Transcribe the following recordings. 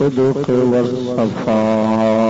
الصدق والصفاء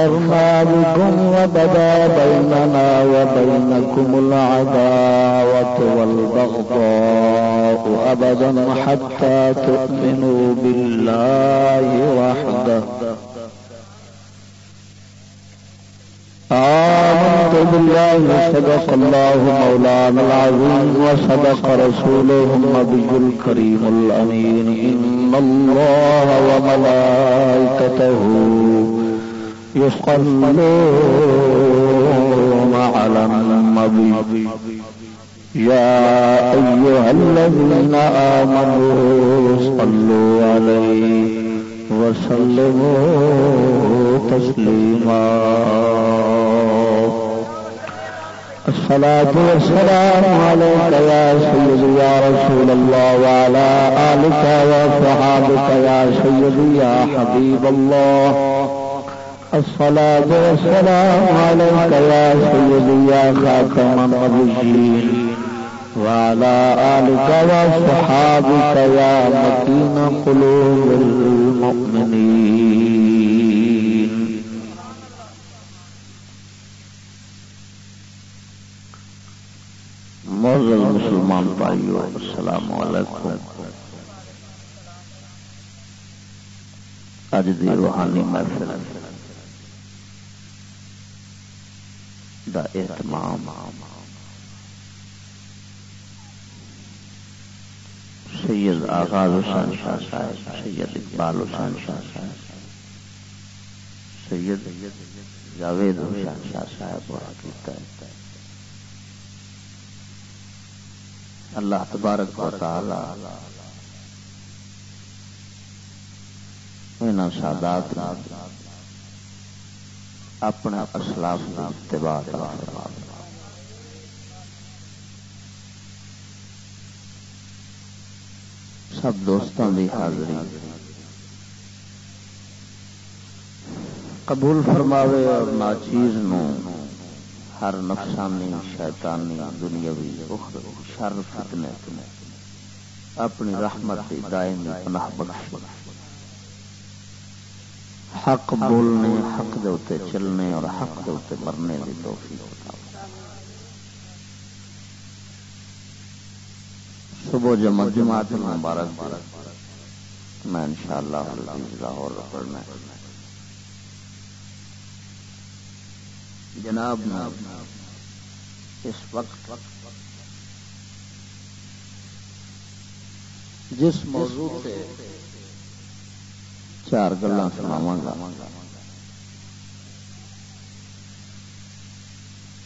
كفرنا بكم وبدا بيننا وبينكم العداوة والبغضاء أبدا حتى تؤمنوا بالله وحده. آمنت بالله صدق الله مولانا العظيم وصدق رسوله النبي الكريم الأمين. إن الله وملائكته يصلون على النبي. يا أيها الذين آمنوا صلوا عليه وسلموا تسليما. الصلاة والسلام عليك يا سيدي يا رسول الله وعلى آلك وصحابك يا سيدي يا حبيب الله. الصلاة والسلام عليك يا سيدي يا خاتم النبيين وعلى آلك وصحابك يا مكين قلوب المؤمنين. معزز مسلمان بھائیو، السلام علیکم. اج دی روحانی محفل. دا اہتمام۔ سید آغاز حسین شاہ صاحب، سید اقبال حسین شاہ صاحب، سید جاوید حسین شاہ صاحب اور حقیقت اللہ تبارک و تعالی انہاں سادات اپنے اسلاف اتباع سب دوستوں کی حاضری۔ قبول فرماوے اور ناچیز نو ہر نفسانی، شیطانی، دنیاوی شر فتنے اپنی رحمت دائمی پناہ بخش بخش حق بولنے حق دے چلنے اور حق دے مرنے دی توفیق۔ صبح جمع جماعت مبارک میں انشاءاللہ لاہور پڑھنا جناب اس وقت جس موضوع سے چار گلا سناو گا۔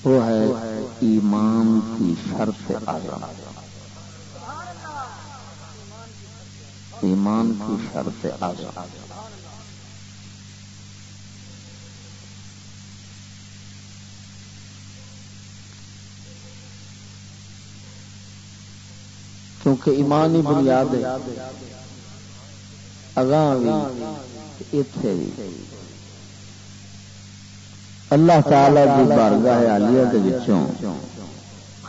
وہ ہے ایمان کی شرط آزم ایمان کی شرط آزم کیونکہ ایمان ہی بنیاد ہے اگاں بھی اتے بھی۔ اللہ تعالی کی بارگاہ عالیہ دے وچوں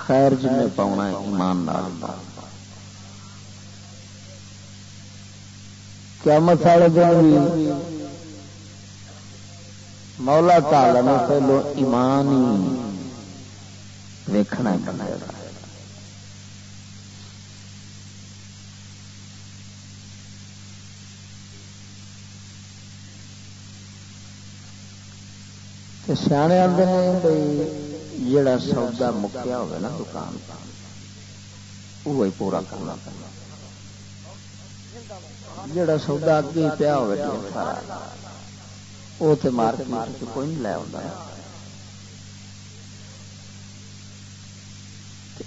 خیر جن پاؤنا ایمان نال۔ قیامت والے دن بھی مولا تعالی نے پہلو ایمان ہی ویکھنا بنایا سیانے آتے ہیں بھائی جڑا سودا مکیا ہوگا نا دکان وہی پورا کرنا پڑنا جڑا سودا اگے پیا ہوا وہ تو مارکیٹ مار کے کوئی نہیں لے آتا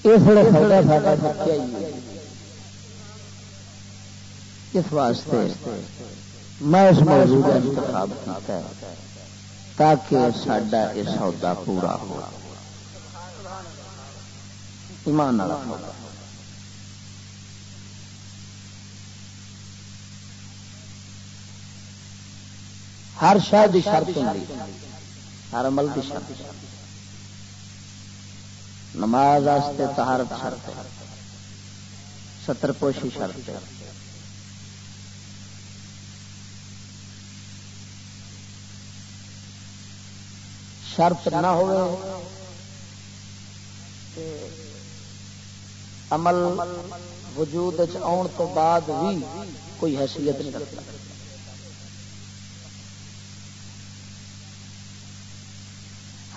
اس لیے سودا ساڈا مکیا ہی اس واسطے میں اس موضوع کا انتخاب کیا ہے تاکہ سڈا یہ سودا پورا ہو۔ ایمان ہر شاید شرط ہوں ہر عمل کی شرط۔ نماز تہارت شرط ستر پوشی شرط شرط نہ ہو عمل وجود آن تو بعد بھی کوئی حیثیت نہیں کرتا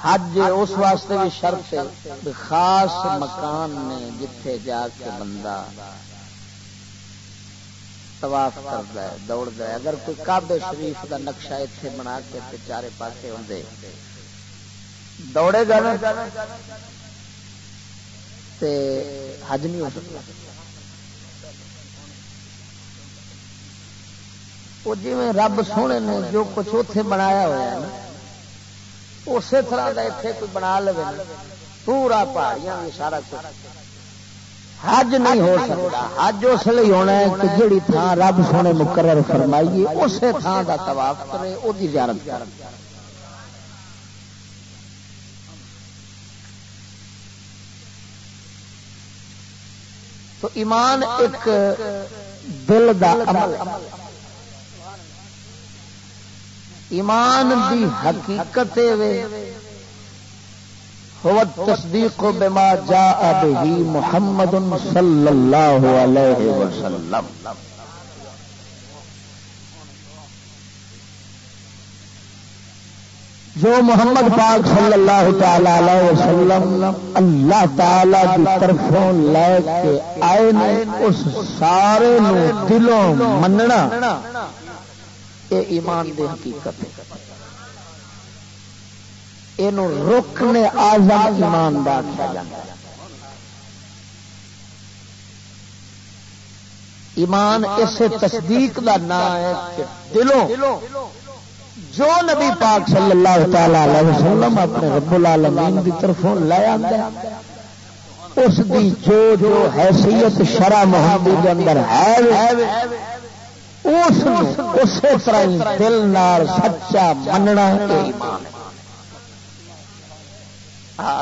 حج اس واسطے بھی شرط ہے خاص مکان نے جتھے جا کے بندہ طواف کرتا ہے دوڑتا ہے۔ اگر کوئی کعبے شریف کا نقشہ اتنے بنا کے چارے پاسے ہوں دوڑے گا حج نہیں ہو سکتا۔ وہ جی رب سونے نے جو کچھ اتے بنایا ہوا ہے اسی طرح کا اتنے کوئی بنا لے پورا پہاڑیاں سارا کچھ۔ حج نہیں ہو سکتا۔ حج اس لیے ہونا ہے کہ جڑی تھان رب سونے مقرر فرمائیے، اسی تھان کا طواف کرے وہ زیارت کرے۔ تو ایمان ایک دل دا عمل ایمان دی حقیقت هو تصدیق بما جاء به محمد صلی اللہ علیہ وسلم۔ جو محمد پاک صلی اللہ تعالی علیہ وسلم اللہ تعالی کی طرفوں لے کے آئے نے، اس سارے نو دلوں مننا، اے ایمان دے حقیقت ہے۔ یہ روکنے آزاد ایمان دا کیا جاتا ایمان اس تصدیق دا نام ہے کہ دلوں جو نبی پاک صلی اللہ تعالی علیہ وسلم اپنے رب العالمین کی طرف لے آتا اس دی جو جو حیثیت شرع محمدی کے اندر ہے، اس اسی طرح دل نال سچا مننا ایمان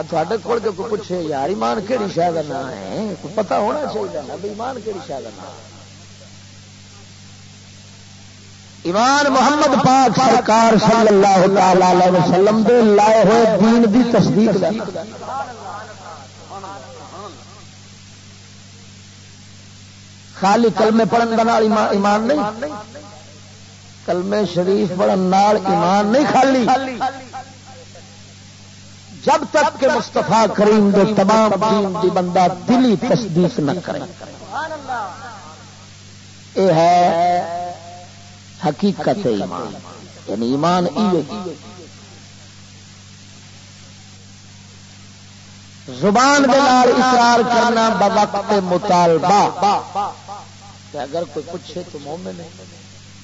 تھوڑے کول جو پوچھے، یار ایمان کہڑی شاید نہ ہے؟ پتا ہونا چاہیے نا ایمان کہڑی شاید نہ ہے؟ ایمان محمد پاک سرکار صلی اللہ تعالی علیہ وسلم دے لائے ہوئے دین دی تصدیق دا۔ خالی کلمے پڑھن کا نال ایمان نہیں۔ کلمے شریف پڑھن نال ایمان نہیں خالی۔ جب تک کہ مستفا کریم دے تمام دین دی بندہ دلی تصدیق نہ کرے۔ یہ ہے حقیقت ایمان. یعنی ایمان زبان اقرار کرنا بوقت مطالبہ. اگر کوئی پوچھے تو مومن ہے.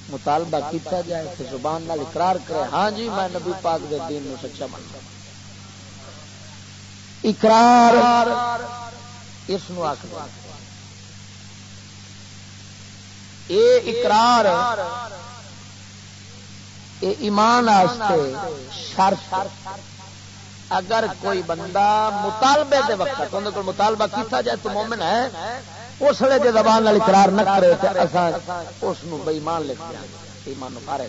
مطالبہ کیتا جائے تو زبان نال اقرار کرے. ہاں جی میں نبی پاک دے دین میں سچا بنتا اقرار اس آخر اے اقرار اے ایمان شرط اگر کوئی بندہ مطالبے دے وقت اندر کو مطالبہ کیتا جائے تو مومن ہے، اس لیے جی زبان اقرار نہ کرے تو اس بےمان لکھ دیا۔ ایمان مارے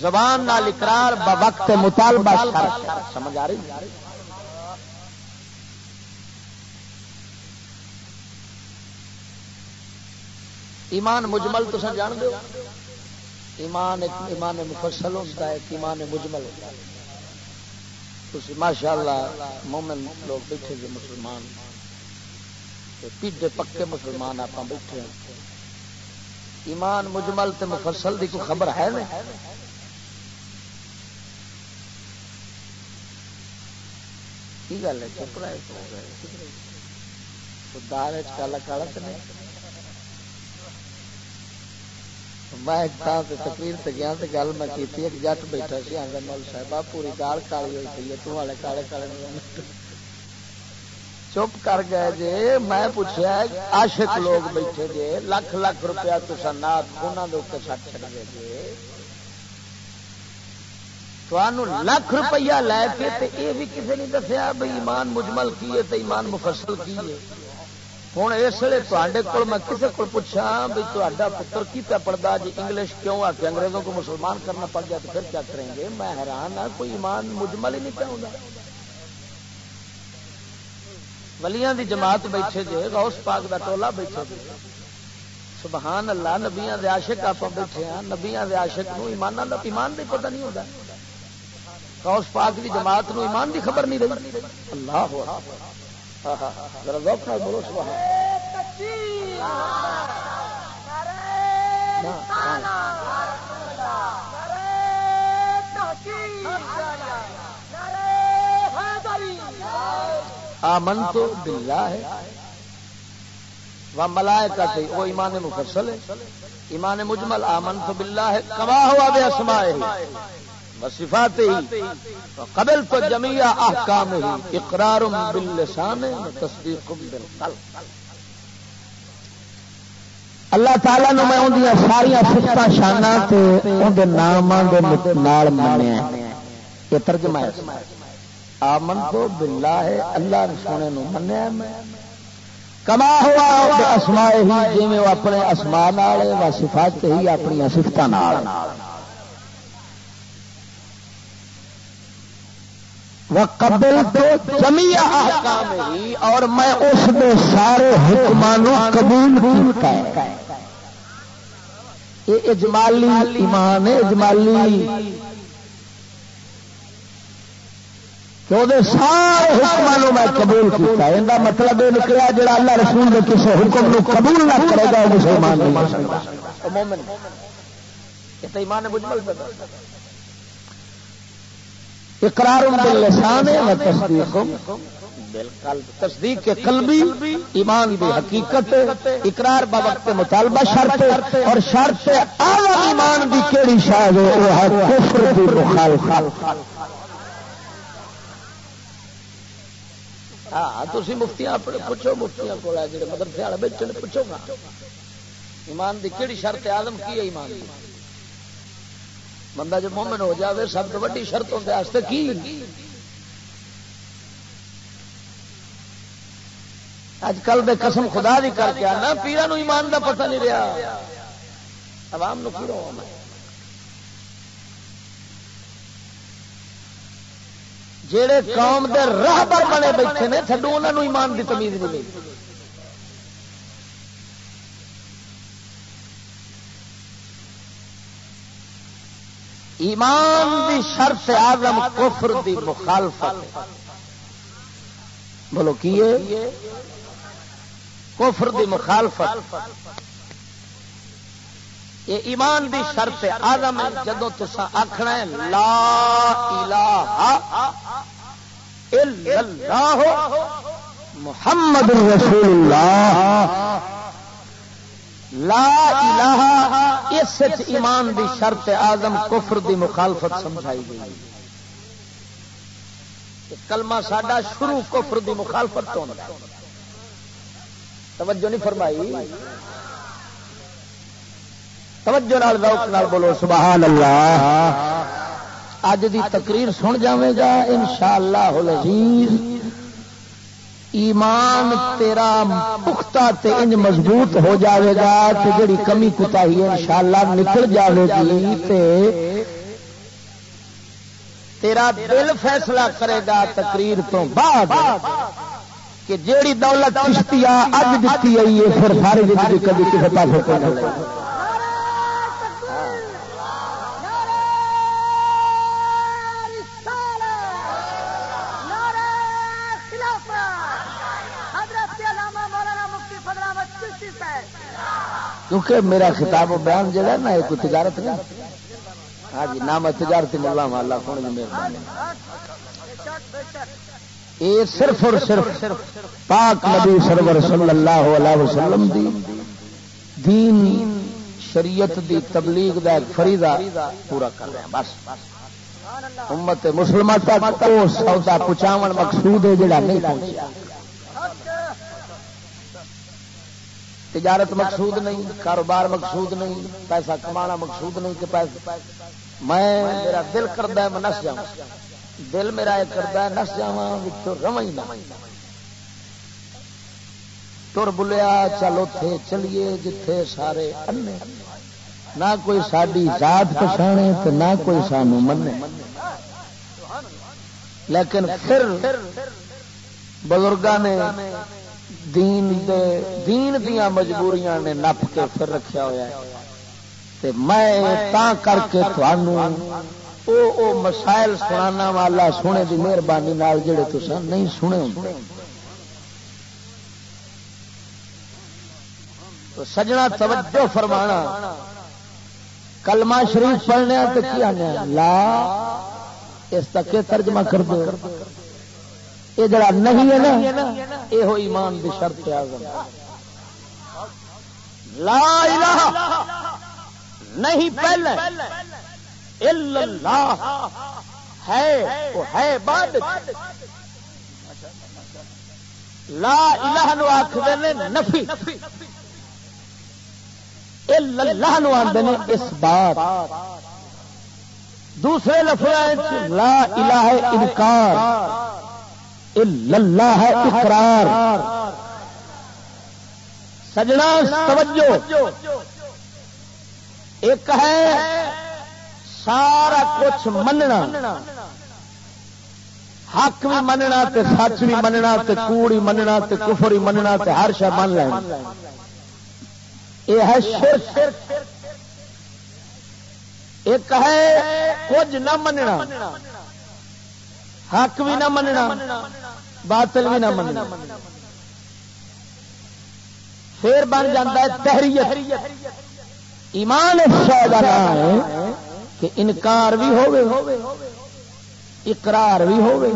زبان نال اقرار وقت مطالبہ شرط سمجھ آ رہی؟ ایمان مجمل تو سر جان دو ایمان ایک ایمان مفصل ہوتا ہے، ایک ایمان مجمل ہوتا ہے۔ ماشاء اللہ مومن لوگ بیٹھے گے مسلمان پیڈے پکے مسلمان آپ بیٹھے ہیں۔ ایمان مجمل تے مفصل دی کوئی خبر ہے نا کی گل ہے؟ چپ رہے کالا کالا تو نہیں؟ میں تقریر سے گیا تو گل میں کی ایک جٹ بیٹھا سی آگے مول صاحب پوری گال کالی ہوئی پی ہے تالے کالے کالے چپ کر گئے جی میں پوچھا عاشق لوگ بیٹھے جی لکھ لکھ روپیہ تو نات انہوں کے سٹ چڑ گئے جی لکھ روپیہ لے کے یہ بھی کسی نے دسیا بھائی ایمان مجمل کی ہے تو ایمان مفصل کی ہے۔ ہوں اس لیے تے کو میں کسی کو پوچھا بھی تا پتر کی پیا پڑھتا جی انگلش کیوں آ کے انگریزوں کو مسلمان کرنا پڑ گیا تو پھر کیا کریں گے میں حیران ہاں کوئی ایمان مجمل ہی نہیں پیا ولیاں دی جماعت بیٹھے جے غوث پاک دا ٹولا بیٹھے جے سبحان اللہ نبیاں دے عاشق آپ بیٹھے ہیں نبیاں دے عاشق نو ایمان دا ایمان نہیں پتہ نہیں ہوتا غوث پاک دی جماعت نو ایمان دی خبر نہیں رہی اللہ اکبر بولو آمن تو بلا ہے وہ ملائے کا وہ ایمان مفصل ہے۔ ایمان مجمل آمن تو بلا ہے کما ہوا بے اسمائے۔ صفات ہی قبل تو جمیا احکام ہی اقرار باللسان تصدیق بالقلب۔ اللہ تعالی نے میں اندیا ساری سفت شانا اندر نام منیا یہ ترجمہ ہے۔ آمن تو بلا ہے اللہ سونے منیا میں کما ہوا اسما ہی جی وہ اپنے اسمان والے و صفات ہی اپنی سفت قبل تو جمی احکام ہی اور میں اس میں سارے حکمانوں قبول کیتا ہے۔ یہ اجمالی ایمان ہے، اجمالی۔ سارے حکمانوں میں قبول کیتا ہے۔ ان مطلب یہ نکلا جڑا اللہ رسول کے کسی حکم نو قبول نہ کرے گا، وہ مسلمان نہیں یہ تو ایمان مجمل۔ پہ اقرار باللسان و تصدیق تصدیق کے قلبی ایمان کی حقیقت اقرار بوقت مطالبہ شرط اور شرط اعظم ایمان کی کیڑی شاید وہ ہے کفر کی مخالفت. ہاں تھی مفتیاں اپنے پوچھو مفتیاں کو جڑے مدرسے والے بیچنے پوچھو گا۔ ایمان کی کیڑی شرط آدم کی ہے ایمان کی بندہ جو مومن ہو جاوے، سب تو ویڈی شرط ہوتے کی؟ اج کل دے قسم خدا دی کر کے آنا پیرا ایمان دا پتہ نہیں رہا۔ عوام نو کی رہا میں جہے قوم دے راہ پر بنے بیٹھے نے، تھڈو انہوں ایمان دی تمیز نہیں ملتی ایمان دی شرط آزم کفر دی مخالفت بولو کی کفر دی مخالفت۔ یہ ایمان دی شرط آزم جدو تسا آخنا ہے، لا الہ الا اللہ محمد رسول اللہ۔ لا الہ اس ایمان دی شرط آدم کفر دی مخالفت سمجھائی گئی۔ کلمہ ساڈا شروع کفر دی مخالفت تو توجہ نہیں فرمائی۔ توجہ نال ذوق نال بولو، سبحان اللہ۔ اج دی تقریر سن جاوے گا، انشاءاللہ العزیز۔ ایمان تیرا پختہ تے انج مضبوط ہو جاوے گا کہ جڑی کمی کتا ہی انشاءاللہ نکل جاوے گی تے تیرا دل فیصلہ کرے گا تقریر تو بعد کہ جیڑی دولت چشتی اج دیتی آئی ہے، پھر ساری زندگی کبھی کسی پاس کیونکہ میرا خطاب و بیان جڑا نا ایک تجارت نہیں۔ ہاں جی نام تجارت ملا مالا کون جی مہربانی۔ یہ صرف اور صرف پاک نبی سرور صلی اللہ علیہ وسلم دی دین، شریعت دی تبلیغ دا فریضہ پورا کر رہے ہیں، بس۔ امت مسلمہ تک وہ سودا پہنچاون مقصود ہے، جڑا نہیں پہنچیا تجارت مقصود نہیں، کاروبار مقصود نہیں، پیسہ کمانا مقصود نہیں کہ پیسہ۔ میں میرا دل کرتا ہے، میں نس جا دل میرا یہ کرتا ہے، نس جا رواں ہی نہ۔ تر بلیا چلو تھے چلیے جتھے سارے انے نہ کوئی ساری ذات پچھانے تو نہ کوئی سانو منے۔ لیکن پھر بزرگاں نے دین دے دین دیا مجبوریاں نے نپ کے پھر رکھا ہوا تے میں تا کر کے تھانوں او او مسائل سنانا والا سونے دی مہربانی نال جڑے تساں نہیں سنے تو سجنا توجہ فرمانا۔ کلمہ شریف پڑھنے تو کیا لا، اس تک ترجمہ کر دو۔ یہ جڑا نہیں ہے نا یہ ایمان کی شرط آزم۔ لا الہ نہیں پہلے، اللہ ہے، وہ ہے بعد۔ لا الہ نو آخر نفی۔ اللہ نو آدھے اس بات۔ دوسرے لفظ لا الہ انکار۔ اللہ ہے اقرار. سجنا، توجہ. ایک ہے سارا کچھ مننا. حق بھی مننا تے سچ بھی مننا تے کوڑ ہی مننا تے کفر ہی مننا تے ہر شا من لینا یہ ہے شرک. ایک ہے کچھ نہ مننا. حق بھی نہ مننا، باطل بھی نہ مننا۔ پھر بن جاتا ہے تحریت۔ ایمان شاید ہے کہ انکار بھی ہوے اقرار بھی ہوے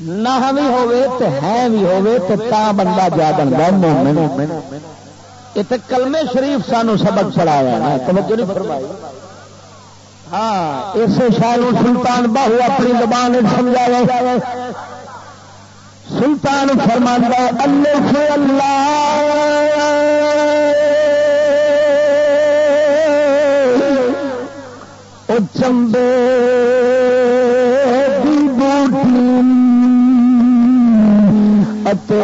نہ بھی ہوے تو ہے بھی ہوے تو تا بندہ جا بنتا مومن۔ یہ تو کلمے شریف سانو سبق پڑھایا توجہ نہیں فرمائی۔ ہاں۔ اس سلطان باہو اپنی زبان سمجھایا سلطان فرمانا اللہ سے اللہ چمبے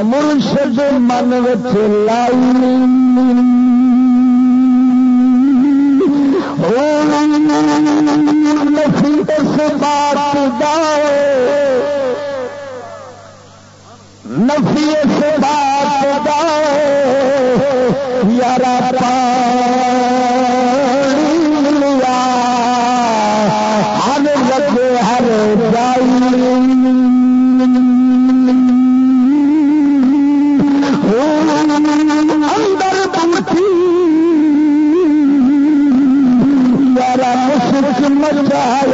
مرشد من وچ لائی۔ نفی اس بات نفی اس بات یار ہر مچایا ہے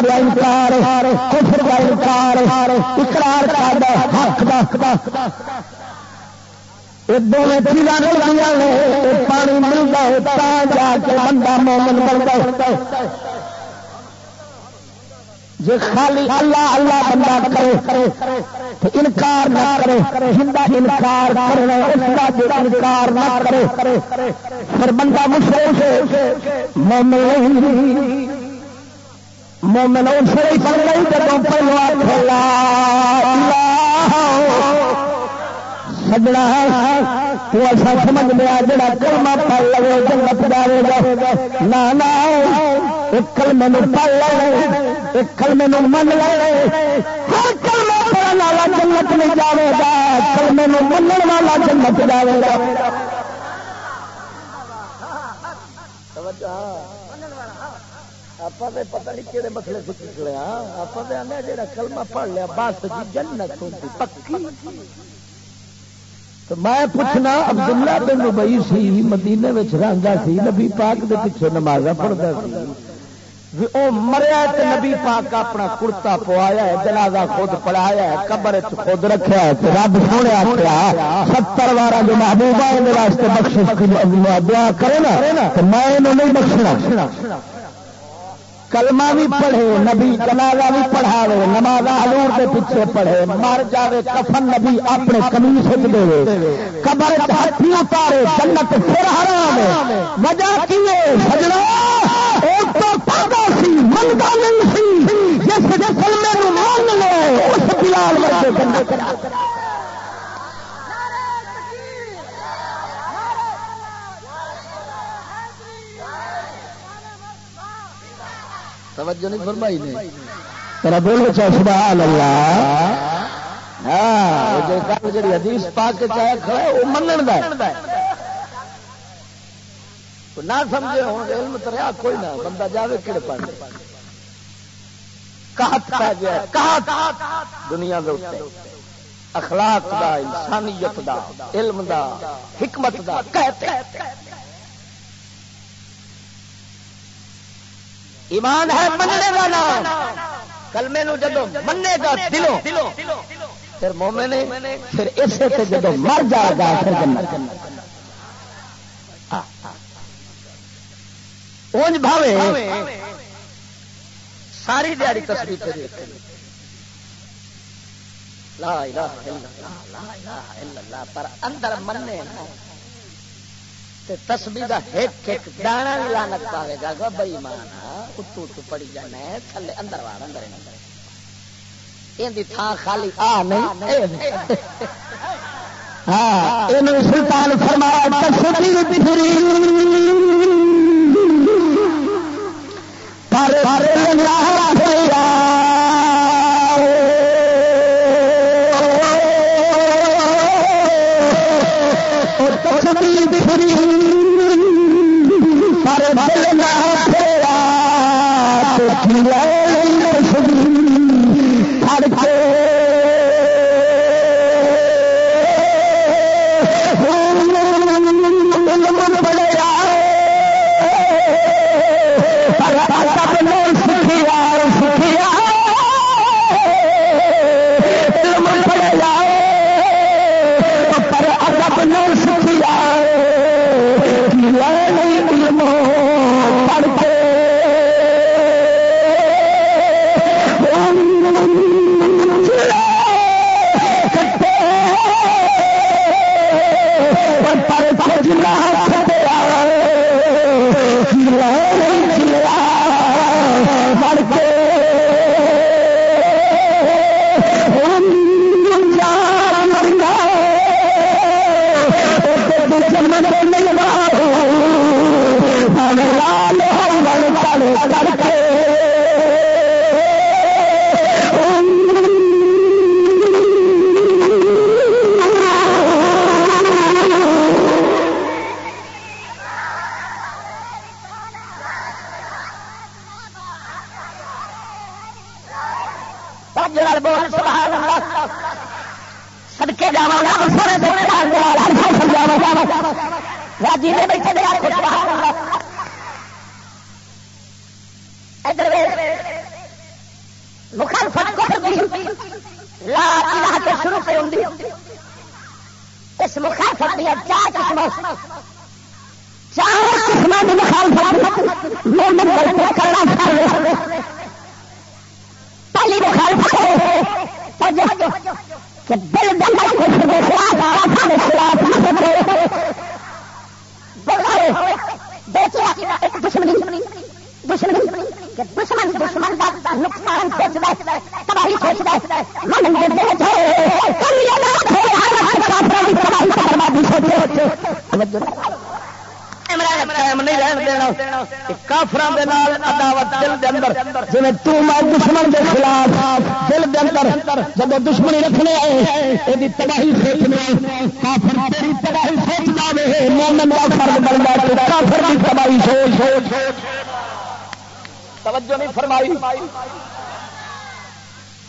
باطل کا انکار، کفر کا انکار، اقرار کر حق دا. دونوں چیزاں پانی ملتا ہے، تا جا کے بندہ مومن بنتا ہے. جی خالی اللہ اللہ بندہ کرے، تو انکار نہ کرے ہندا انکار کرنا انکار نہ کرے. پھر بندہ مشکل مومن نہیں. مومن اس لیے پڑھ رہی جب پہلو کھلا سجنا تو ایسا سمجھ لیا جڑا کلمہ پڑھ لو جنت جائے گا۔ نہ ایک کلمے پڑھ لو ایک کلمے من لے۔ ہر کلمہ پڑھنے والا جنت نہیں جائے گا، کلمے من والا جنت جائے گا۔ آپ پتہ نہیں کہڑے مسئلے سے نکلے آپ آنے جا کلمہ پڑھ لیا، بس جی جنت ہوتی پکی۔ تو میں پوچھنا، عبداللہ بن ربئی سی، مدینے میں رہتا سی، نبی پاک دے پیچھے نماز پڑھتا سی۔ وہ مریا تے نبی پاک اپنا کرتا پوایا ہے، جنازہ خود پڑھایا ہے، قبر خود رکھا ہے، تے رب سونے آخیا ستر بارہ جو محبوبہ واسطے بخش دعا کرے نا۔ تو میں نہیں بخشنا۔ کلمہ بھی پڑھے، نبی جنازہ بھی پڑھاوے، نماز حضور کے پیچھے پڑھے، مر جاوے، کفن نبی اپنے کمیس دے قبر ہاتھی اتارے جنت پھر حرام وجہ کی سجنا سی منگا نہیں سی۔ جس جسل میں مان لو اس بلال ورگے جنت توجہ نہیں فرمائی نے۔ ترا بولو چاہ سبحان اللہ ہاں جی حدیث پا کے چاہے کھڑا وہ منن دا نہ سمجھے ہوں علم تریا کوئی نہ بندہ جاوے کہڑے پڑھ کہت پہ گیا دنیا دے اخلاق دا انسانیت دا علم دا حکمت دا کہتے ایمان ہے مننے کا نام کلمے نو جدو منے گا دلوں، پھر مومن پھر اسے تے جدو مر جائے گا، پھر جنت۔ اونج بھاوے، ساری دیاری تصویر تے لا الہ الا اللہ، لا الہ الا اللہ، پر اندر مننے نہ تسبی کا ایک ایک دانا بھی لانت پاوے گا بئی مانا اتو اتو پڑی جانا ہے تھلے اندر وار اندر اندر یہ تھان خالی آ نہیں ہاں سلطان فرمایا پر اندر جی تو میں دشمن کے خلاف دل کے اندر جب دشمنی رکھنے آئے یہ تباہی سوچنے کافر تیری تباہی سوچنا مومن کا فرد بن جائے کافر کی تباہی سوچ۔ سوچ توجہ نہیں فرمائی۔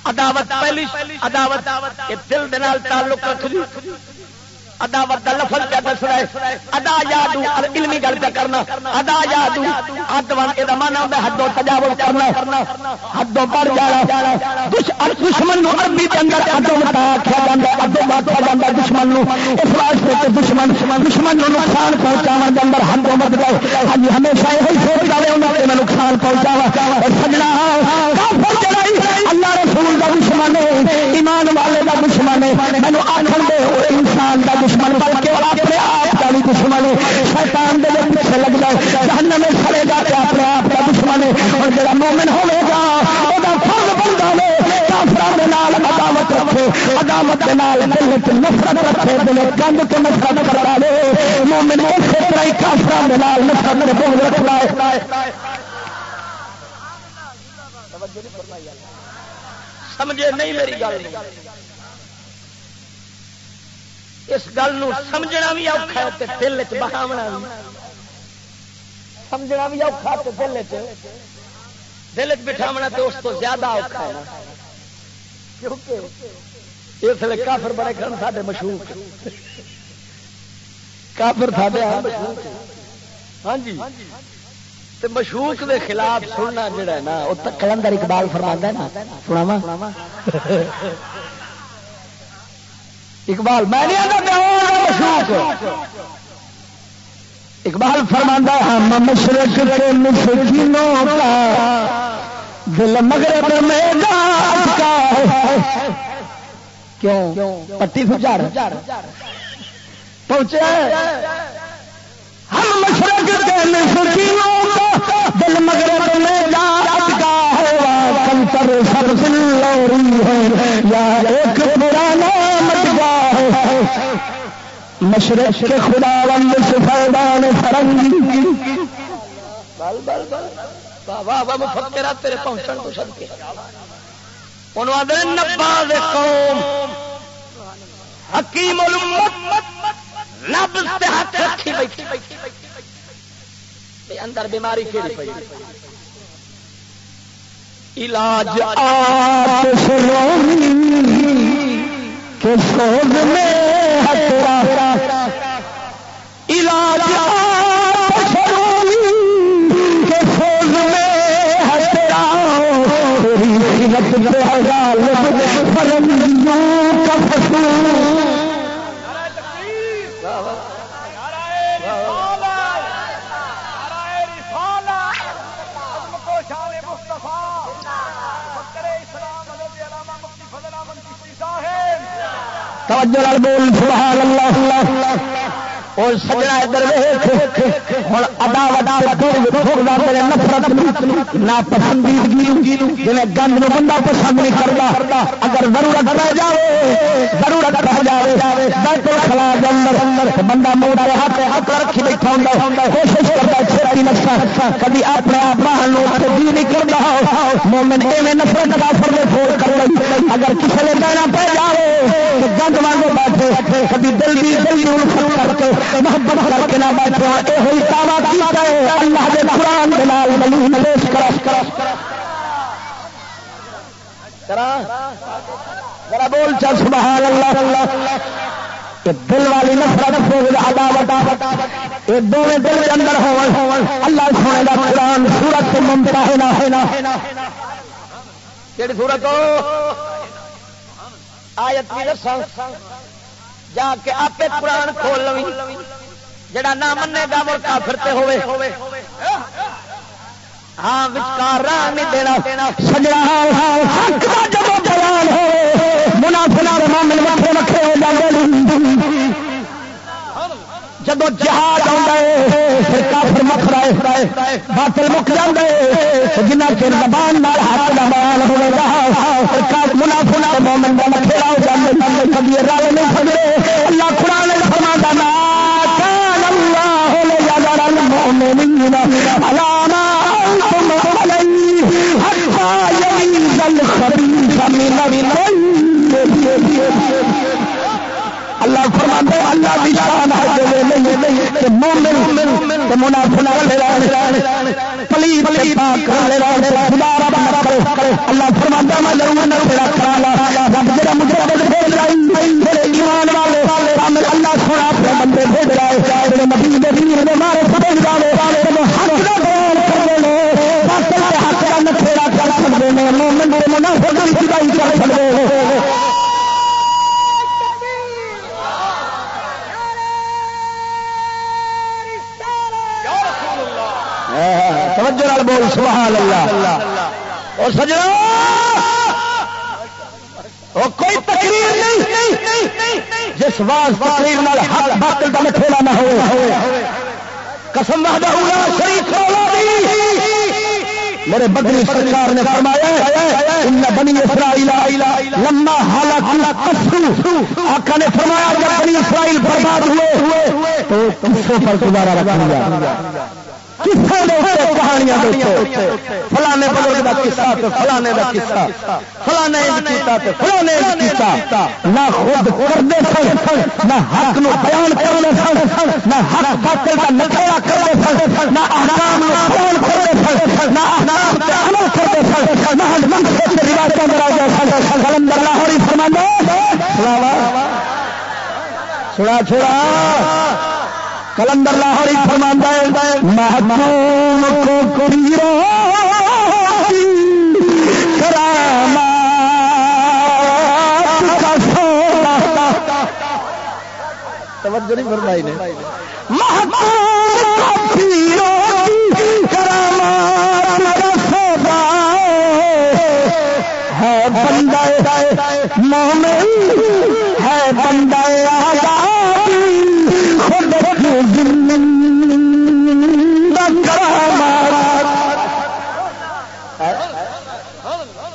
عداوت پہلی، عداوت دل دال تعلق رکھ جی۔ عداوت کا لفظ کیا دسنا ہے. ادا یاد علمی گل پہ کرنا. ادا یاد اد یہ من آتا حدوں تجاوز کرنا. حدوں پر جانا. دشمن عربی کے اندر ادو متا آخیا جا ادو متا جا دشمن اس واسطے دشمن دشمن نقصان پہنچا کے اندر حدوں مت گئے. ہاں جی، ہمیشہ یہ سوچ جائے انہوں نے نقصان پہنچا سجنا اللہ رسول کا دشمن ایمان والے کا دشمن ہے۔ مینو آخر انسان کا دشمن بلکہ اپنے آپ کا بھی دشمن ہے۔ شیطان دے پیچھے لگ جائے۔ جہنم میں سڑے گا کہ اپنے آپ کا دشمن ہے۔ اور جڑا مومن ہوگا وہ فرض بنتا ہے کافران عداوت رکھے۔ عداوت دل چ نفرت رکھے، دل گند کے نفرت کرا دے مومن اسی طرح ہی کافران نفرت رکھنا ہے سمجھے نہیں میری گل اس گل سمجھنا بھی اور دل چ بہاونا بھی۔ سمجھنا بھی اور دل چ دل چ بٹھاونا تو اس کو زیادہ اوکھا ہے کیونکہ اس لیے کافر بڑے کھڑ سارے مشہور۔ کافر سارے ہاں, ہاں جی۔ مشوق دے خلاف سننا جڑا ہے نا وہ کلندر اقبال فرما ہے نا۔ سنا اقبال، میں مشوق اقبال فرما ہم مشرق کے مسکینوں کا دل مغرب میں کا کیوں؟ پٹی فجار پہنچے ہم مشرق کے مسکینوں کا دل مغرب میں کا ہوا کم کر سب سلوری ہے۔ یا ایک پرانا مٹگا ہے۔ مشرق کے خدا بند سفیدان فرنگی بل بل بل۔ واہ واہ مفکرہ تیرے پہنچن تو سب کے۔ انہوں آدھے نباز قوم۔ حکیم الامت نبز تے ہاتھ رکھی بیٹھی۔ اندر بیماری کی پی علاج کے سوز میں علاج ਜਿਹੜਾ توجہ بول سبحان اللہ۔ اور سجنا ادھر ہوں ادا ودا میرے نفرت نہ پسندیدگی جی گند نو بندہ پسند نہیں کرتا۔ اگر ضرورت رہ جائے ضرورت رہ جائے ڈاکٹر خلا اندر بندہ موڑا ہاتھ ہاتھ رکھی بیٹھا ہوں کوشش کرتا چھوٹی نقصہ کبھی اپنے آپ باہر جی نہیں کرتا۔ مومن ایویں نفرت کا فر فور کر لگی اگر کسی نے دینا پہ جائے گند وانگو بیٹھے، کبھی دل بھی دل بھی کر کے، محبت کر کے نہ بیٹھے۔ ہاں، یہ ہوئی دعویٰ اللہ کے قرآن کے نال پیش ذرا بول چل، سبحان اللہ۔ اللہ دل والی نفرت عداوت یہ دونوں دل اندر اللہ سونے کا قرآن سورت ممتا ہے نہ ہے نہ سورت آیت جا کے آپ قرآن کھول لو جڑا نہ منے گا مر کافر تے ہوئے. ہاں وچکار راہ نہیں دینا. سجنا جب بیان ہو منافنا مومن وکھرے وکھرے ہو جاتے جب جہاد آتا ہے، پھر کافر مکھ رہے. باطل مک جاندے. جنہ چر زبان نال ہاتھ دا بیان ہوے گا منافنا مومن دا مکھرا ہو جاندے کبھی رل نہیں سکدے اللہ قرآن المؤمنین علاما اللہ فرماتے اللہ کی شان ہے مومن منافنا پلی پلی اللہ فرماتا میں ضرور تیرا کرا رب جڑا مجھے ایمان والے اللہ سونا اپنے بندے بھیج رہا ہے۔ نبی دے دین دے مارے سمجھ بول، سبحان اللہ۔ اور سجنا کوئی تقریر نہیں، جس واس تقریر نال حق باطل کا مٹھولا نہ ہو قسم وحدہ شریف میرے بدری سرکار نے فرمایا ان بنی اسرائیل لما حالت آقا نے فرمایا، جب بنی اسرائیل برباد ہوئے، تو قصوں پر دوبارہ رکھا گیا۔ کہانیاں فلانے بزرگ کا قصہ فلانے کا قصہ فلانے فلانے نہ خود کرتے سن نہ حق نو بیان کرنے سن نہ حق باطل کا نکلا کرتے سن نہ آرام بیان کرتے سن نہ آرام کا عمل سن نہ روایتوں میں راجا سن۔ کلندر لاہوری فرمانے چھوڑا چھوڑا۔ کلندر لاہوری فرماندہ محکوم کو کریرو کرام توجہ نہیں فرمائی نے۔ محکوم کو ہے بندہ مومن، ہے بندہ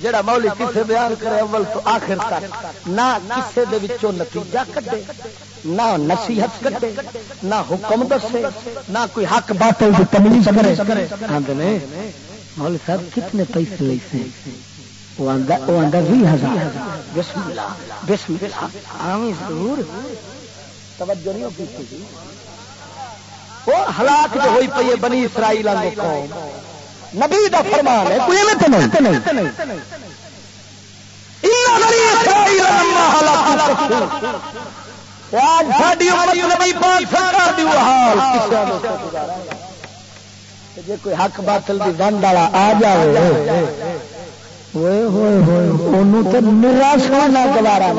جڑا مولی کسے بیان کرے اول تو آخر تک، نہ کسے دے وچوں نتیجہ کڈے، نہ نصیحت کڈے، نہ حکم دسے، نہ کوئی حق باطل دی تمیز کرے۔ آندے نے مولوی صاحب کتنے پیسے لے سے وہ آندا وہ آندا 20000 بسم اللہ بسم اللہ۔ آمین ضرور۔ توجہ نہیں ہوتی وہ ہلاک جو ہوئی پی بنی اسرائیل قوم۔ نبی دا فرمان ہے، کوئی ایویں تے نہیں جی کوئی حق باطل کی ونڈ والا آ جائے میرا سونا گوارا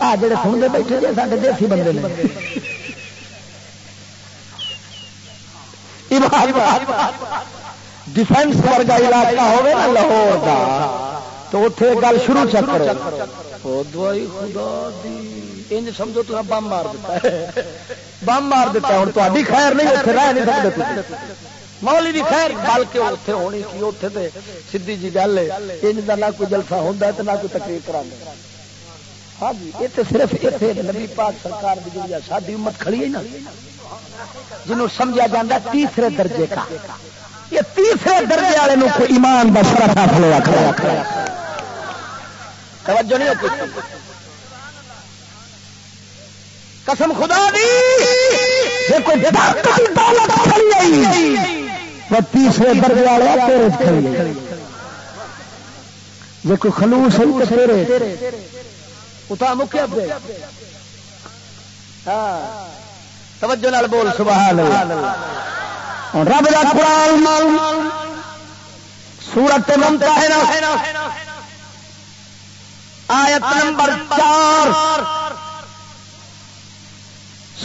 آ جڑے سنتے بیٹھے جی سارے دیسی بندے نے۔ ڈیفینس ورگا علاقہ ہوگا نا لاہور کا تو اتنے گل شروع چکر دوائی خدا انج سمجھو تو بم مار دیتا ہے۔ بم مار دیتا ہوں تاری خیر نہیں اتنے رہ نہیں سکتے مولی بھی خیر، بلکہ اتنے ہونی سی اتنے سی جی گل ہے۔ نہ کوئی جلسہ ہوتا ہے نہ کوئی تقریر کرا ہاں جی یہ تو صرف نبی پاک سرکار کی جو ساری امت کھڑی ہے نا، جنہوں سمجھا جاتا تیسرے درجے کا۔ یہ تیسرے درجے والے ایمان کا سرا حاصل توجہ نہیں ہوتی قسم خدا دی۔ وہ تیسرے درجے والے تیرے جی کوئی خلوص ہے تو تیرے۔ اتا مکیا پہ ہاں۔ توجہ نال بول، سبحان اللہ۔ رب دا قرآن سورت ممتا ہے آیت نمبر چار۔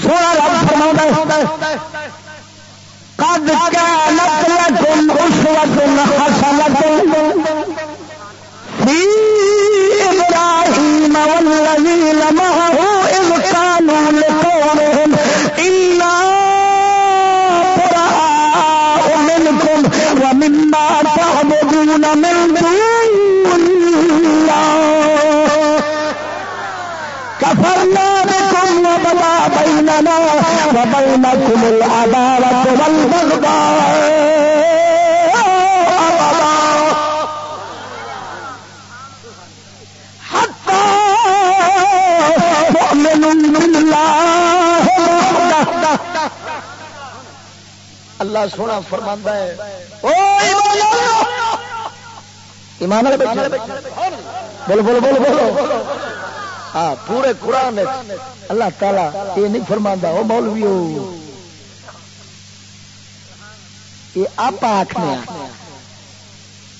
سونا رب فرما قد كانت لكم أسوة حسنة في إبراهيم والذين معه وبينكم العداوة والبغضاء اللہ سونا فرما ہے ایمان بولو بولو بولو بولو ہاں پورے قرآن اللہ تعالی یہ نہیں فرما وہ مولوی یہ آپ آخنے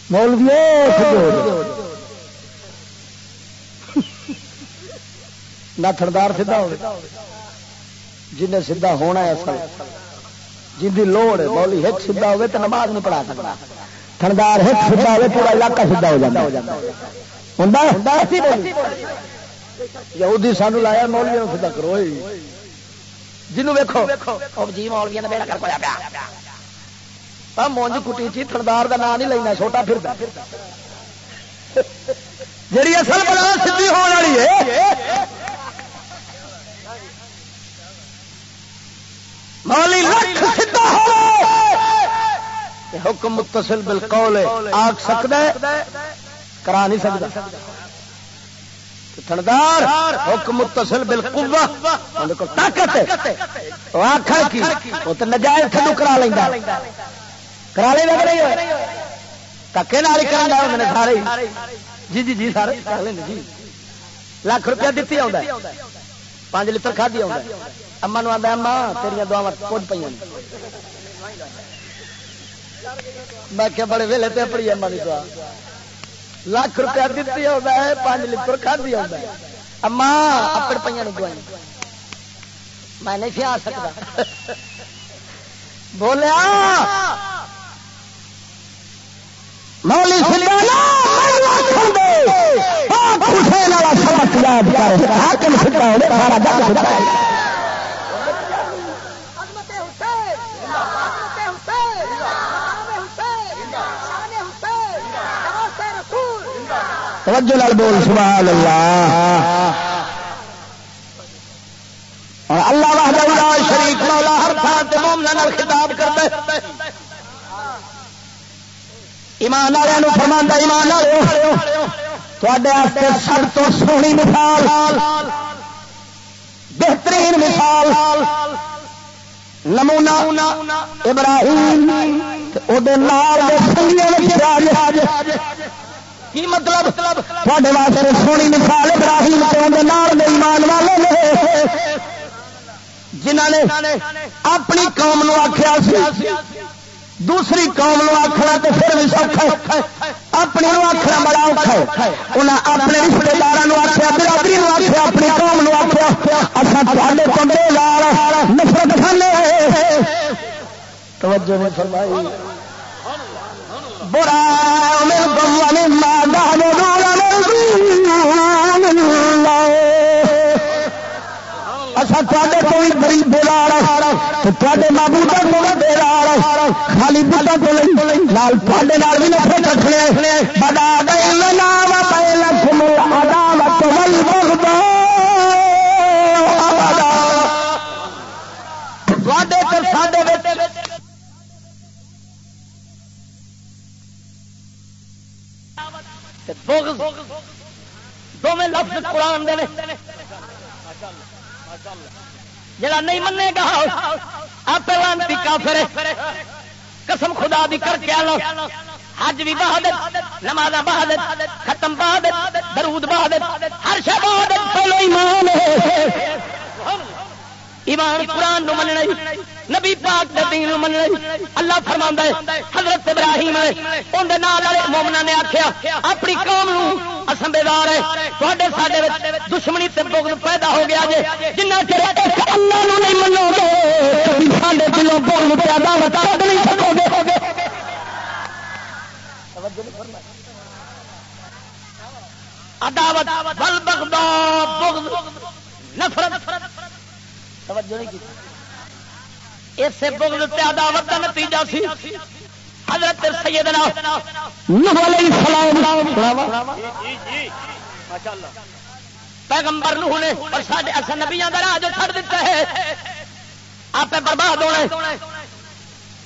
مولوی نہ تھردار سیدا ہو جن سیدا ہونا ہے اصل۔ جن کی لوڑ مولی ہٹ سیدا ہوگی تو نماز نہیں پڑھا سکتا۔ تھندار ہٹ سیدا ہوگی پورا علاقہ سیدا ہو جاتا۔ ہو جاتا ہوں یہودی سانو لایا مولوی سیدا کرو جنوب ویکو جی مولویا بیڑا کر پایا پیا۔ مونج کٹی چی تھندار کا نام نہیں لینا چھوٹا پھر جی اصل بڑا سی ہونے والی ہے۔ مولی لکھ حکم متصل بالقول آگ سکتا ہے کرا نہیں سکتا تھندار، حکم متصل بالقوہ طاقت آخر کی؟ وہ تو نجائز تھنو کرا لینا کرا لے لگ رہی ہے دکے نال کرا نے سارے جی جی جی سارے جی۔ لاکھ روپیہ دیتی آ پانچ لیٹر کھا دیا اما نو آدھا اما تیریا دعا کچھ پہ میں کیا بڑے ویلے تے پڑی اما کی دعا۔ لاکھ روپیہ دیتی ہوتا ہے پانچ لیٹر کھا دیا ہوتا ہے اما اپنے پہ دعائیں میں نہیں پیا سکتا بولیا، مولی سبق یاد کر توجہ لال بول، سبحان اللہ۔ اور اللہ وحدہ لا شریک، مولا ہر تھان تے مومناں نال خطاب کرتا ہے۔ ایمان والوں فرماندا ایمان والوں۔ تواڈے واسطے سب تو سونی مثال، بہترین مثال، نمونہ ابراہیم۔ او دے نال دے سنگیاں وچ راج کی مطلب؟ تھوڑے واسطے سونی مثال ابراہیم کے نال دے ایمان والے نے۔ جنہ نے اپنی قوم نو آخیا دوسری قوم نو آخنا تو پھر بھی سوکھا اپنی نو آخنا بڑا اوکھا انہیں اپنے رشتے دار آخیا برادری نو آخیا اپنی قوم نو آخیا اصل تے کمبے لال نفرت کھانے۔ توجہ نہیں فرمائی۔ برا اچھا تے کا کوئی بےلا خالی بوٹا کو لال تے بھی نفرت رکھنے بڑا گئے پہلے دونوں لفظ قرآن دے جڑا نہیں منے گا آپ لانتی کافر قسم خدا دی کر کے آلو حج بھی بہادر نماز بہادر، ختم بہادر، درود بہادر، ہر شہ بہادر پہلو ایمان ہے۔ ایمان قرآن نو مننا نبی پاک دے دین نو مننا اللہ فرما ہے، حضرت ابراہیم اندر نال والے مومنا نے آخیا اپنی قوم نو اساں اسمبےدار ہے تے سارے دشمنی تے بغض پیدا ہو گیا جے۔ جنہ چر اللہ نو نہیں منو گے سارے دلوں بغض پیدا بتا نہیں سکو گے عداوت، بل بغضا، بغض، نفرت۔ توجہ نہیں کی۔ اسے بغض تے عداوت کا نتیجہ سی۔ حضرت سیدنا نوح علیہ السلام جی جی ماشاءاللہ پیغمبر نوح نے اور ساڈے اصل نبیاں دا راہ جو چھڑ دیتا ہے، آپ برباد ہونے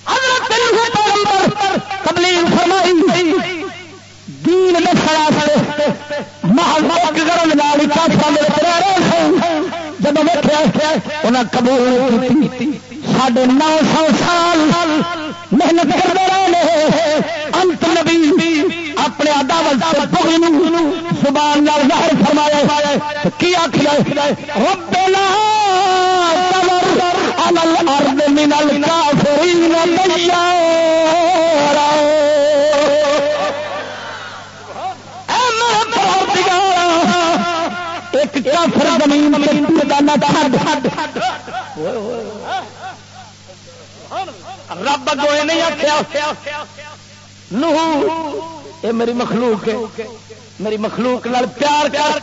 حضرت نوح پیغمبر تبلیغ فرمائی دین میں کھڑا سے محمد گرم نال کافر میرے رہے سن جب ویٹیا انہیں قبول ساڑھے نو سو سال محنت کرتے رہے انت نبی اپنے عداوت زبان ظاہر فرمایا کی آخر ربنا الارض من الكافرين ديارا کافر زمین رب گوئے نہیں آخیا یہ میری مخلوق ہے۔ میری مخلوق نال پیار کر۔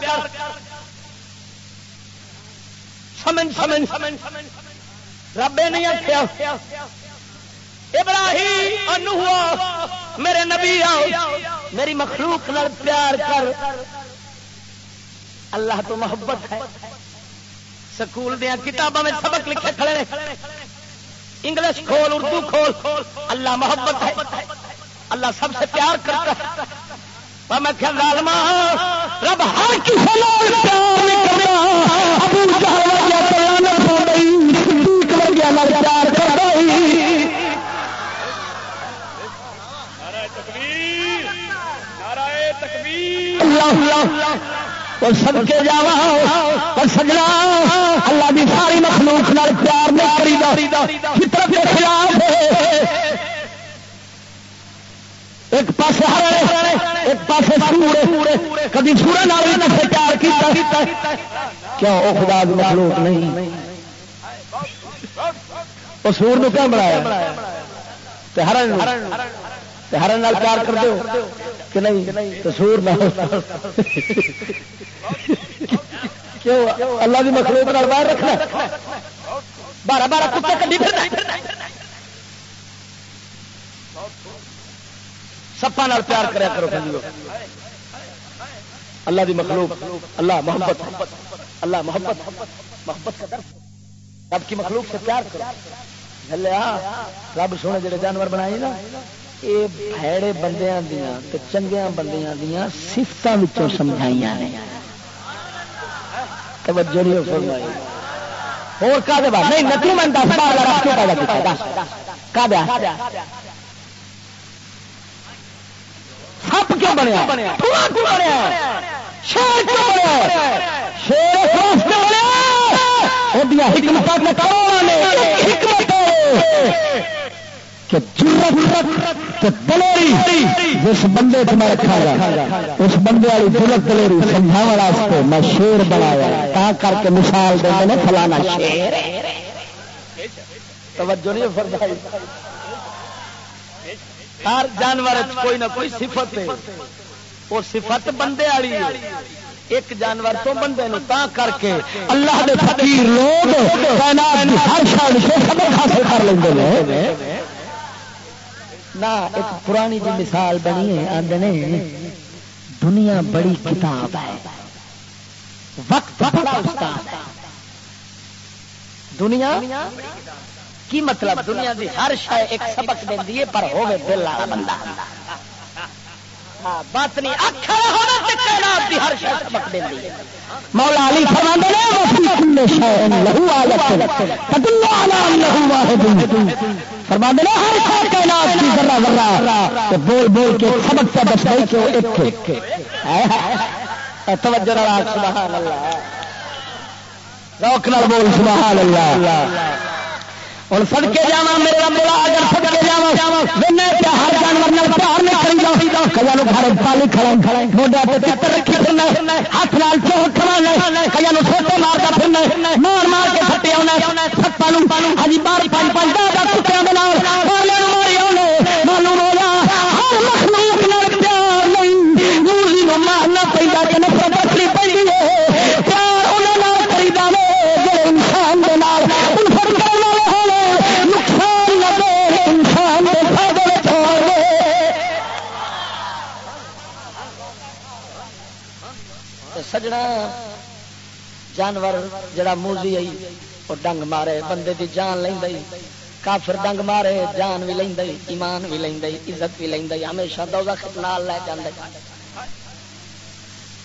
سمن سمن رب نہیں آخیا ابراہیم میرے نبی آؤ۔ میری مخلوق نال پیار کر۔ اللہ تو محبت ہے۔ سکول دیا کتابوں میں سبق لکھے کھڑے انگلش کھول اردو کھول اللہ محبت ہے۔ اللہ سب سے پیار کرتا ہے۔ میں لالما رب ہر کسی پیار کر اللہ۔ اور سب کے جا اور سجنا، اللہ کی ساری مخلوق نال پیار نہیں کری فطرت کے خلاف ایک پاس ہر ایک پاس سور کبھی سورے نال سے پیار کیا کیوں؟ وہ خدا کی مخلوق نہیں۔ وہ سور نے کیا بنایا؟ ہر ہرن پیار کر دو کہ نہیں؟ سور نہ کیوں؟ اللہ کی مخلوق باہر رکھنا بارہ بارہ کتے کدی سپا پیار کریا کرو اللہ دی مخلوق، اللہ محبت۔ اللہ محبت۔ محبت کا درد۔ رب کی مخلوق سے پیار کرو۔ رب سونے جڑے جانور بنائے نا یہ بھڑے بندیاں دیا چنگیا بندیاں دیا سفت سمجھائی نے توجہ نہیں فرمائی اور کا دے بعد نہیں نتی من دس بار رکھ کے پیدا کیتا دس کا دے سپ کیوں بنیا دھواں کیوں بنیا شیر کیوں بنیا شیر خوف کیوں بنیا وہ حکمت نے کون نے حکمت کہ دلیری جس بندے کو میں رکھا گا اس بندے والی دلت دلیری سمجھا میں شیر بنایا تا کر کے مثال دیں نے فلانا شیر توجہ نہیں فرمائی۔ ہر جانور کوئی نہ کوئی صفت ہے۔ وہ صفت بندے والی ایک جانور تو بندے نو تا کر کے اللہ دے فقیر لوگ ہر شان سے سبق حاصل کر لیں نہ ایک پرانی جی مثال بنی ہے آدھے دنیا بڑی کتاب ہے۔ وقت بڑا استاد دنیا کی مطلب دنیا دی ہر شاید ایک سبق دینی ہے، پر ہوگی دل والا بندہ۔ ہر دینی۔ مولا علی فرماندے نے لہو فرماندے نے ہر شاید کائنات کی ذرہ ذرہ. بول بول کے سبق سے ایک توجہ سبحان اللہ۔ روک نال بول سبحان اللہ۔ ہوں سڑکے جا میرے بلا اگر سڑکے جا ہر جانور پیار نہیں کری جا کئی گھر پالی کھڑا کھڑا موڈیا پہ چتر رکھی پھرنا ہاتھ نال چوٹ کھڑا کئی سوٹے مارتا پھرنا مار مار کے سٹے آنا سپا ہجی ہاں بار پانچ پانچ دس کتوں کے نام سجنا۔ جانور جڑا موزی آئی وہ ڈنگ مارے، بندے دی جان لیں کافر ڈنگ مارے، جان بھی لیں ایمان بھی لیں عزت بھی لینا ہمیشہ دوزخ نال لے جاندے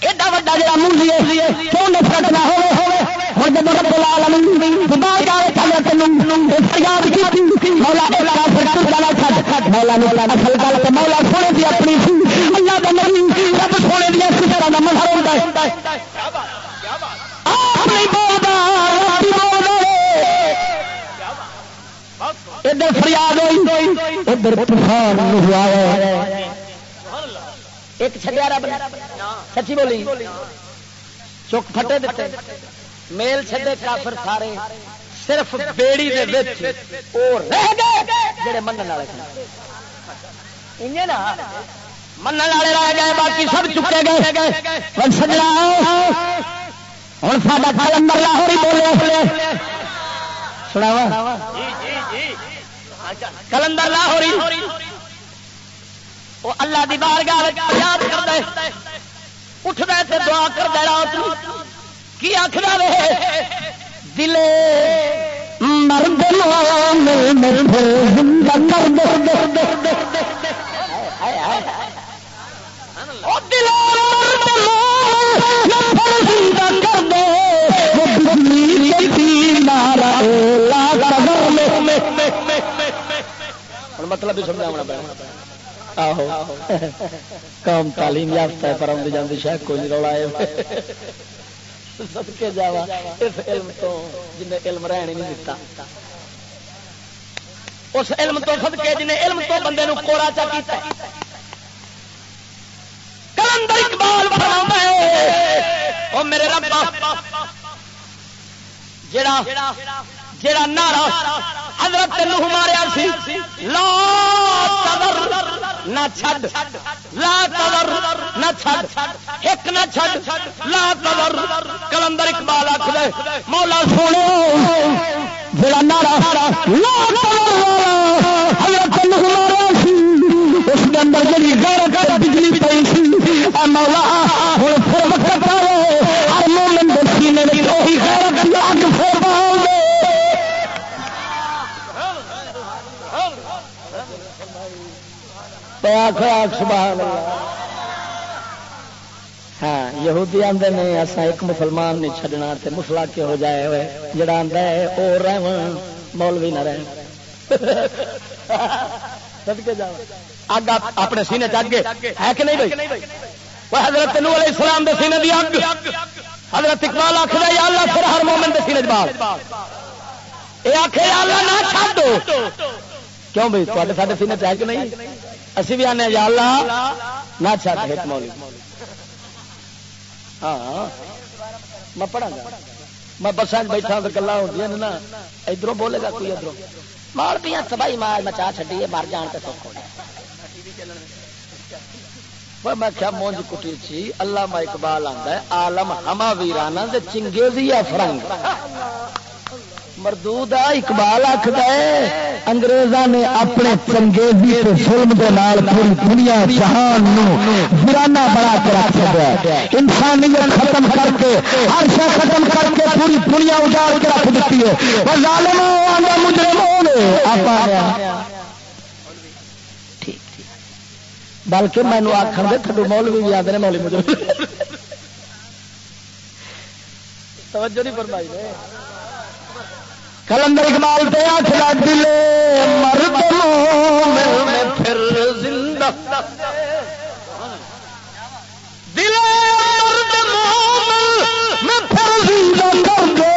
ایڈا وا جا موزی کیوں نفرت نہ ہوئے ہوں جب رب العالمین چلے تینوں فریاد کی مولا مولا والا چھڈ مولا اصل گل تے مولا سونے دی اپنی سی اللہ دا نبی رب سونے دی طرح دا مظہر ہوندا ہے ادھر فریاد ہوئی ادھر طوفان ہوا ہے ایک چڈیا رب سچی بولی؟ چک پھٹے دیتے۔ میل چھڈے کافر سارے۔ صرف بیڑی دے وچ او رہ گئے جڑے من والے من والے رہ گئے، باقی سب چکے گئے۔ گئے سجنا۔ ہوں سا کلندر لاہور ہی بولے سنا کلندر لاہور وہ اللہ دی بار گاہ یاد کرتا ہے۔ اٹھتا ہے دعا کرتا رات کی آخر رہے دلے مرد مطلب بھی سمجھا پڑنا قوم تعلیم یافتہ ہے پر آدھی جاتی شاید کوئی نہیں رولا ہے سب کے جاوا اس علم تو جن علم رہن نہیں دیتا اس علم تو سد کے جن علم تو بندے نو کوڑا چا کیتا کلندر اقبال فرما ہے او میرے رب جڑا جڑا نعرہ حضرت نوح ماریا سی، لا تذر نہ چھڈ، لا تذر نہ چھڈ، ایک نہ چھڈ، لا تذر کلندر اقبال آکھ دے مولا سونے جڑا نعرہ لا تذر حضرت نوح ماریا سی، اس کے اندر جڑی غیرت آخر سبحان اللہ۔ ہاں یہودی آدھے نے اصا ایک مسلمان نہیں چڈنا مسلا کے ہو جائے ہوئے؟ جڑا آتا ہے وہ رہ مولوی نہ رہ اگ اپنے سینے چگے ہے کہ نہیں بھائی؟ حضرت نو علیہ السلام دے سینے دی اگ۔ حضرت اقبال آخر یا اللہ پھر ہر مومن دے سینے بال یہ آخ اللہ نہ چھڈ کیوں بھائی؟ تے سارے سینے چاہ کہ نہیں؟ اسی بھی آنے یا اللہ، نہ چھٹ ایک مولی ہاں میں پڑھا گا۔ میں بسان بیٹھا تو گلا ہوتی نا ادھر بولے گا، کوئی ادھر مال پیا تباہی مار مچا چڈی مر جان کے سکھ میں کیا مونج کٹی چی اللہ اقبال آتا ہے آلم ہما ویرانا دے چنگے فرنگ مردود اقبال آخد انگریزاں نے اپنے چنگیزی ظلم دے نال پوری دنیا جہان ویرانہ بنا کے رکھ دیا انسانیت ختم کر کے، ہر شا ختم کر کے پوری دنیا اجاڑ کے رکھ دیتی ہے۔ بلکہ مینو آخر دے، تھڈو مول بھی یاد نے مولی مجھے توجہ نہیں فرمائی کلندر اقبال پہ آخر دل مرد میں پھر زندہ۔ دل مرد میں پھر زندہ کر دے۔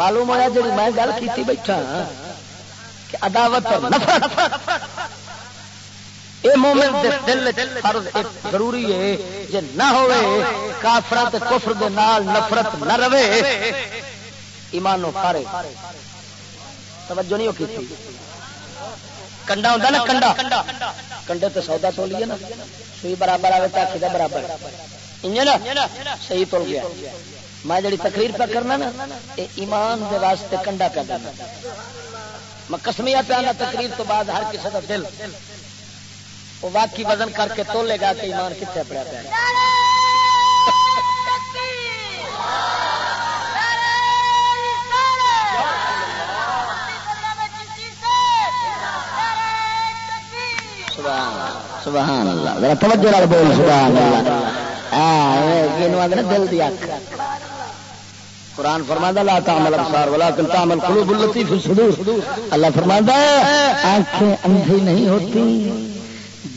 معلوم ہوا جی میں گل کی بیٹھا ہاں کہ عداوت اور نفرت یہ مومن دے دل فرض ضروری ہے جی نہ ہوئے کافرت کفر دے نال نفرت نہ رہے ایمانو پارے توجہ نہیں ہو کی کنڈا ہوتا نا کنڈا، کنڈے تو سودا تو لیے نا، سوئی برابر آئے تاکہ برابر۔ صحیح تو گیا۔ میں جڑی تقریر پہ کرنا نا ایمان دے واسطے کنڈا پہ کرنا میں کسمیا پہ آنا تقریر تو بعد ہر کسی کا دل۔ وہ واقعی وزن کر کے تولے گا کہ ایمان کتنے پڑا پہ سبحان اللہ توجہ بول، سبحان اللہ۔ ہاں دل دی اکھ۔ قرآن فرماندہ لا تعمل ابصار ولكن تعمل قلوب التي في الصدور. اللہ فرماندہ ہے، آنکھیں اندھی نہیں ہوتی،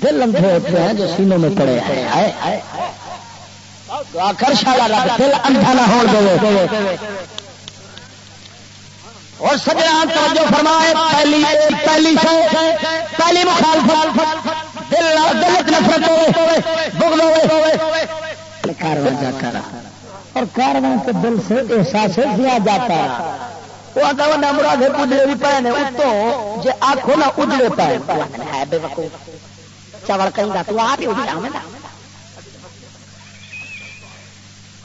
دل اندھے ہوتے ہیں جو سینوں میں پڑے ہیں۔ آخر شالا رب دل اندھا نہ ہو دے۔ اور سجنا توجہ فرمائے، پہلی پہلی پہلی مخالفت۔ دل دل نفرت ہوئے، بغض ہوئے۔ کاروائی جا کر۔ اور کارواں کے دل سے احساس دیا جاتا ہے۔ وہ آتا اجڑے بھی نے جی آخو نا اجڑے ہے بے وقوف۔ کہیں گا تو آپ ہی اجڑا میں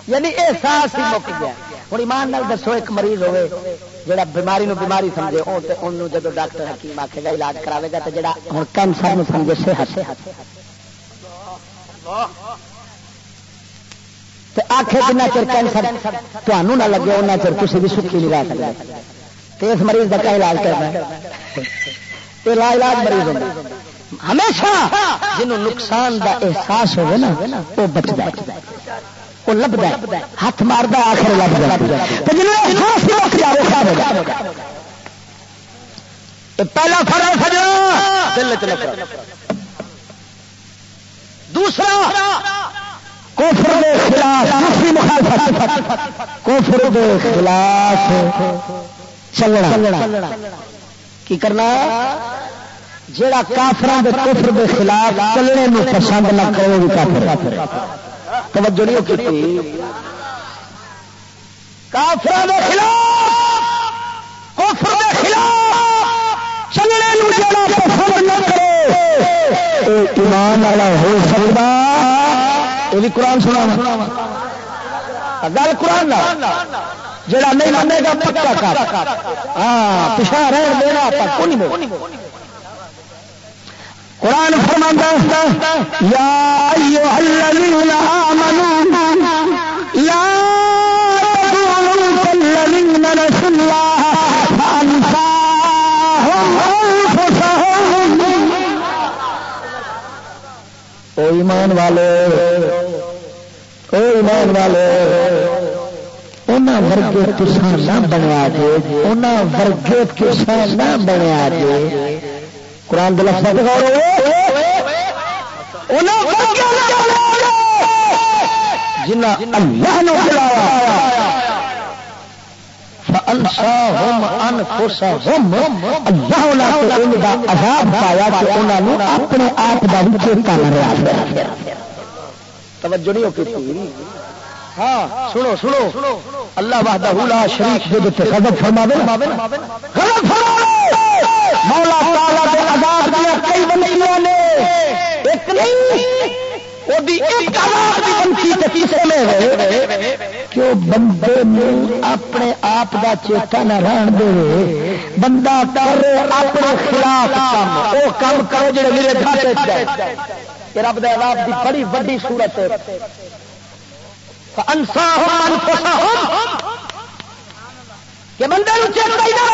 یعنی احساس ہی مک گیا۔ ہوں ایمان نال دسو، ایک مریض ہوے جڑا بیماری نو بیماری سمجھے۔ انہوں جب ڈاکٹر حکیم آکھے گا، علاج کراوے گا تو جڑا ہوں کینسر سمجھے صحت صحت۔ آخے جنہ چر کینسر تمہوں نہ لگے ان چر کسی بھی سکھی نہیں رہ سکتا تو اس مریض کا کیا علاج کرنا یہ لا علاج مریض ہونا ہمیشہ جنہوں نقصان دا احساس ہوگا نا، وہ بچتا ہے۔ وہ لبدا ہاتھ مارتا آخر لب احساس خراب ہوگا پہلا فرق دل چ دوسرا کوفر دے خلاف دوسری مخالفت کوفر دے خلاف چلنا۔ کی کرنا؟ جڑا کافر دے کفر دے خلاف چلنے میں پسند نہ کرے بھی کافر۔ توجہ نہیں کی کافر دے خلاف، کفر دے خلاف چلنے میں جڑا پسند نہ کرے ایمان والا ہو سکتا۔ یہ بھی قرآن سنا گل قرآن جڑا نہیں مانے گا، پکا کر۔ ہاں پچھا رہ دینا قرآن فرمانا یا الذین لا نسوا الله او ایمان والے۔ ایمان والے ورگے کسان نہ بنیا جے ان ورگے کسان نہ بنیا جے قرآن دل جنہ اللہ نے بلایا اپنے آپ کا بھی چیتا لگا توجہ نہیں ہوتی ہاں سنو سنو۔ اللہ وحدہ لا شریف جو غضب فرما دے غضب فرما مولا تعالی دیا کئی بندیاں نے۔ ایک نہیں او دی ایک عذاب دی بنکی تے کسے میں ہے کہ بندے اپنے آپ کا چیتا نہ رہن دے۔ بندہ کرے اپنے خلاف کام وہ کام کرو جی میرے گھر رب دے رب کی بڑی وڈی صورت انسا کہ بندے چیتا ہی نہ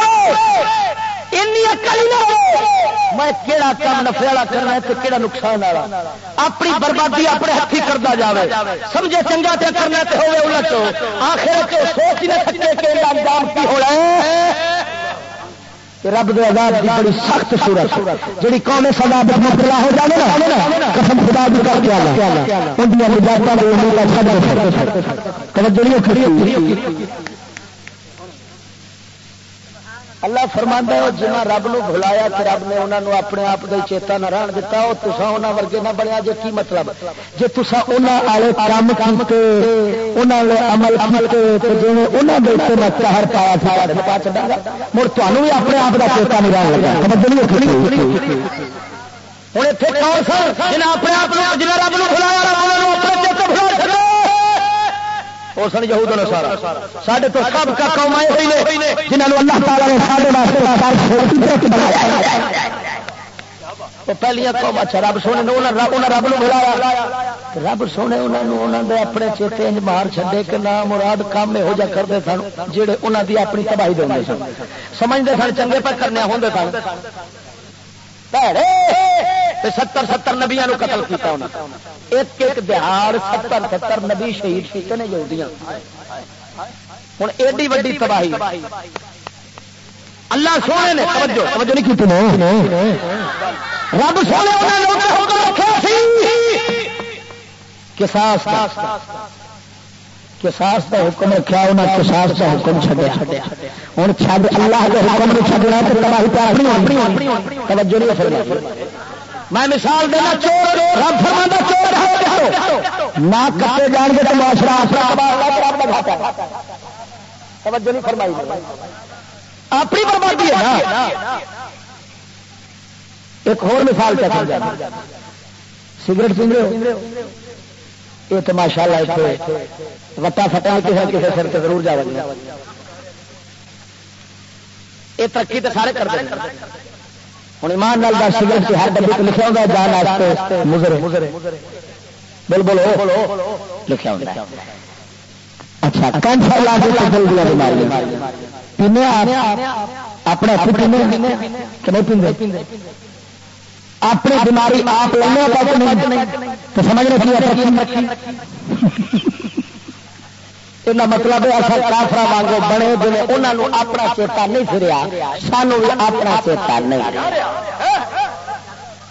میں کہڑا کام نفے والا کرنا ہے تو کہڑا نقصان والا۔ اپنی بربادی اپنے ہاتھی کرتا جائے سمجھے چنگا تے کرنا تو ہوئے الٹ۔ آخر کے سوچ نہ سکے کہ انجام کی ہو رہا ہے۔ رب دے عذاب دی بڑی سخت صورت، جڑی قوم سزا مبتلا ہو جائے نا، قسم خدا دی کر کے اللہ ان دی نجاتاں دے امید صبر توجہ نہیں کھڑی اللہ فرما جنا رب نو بلایا کہ رب نے انہوں نے اپنے آپ کا چیتا نہ رہن دتا وہ تسا انہوں ورگے نہ بنیا جی کی مطلب؟ جی تسا والے کام کام کے عمل عمل کے جی انہوں کے میں ہر پایا سارا پا چڑا مڑ بھی اپنے آپ کا چیتا نہیں رہن لگا کون سر جنہیں اپنے آپ جنہیں رب نو بلایا وہ سن یہود نے سارا تو سب کا قوم آئے جنہوں اللہ تعالیٰ نے سارے واسطے پہلیا قوم اچھا رب سونے رب رب نو بلایا۔ رب سونے انہوں نے اپنے چیتے مار چھڈے کہ نہ مراد کام یہو جہ کرتے سن جہے انہوں کی اپنی تباہی دے سن۔ سمجھتے سن چنگے پر کرنے ہوں سن۔ ستر ستر نبیا قتل کیا ایک ایک دہاڑ ستر ستر نبی شہید کیتے نے یہودیاں۔ ہوں ایڈی وڈی تباہی۔ اللہ سونے نے توجہ توجہ نہیں کی رب سونے کساس کساس کا حکم رکھا سی انہیں کساس کا حکم چڈیا ہوں چڈ اللہ کے حکم نے چڈنا تو تباہی پیار نہیں توجہ نہیں میں مثال دینا چور رب فرما چور نہ کٹے جان گے تو معاشرہ توجہ نہیں فرمائی۔ اپنی بربادی ہے نا۔ ایک اور مثال کیا کر جائے سگریٹ پی رہے ہو یہ تو ماشاء اللہ وٹا فٹا کسی کسی سر سے ضرور جا جائے یہ ترقی تو سارے کر دیں ہوں ایمان لال دس سگریٹ ہر ڈبے کو لکھا ہوگا جان واسطے مزر بول بولو لکھا ہوگا اچھا کینسر لا کے دل دیا بیماری پینے اپنے آپ پینے کہ نہیں پیندے اپنی بیماری آپ لینا تو سمجھ رہے رکھی یہ مطلب اصل کافرا وانگو بنے جی انہوں اپنا چیتا نہیں فریا سانو بھی اپنا چیتا نہیں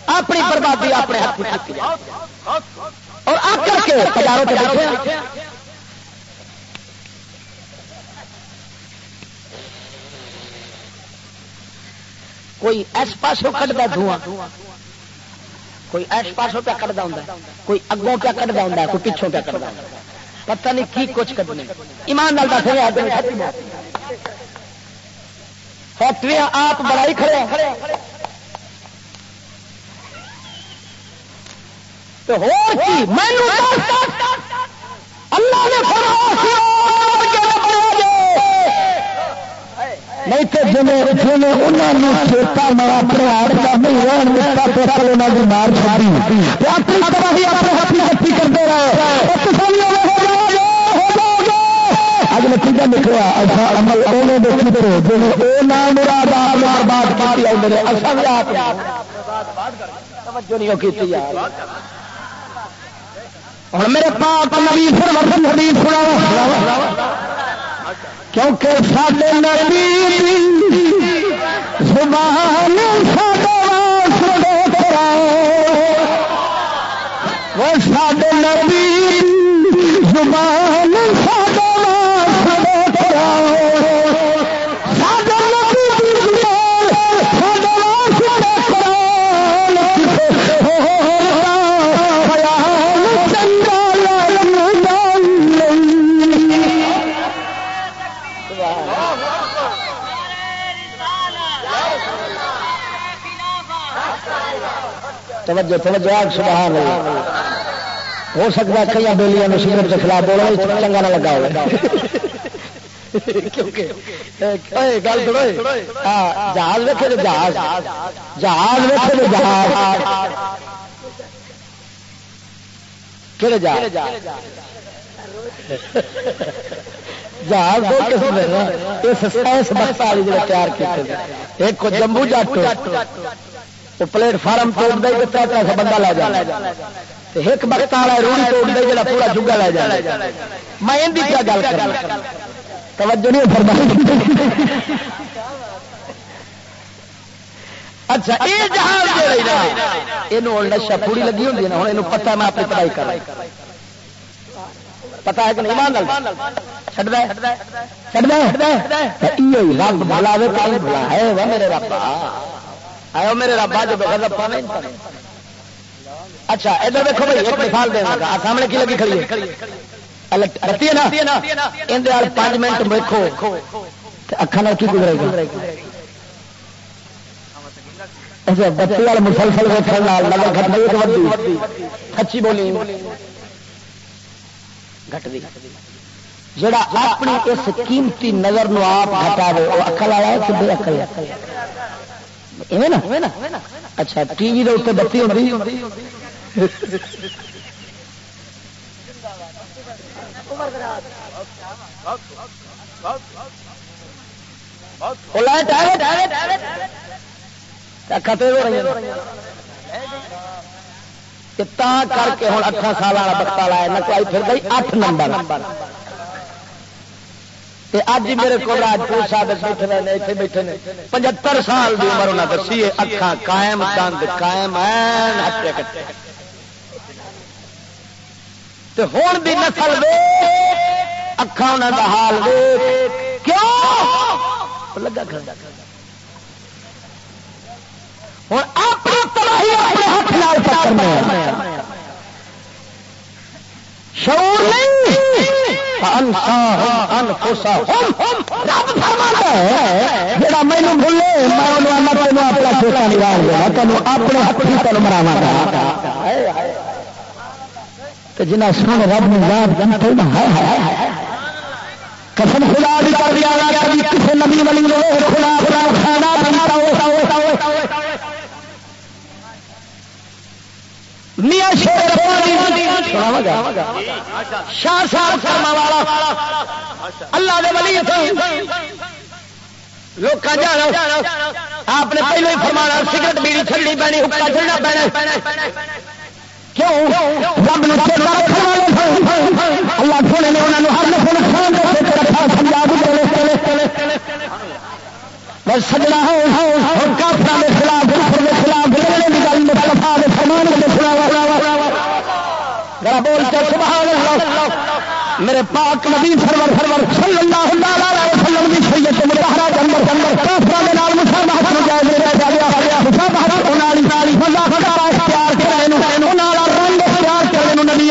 اپنی بربادی اپنے ہاتھ اور آ کر کے بیٹھے کوئی اس پاسوں کٹتا دھواں کوئی اس پاسوں پہ کٹتا ہوں کوئی اگوں پہ کٹتا ہوں کوئی پچھوں پہ کٹتا ہوں پتہ نہیں کی کچھ کرنے ایمان نال دس فیکٹری آپ بڑائی کھڑے اللہ نے نہیں تو جی جی کھیتا میں اپنے آپ کا نہیں رہن دتا تو پہلے میں مار چاری اپنی تباہی اپنے ہاتھی ہاتھی کرتے رہے۔ نتیجہ نکلا ایسا اچھا، عمل اونے دے کدھر جے او نام مراد بات کی آندے نے اساں آپ توجہ نہیں کیتی یار۔ ہن میرے پاک نبی فرمان حدیث سناو کیونکہ ساڈے نبی زبان ساڈے واسطے وہ ساڈے نبی زبان ساڈے توجہ توجہ آگ سبحان اللہ۔ ہو سکتا ہے کئی بیلیاں سگریٹ کے خلاف بولنا چنگا نہ لگا ہوا گل جہاز ویکے جہاز۔ جہاز ویکے جہاز۔ کہڑے جہاز؟ جہاز دو قسم والی جڑے تیار کیتے ایک کو جمبو جٹ۔ وہ پلیٹ فارم توڑ دے تو تر بندہ لے جا ایک بخت والا روڑی توڑ دے جا پورا جگا لے جا میں ان کیا گل کر توجہ نہیں فرمائی۔ اچھا یہ جہاز یہ نشا پوری لگی ہوتی نا ہوں یہ پتا میں اپنی پڑھائی کر پتا ہے کہ نہیں؟ مان چڑھ رب بلا ہے۔ میرے رب آئے میرے رب جب رب پانے اچھا ادھر دیکھو بھائی، ایک مثال دینا گا سامنے کی لگی کھڑی رتی ہے نا؟ اندر پانچ منٹ دیکھو اکھان کی گزرے گی بتی والے مسلسل ویکھن نظر گھٹ گئی تو ویکن سچی بولی۔ گٹتی جڑا اپنی اس قیمتی نظر نو آپ ہٹا دے وہ اکل والا ہے کہ بے اکل اچھا ٹی وی اتنے بتی ہوتی کر کے ہوں اٹھا سال والا بتا لایا نکوائی پھر گئی اٹھ نمبر۔ اج میرے کو راجپور صاحب بیٹھے رہے اتنے بیٹھے نے۔ پچہتر سال کی عمر انہیں دسی اکھان قائم، دند قائم ہٹے کٹے۔ ہوں بھی نسل وے اکھان کا حال وے کیوں؟ لگا کر ہوں اپنی تباہی اپنے ہاتھ نال پکڑنا شعور نہیں۔ جا مینو بھولے، میں انہوں تینوں اپنا چھوٹا نکال دیا تینوں اپنے ہاتھ تین مراوا جنا سن رب نے یاد کرنا قسم خدا بھی کر دیا کسی نبی والی خدا خدا کھانا بنتا میاں شاہ صاحب فرما والا۔ اللہ دے ولی لوگ جانا آپ نے پہلے ہی فرمانا سگرٹ بیڑی چلنی پینی حکا چلنا پینا کیوں؟ رب اللہ سونے نے ہر نقصان سمجھا سجنا کافر کے خلاف کے خلاف گل کے بول کے سبحان اللہ میرے پاک نبی سرور سرور صلی اللہ علیہ وسلم کی شریعت متحرہ کے اندر اندر کے نال میں جائز گیا۔ کا اختیار کرے رنگ اختیار کرے نبی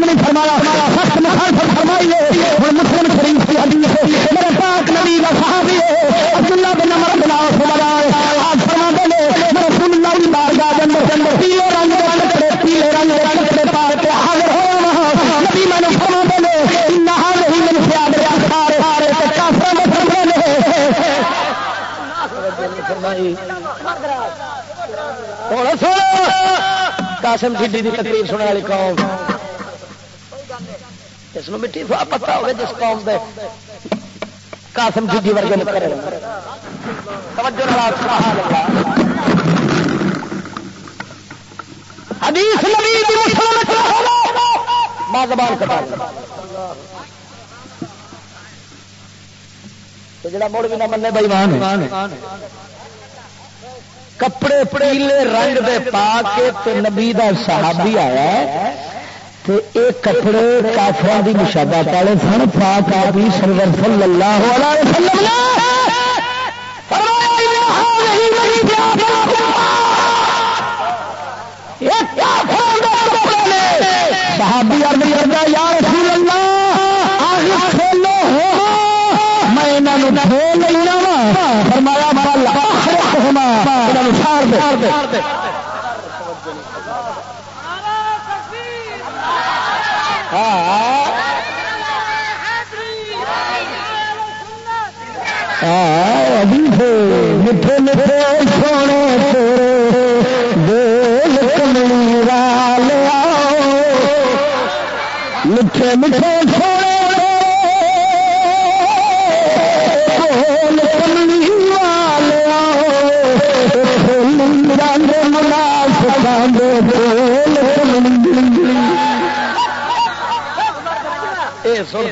نے فرمایا سخت مخالفت فرمائی ہے اور مسلم شریف کی حدیث ہے میرے پاک نبی کا صحابی ہے عبداللہ بن عمر بن عاص بڑا ہے آپ فرماتے ہیں رسول اللہ کی بارگاہ کے اندر پیلے رنگ کے کپڑے پیلے رنگ کے کپڑے پا کے حاضر ہو وہاں نبی میں نے فرماتے ہیں ان حاضر ہی من خیال ہے سارے سارے تے کافر میں فرماتے ہیں قاسم جی کی تقریر سننے والی قوم. اس میں مٹی پتا ہوگا جس قوم دے قاسم جی ورگے نے کرے. توجہ حدیث نبی دی مسلم کرو ما زبان کٹا جڑا مڑ بھی نہ منے بھائی مان کپڑے پیلے رنگ دے پا کے نبی دا صحابی آیا ایک کپڑے کافر کی مشابہ پالے سن، پاک آبی سرور صلی اللہ علیہ وسلم صحابی عرض کرتا، یا رسول اللہ کھولو میں یہاں دھو لینا وا۔ فرمایا مالا ہونا میٹھے میٹھے سونے دل کملی والے میٹھے میٹھے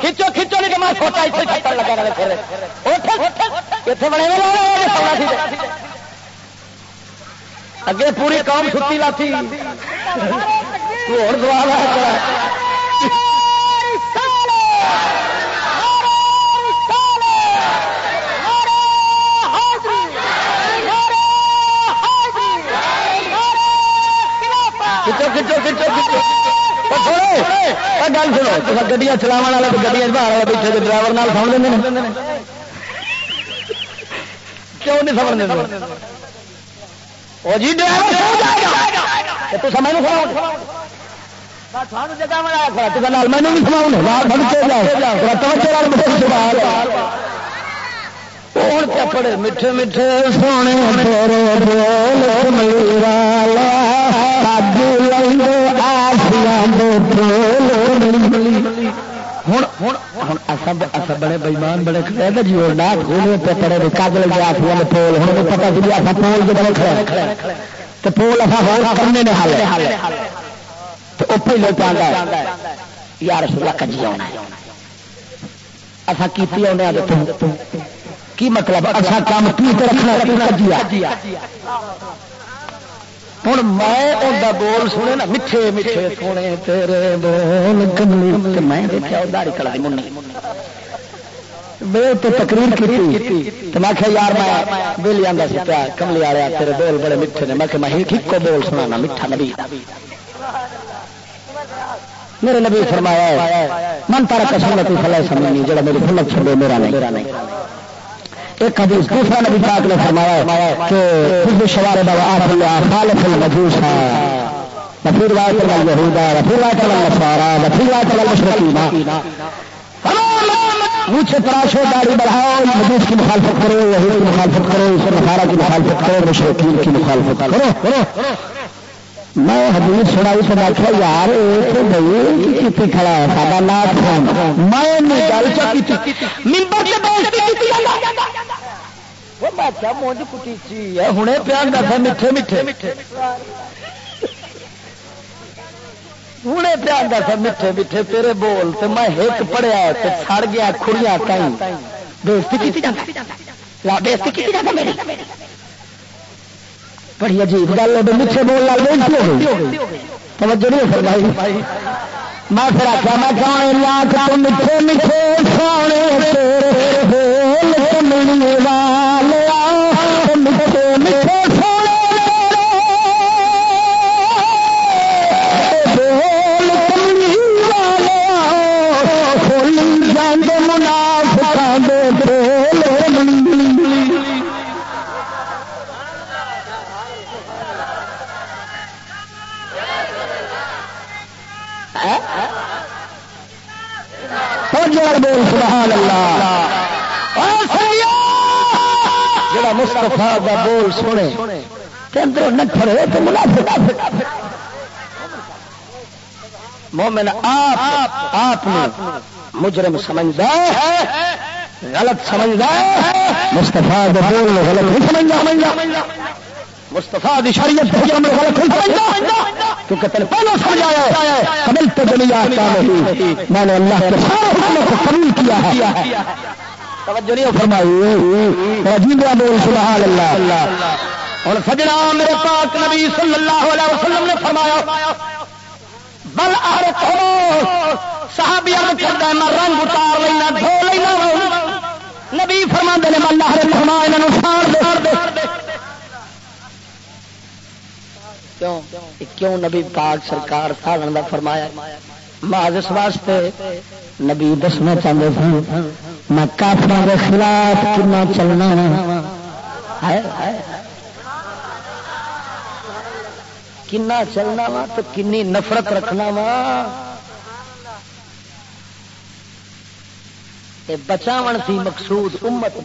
کھچو کھچو نہیں کہ میں چھوٹا اتنے لگا اتنے بڑے اگے پوری قوم ستی لاتی۔ دعا گل سنو گڈیا چلاو والا گڈیا باہر والا بیٹھے ڈرائیور سمجھ لیں کیوں نہیں سمجھ دیں جی پڑے میٹھے میٹھے سونے بڑے بےمان بڑے کھڑے جی نہ پڑے کاگل گیا پول ہوں پتا پول کے بڑے کھڑے تو پول اصا کرنے نے حال تو وہ پہلے پہ یار سلا کجی آنا اصا کی آنے کی مطلب اصا کام کی رکھنا ہوں میں بول سنے نا میٹھے میٹھے سونے تیرے بول کملی میں دیکھا داری کلا منی تو تقریر کی تو میں یار میں بل آتا سی پیا کملی والے تیرے بول بڑے میٹھے نے میں کہ میں ٹھیک بول سنا میٹھا نبی میرے نبی فرمایا من تارا کسم کا فلا سمجھنی جڑا میری فلک چھوڑے میرا نہیں ایک حدیث دوسرا نبی پاک نے فرمایا کہ خود شوار خالف المجوس ہے رفیع وائٹ یہودا رفیع وائٹ النصارا رفیع وائٹ المشرقین مجھ سے تراشو داڑھی بڑھاؤ مجوس کی مخالفت کرو، یہود کی مخالفت کرو اسے نصارا کی مخالفت کرو، مشرقین کی مخالفت کرو۔ میں حدیث سنائی تو میں کیا یار بھائی کھڑا ہے سارا نات فون میں گل ہوں پیا میٹھے میٹھے۔ ہوں پیا سا میٹھے میٹھے۔ تیرے بول تو میں ہٹ پڑیا سڑ گیا کڑیاں کہیں بےستی کی بڑی عجیب گل ہے میٹھے بول لال بولتی ہو گئی توجہ نہیں فرمائی۔ میں پھر آخیا میں کہاں میٹھے میٹھے سونے بول مستفا کا بول سنے۔ اندر نکھر تو منافق مومن آپ آپ مجرم سمجھتا ہے، غلط سمجھتا ہے۔ مستفا کا بول غلط نہیں سمجھتا۔ مستفا دی شریعت غلط نہیں سمجھتا۔ کیونکہ تین پہلے سمجھایا قبل تو دنیا میں نے اللہ کے سارے کو قبول کیا ہے۔ توجہ نہیں فرمائی. جیندیا بول، سبحان اللہ. اور سجنا میرے پاک نبی صلی اللہ علیہ وسلم نے فرمایا، بل آر صحابی عرض کرتا ہے، میں رنگ اتار لینا، دھو لینا، نبی فرما دے میں اللہ فرما انہوں ساڑ دے سار کیوں؟ کیوں نبی پاک سرکار ساڑن کا فرمایا؟ محض اس واسطے نبی دسنا چاہتے تھے میں کافر کے خلاف کنا چلنا کنا چلنا وا تو کنی نفرت رکھنا وا۔ بچاو سی مقصود امت۔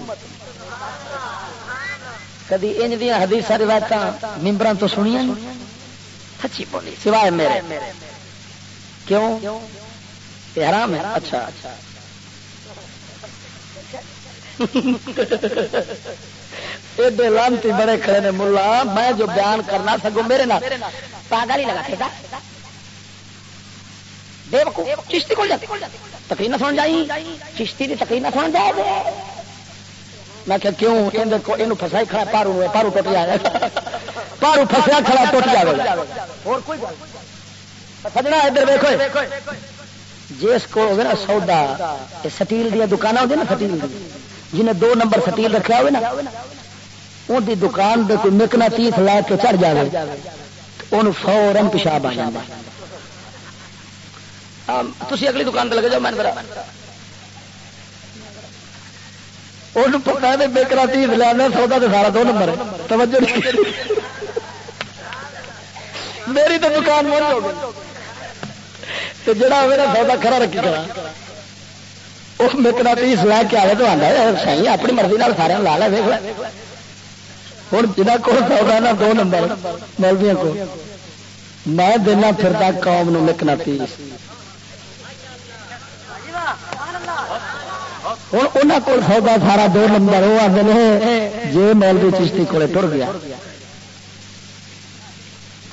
کدی انج دیا حدیث روایت ممبر تو سنیا سچی بولی، سوائے میرے۔ کیوں؟ حرام ہے۔ اچھا اچھا۔ ایڈے لانتی بڑے کھڑے نے ملا، میں جو بیان کرنا سگو میرے نام پاگل ہی لگا چشتی کو تقریر نہ سن جائی۔ چشتی کی تقریر نہ سن جائے میں کہ کیوں؟ یہ فسائی کھڑا، پارو پارو ٹوٹ جائے۔ پارو فسیا کھڑا ٹوٹ جائے۔ اور کوئی سجنا، ادھر ویکو جس کو ہوگا نا سودا سٹیل دیا دکان ہوگی نا، سٹیل دیا۔ جنہیں دو نمبر سٹیل رکھا ہوئے نا ان کی دکان دے کوئی مکنا تیس لا کے چڑھ جائے ان فورن پیشاب آ جائے تھی اگلی دکان پہ لگے جاؤ، میں ان پتا ہے میکنا تیس لیا سودا تو سارا دو نمبر توجہ میری تو دکان بند ہو گئی۔ جڑا ہوگا سودا کھڑا رکھی کرا۔ وہ مکنا تیس لے کے آئے تو آتا صحیح اپنی مرضی سارے لا لے دیکھ ہوں جنہ کو سودا نا دو نمبر مولویا کو میں دینا پھرتا قوم نو لکھنا تیس ہوں انہوں کو سودا سارا دو نمبر وہ آتے ہیں جی مولوی چشتی کو ٹر گیا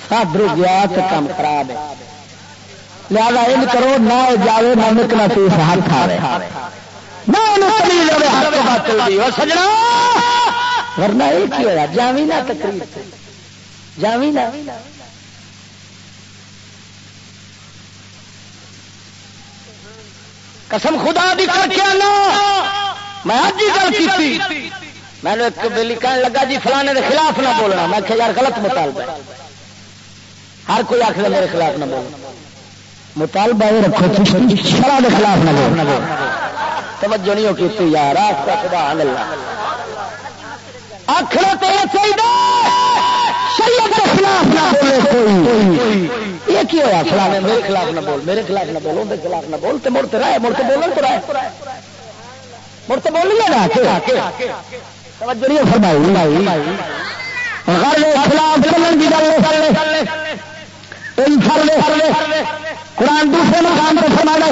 سادر گیا تو کام خراب ہے لہذا یہ کرو، نہ جاوے، نہ لکھنا تیس ہاتھ آ رہے سجنا! ورنہ یہ کی ہوا جامی نہ تقریر جامی نہ۔ قسم خدا دی کر کے آنا۔ میں آج ہی گل کی میں نے ایک بلی کہنے لگا جی فلانے کے خلاف نہ بولنا۔ میں کہ یار، غلط مطالبہ ہر کوئی آخر میرے خلاف نہ بولنا۔ مطالبہ یہ رکھو شرح کے خلاف نہ بولنا توجہ نہیں ہو کی یار سبحان اللہ۔ آخر تو شریعت کے خلاف نہ بولے یہ کی ہوا فلانے میرے خلاف نہ بول، میرے خلاف نہ بول ان خلاف نہ بول تو مڑتے رہے مڑتے بولن تو رہے مڑتے بولیے نا توجہ نہیں فرمائی خلاف چلن کی گل قرآن دوسرے مقام پر فرمانا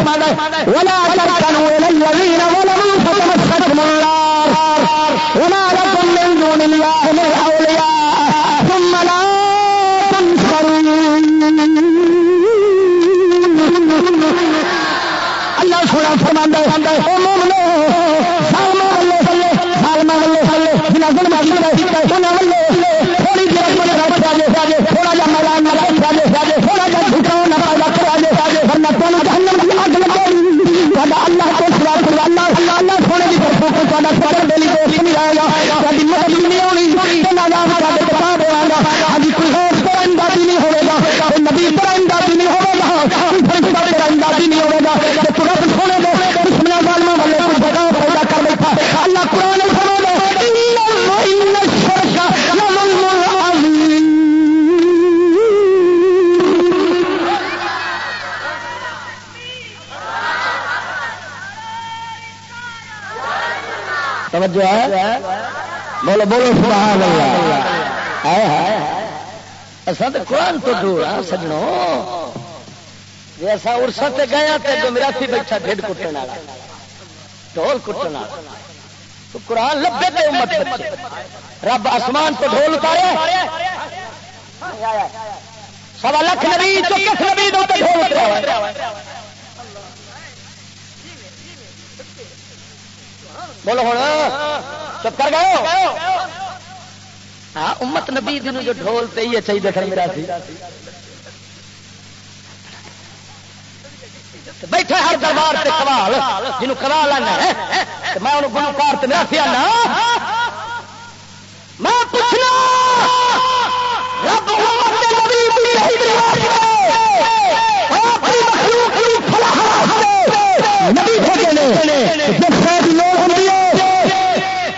ولا تركنوا الى الذين ظلموا فتمسكهم النار، وما لكم من دون الله من اولياء ثم لا تنصرون۔ اللہ سونا فرماندا ہے سارا کو تھوڑا سوال نہیں آئے گا تھوڑی مدد نہیں آنی توجہ ہے؟ بولو بولو، سبحان اللہ۔ ہائے ہائے ایسا تو قرآن تو دور ہاں سجنوں جیسا ارسا تے گیا تے جو میرا سی بیٹھا، ڈھڈ کٹن والا۔ ڈھول کٹن والا۔ تو قرآن لبے تے امت بچے۔ رب آسمان تو ڈھول اتارے۔ سوا لکھ نبی، چوکس نبی دو تے ڈھول اتارے۔ بولو ہوں چپ کر گئے ہاں امت نبی دن جو ڈھول تے ہی اچھا چاہیے دیکھ میرا سی۔ بیٹھے ہر دربار سے سوال جنوب کلال آنا میں انہوں گلوکار تو میرا سی آنا میں پوچھنا، رب نبی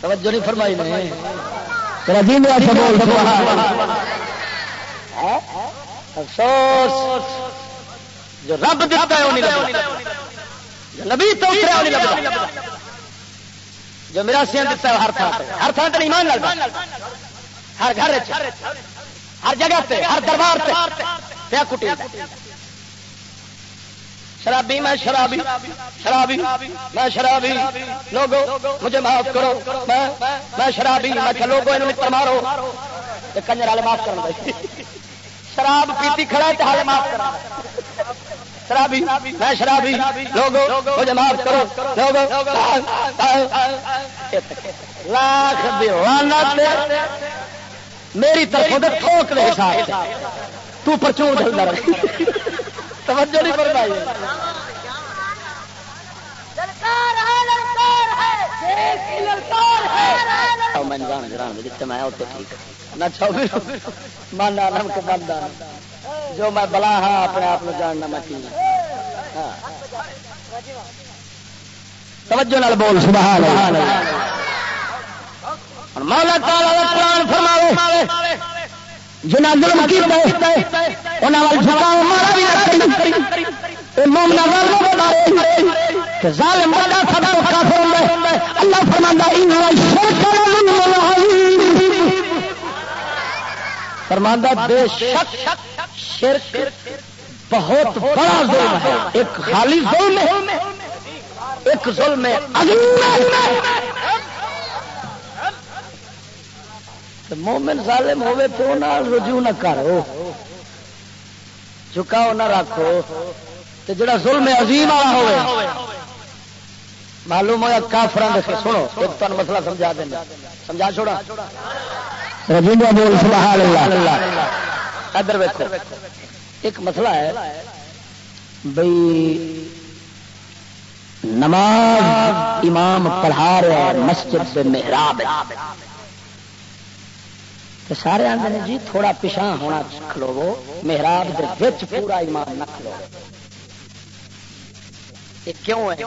توجہ نہیں فرمائی نہیں افسوس۔ جو رب دیتا ہے نبی تو جو میرا سین دیتا ہے ہر تھان ہر تھان تو ایمان لگتا ہر گھر ہر جگہ پہ ہر دربار پہ کٹی۔ شرابی، میں شرابی شرابی، میں شرابی، لوگو، مجھے معاف کرو، میں شرابی، میں کہ لوگو متر مارو کنجر والے معاف کرنا شراب پیتی کھڑا تو حال معاف کرنا شرابی، میں شرابی، لوگو، مجھے معاف کرو، لوگو، لاکھ میری طرف تھوک دے حساب تو پرچون چلتا رہے۔ توجہ نہیں پڑ پائی جو میں بلا ہاں اپنے آپ کو جاننا میں ہاں۔ توجہ نال بول سبحان مولا تعالی قرآن فرماوے۔ جنا ظلم کیتا ہے، انہاں جھکاؤ مارا بھی نہ اے مومنا کہ ظالم بڑا سدا کافر ہوندا ہے۔ اللہ فرماندا ان شرک فرماندا بے شک شرک بہت بڑا ظلم ہے۔ ایک خالی ظلم ہے، ایک ظلم ہے۔ عظیم مومن ظالم ہوے تو نہ رجوع نہ کرو جھکاؤ نہ رکھو۔ تو جڑا ظلم عظیم والا ہوئے معلوم ہوا کافران دیکھے سنو ایک تن مسئلہ سمجھا دینا۔ سمجھا چھوڑا؟ رجیندر بول سبحان اللہ۔ ادھر ویکو ایک مسئلہ ہے بھائی نماز امام پڑھا رہے مسجد سے محراب تو سارے آدھے جی تھوڑا پچھا ہونا کھلو محراب کے پورا ایمان نہ کھلو یہ کیوں ہے؟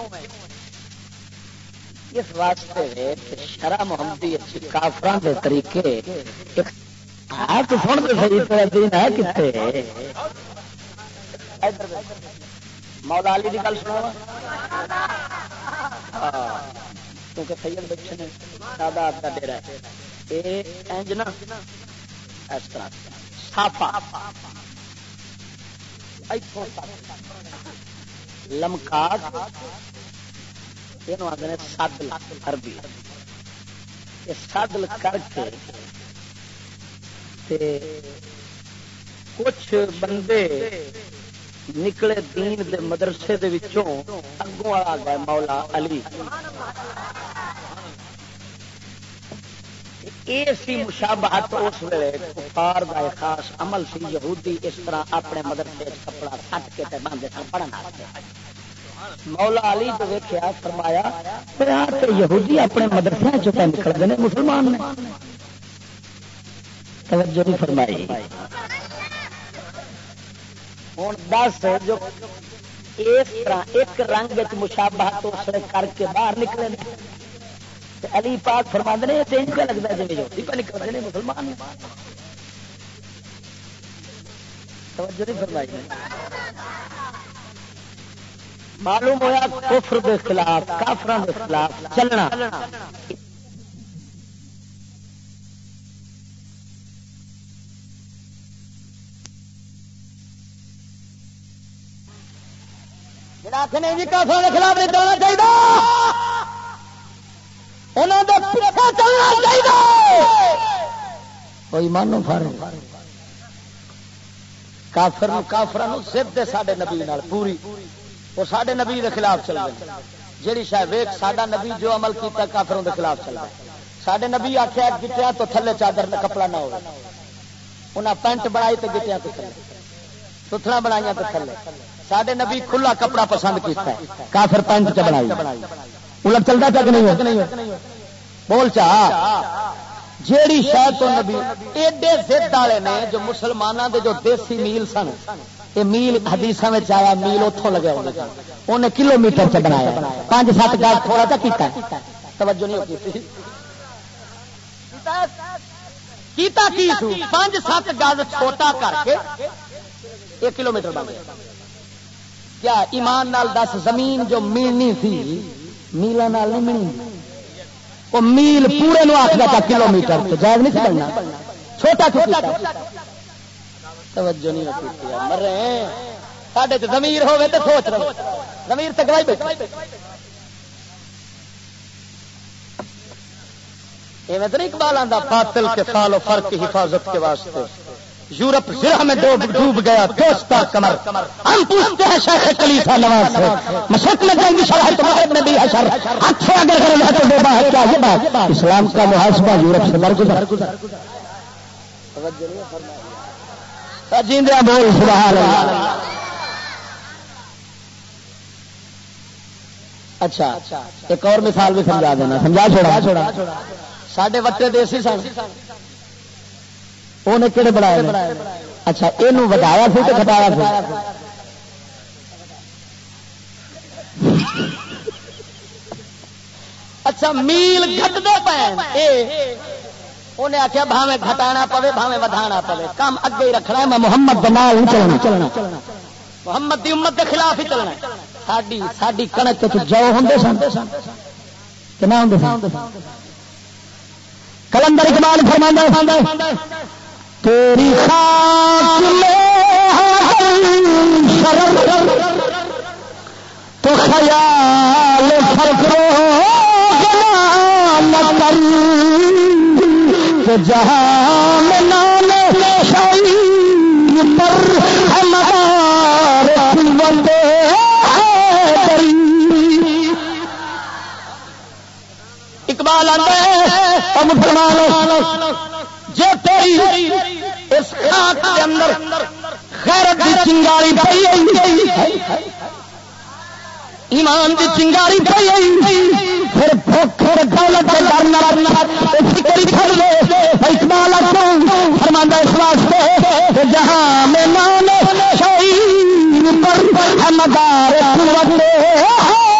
اس واسطے شرح محمدی کافران کے طریقے تو سن تو صحیح دین ہے کتنے مولا علی کی گل سنا ہاں، کیونکہ سید بچے نے سادہ آپ کا ڈیرا ہے۔ لمکا آدھے سدل اربی سدل کر کے کچھ بندے نکلے دین دے مدرسے دے وچوں اگوں آ گئے مولا علی سی مشابہت اس ویلے کفار دا خاص عمل سی، یہودی اس طرح اپنے مدرسے کپڑا کٹ کے باندھے سن پڑھنا مولا علی جو ویکیا فرمایا یہودی اپنے مدرسے چ نکلتے ہیں مسلمان نے۔ توجہ نہیں فرمائی۔ ہوں دس جو اس طرح، ایک رنگ مشابہت اس کر کے باہر نکلے علی پاک فرما نے چینج کا لگتا ہے جی یہودی پہ نکلتے ہیں مسلمان توجہ نہیں فرمائی۔ معلوم ہوا کفر کے خلاف کافر کے خلاف چلنا۔ جڑا جی کافر کے خلاف نہیں چلنا چاہیے انہوں نے پیچھے چلنا چاہیے۔ کوئی مانو فر کافر کافر سب دے سڈے نبی پوری۔ وہ سڈے نبی کے خلاف چل رہے جیڑی شاید ویک سڈا نبی جو عمل کیتا کافروں کے خلاف چل رہا سڈے نبی آخیا گٹیا تو تھلے چادر کپڑا نہ ہو انہیں پینٹ بنائی تو گٹیا تو تھلے۔ ستھرا بنائی تو تھلے۔ سڈے نبی کھلا کپڑا پسند کیتا ہے۔ کافر پینٹ چ بنائی۔ الٹ چلتا تک نہیں بول چا۔ جیڑی شاید تو نبی ایڈے زد والے نے جو مسلمانوں دے جو دیسی میل سن یہ میل حدیث میں آیا، میل اتوں لگا انہیں کلو میٹر سے بنایا۔ پانچ سات گاہ تھوڑا سا کیتا توجہ نہیں ہوتی۔ کیتا کی پانچ سات گز چھوٹا کر کے ایک کلو میٹر بن گیا۔ کیا ایمان نال دس، زمین جو ملنی تھی میلا نال نہیں ملنی۔ وہ میل پورے نو آخر تھا کلو میٹر جائز نہیں بننا۔ چھوٹا چھوٹا توجہ نہیں ہوتی مر رہے ساڈے زمیر ہوے تو سوچ رہے زمیر تک گواہی بیٹھے اقبال آتا فاطل کے فال و فرق کی حفاظت کے واسطے۔ یورپ ضلع میں ڈوب ڈوب گیا دوستا کمر۔ ہم پوچھتے ہیں شیخ کلیسا نواز سے مشرق میں جائیں گی شرح تو مغرب میں بھی ہے شر ہاتھ سے اگر کریں تو ڈوبا ہے کیا یہ بات؟ اسلام کا محاسبہ یورپ سے مر گزر۔ جیندیا بول سبحان اللہ۔ اچھا ایک اور مثال بھی سمجھا دینا۔ سمجھا چھوڑا۔ چھوڑا۔ ساڈے وٹے دیسی سن۔ انہیں کہڑے بنایا اچھا یہ ودایا سی تو گٹایا سی اچھا میل گٹتے پے انہیں آخیا بھاوے گھٹانا پوے بھاوے ودھانا پوے کام اگے ہی رکھنا میں محمد چلنا چلنا محمد دی امت کے خلاف ہی چلنا ساری ساری کنک جو ہوں سن کلندر اقبال فرما تیری خاک میں شرم، تو خیال فکرو تو جہاں میں نام شاہی پر ہمارے بندے اقبال آتے مسلمان جو تیری اس خاک کے اندر خیرت کی چنگاری پی ایمان کی چنگاری پی پھر پھر دولت کے ڈر نہ فکر کر لے۔ اقبال فرماندہ اس واسطے کہ جہاں میں مان شاہی پر ہم دار والی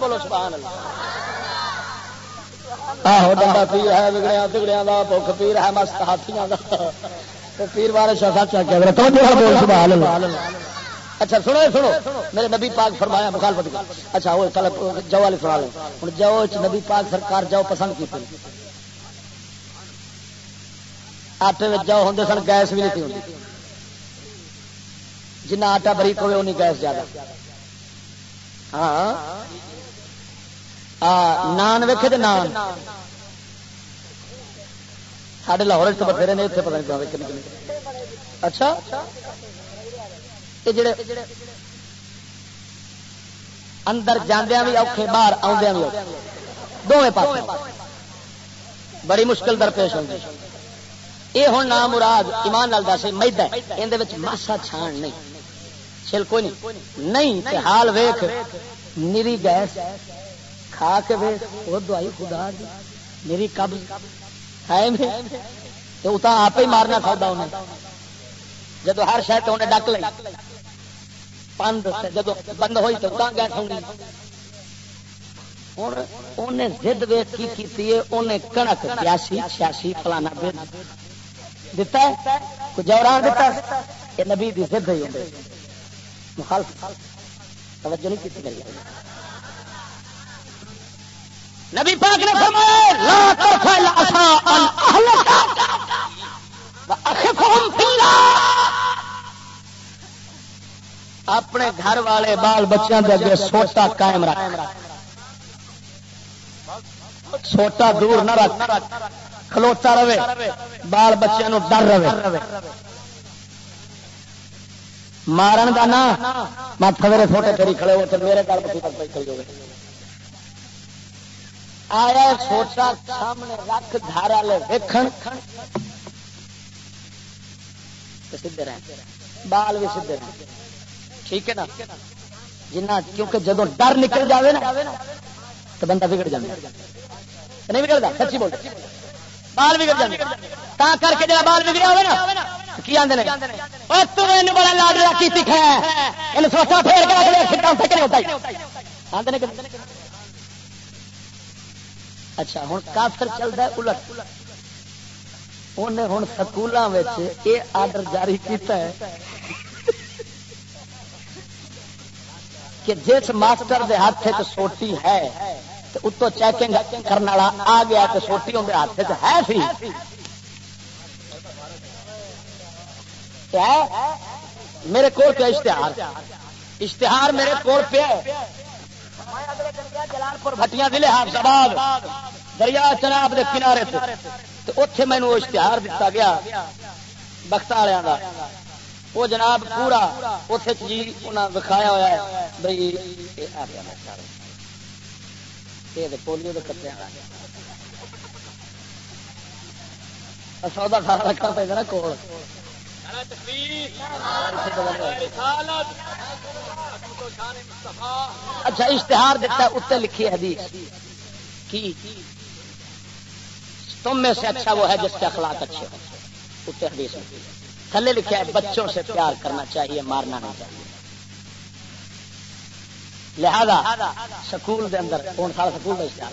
بولو سبحان آہو ڈنڈا پیر ہے بگڑیا بگڑیا کا بخ پیر ہے، مست ہاتھیاں کا پیر بارے شاہ بول، سبحان اللہ۔ اچھا سنو سنو۔ میرے نبی پاک فرمایا، مخالفت اچھا وہ کل جو والے سوال ہوں جو، نبی پاک سرکار جو پسند کی آٹے میں جو ہوں سن، گیس بھی نہیں ہوتی جنہ آٹا بریک ہوئے انہیں گیس زیادہ۔ ہاں۔ نان ویکے نان۔ سارے لاہور چ بتھیرے نے اتنے پتا نہیں اچھا۔ جڑے اندر جاندیا بھی اوکھے، باہر آدھے بھی دونوں پاس بڑی مشکل درپیش ہوگی یہ ہوں نام مراد ایمان لال دس میدا یہ ماسا چھان نہیں۔ چھل کوئی نہیں۔ نہیں حال ویخ نیری گیس کھا کے ویخ وہ دوائی خدا دی۔ میری کب۔ ہے تو اتنا آپ ہی مارنا کھا انہیں جب ہر شہر انہیں ڈک لی بند جب بند ہوئی تو اتنا گیس ہونی۔ ہوں انہیں زد ویخ کی کیتی ہے انہیں کنک چھیاسی چھیاسی فلانا دتا ہے؟ کوئی جوران دتا یہ نبی دی ضد ہی ہوندے مخالف۔ توجہ نہیں کیتی میری۔ نبی پاک نے فرمایا، لا ترفع العصا عن اهلك واخفهم في الله۔ اپنے گھر والے بال بچوں کے اگے سوٹا قائم رکھ۔ سوٹا دور نہ رکھ۔ کھلوتا رہے، بال بچوں ڈر رہے۔ مارن کا نا، میں سویرے فوٹے پھر کھڑے ہو میرے گھر پہ آیا سوچا، سامنے رکھ گھر والے ویکھن۔ سیدھے رہے بال بھی سیدھے رہے ٹھیک ہے نا؟ جنا کیونکہ جدو ڈر نکل جائے نا، تو بندہ بگڑ جائے نہیں بگڑتا، سچی بول بال بگڑ جائے تا کر کے جا بال بگڑا ہوئے نا، کی آدھے تین بڑا لاڈ کی سکھا سوچا پھیر کے ہوتا آدھے اچھا ہوں کافر چلتا ہے الٹ۔ انہیں ہوں سکولوں یہ آرڈر جاری کیتا ہے کہ جس ماسٹر دے ہاتھ سوٹی ہے اتو چیکنگ کرنے والا آ گیا تو سوٹی اندر ہاتھ ہے سی۔ میرے کو پہ اشتہار؟ اشتہار میرے کو پہ جلال پور بھٹیاں ضلع حافظ دریا چناب کے کنارے سے اتے مینو اشتہار دتا گیا بخت والوں کا وہ جناب پورا اتنے جی انہیں دکھایا ہوا ہے بھائی پولیو کے سودا سارا رکھنا پہ نا کول۔ اچھا اشتہار دیتا اتنے لکھی حدیث۔ کی؟ تم میں سے اچھا وہ ہے جس کے اخلاق اچھے ہو اتنے حدیث میں۔ تھلے لکھا ہے بچوں سے پیار کرنا چاہیے مارنا نہیں چاہیے۔ لہذا سکول دے اندر کون سال سکول کا اشتہار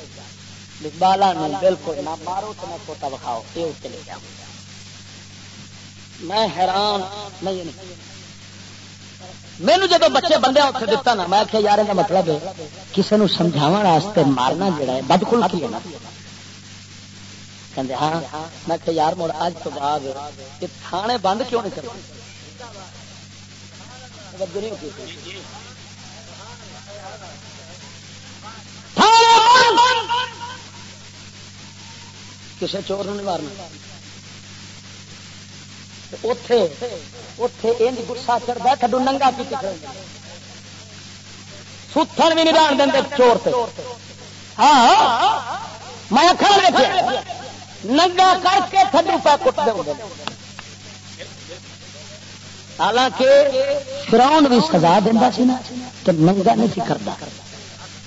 بالا نہیں بالکل نہ مارو تو نہ پوتا بکھاؤ یہ اتنے لے جاؤ۔ میں حیران نہیں۔ مینو جب بچے بندے اتنے دتا نا، میں آخیا یار کا مطلب ہے کسی نے سمجھا مارنا جڑا ہے، بدکل کی ہے نا۔ کہ ہاں میں کہ یار، مڑ اج تو بعد کہ تھانے بند کیوں نہیں کرتے کسی چور نہیں مارنا اتے گسا چڑھتا کڈو ننگا کی ستھن بھی نہیں ران دیں چور سے ہاں میں ننگا کر کے تھڈو پہ کٹ دے حالانکہ فراؤن بھی سزا دینا سی نا تو ننگا نہیں کرتا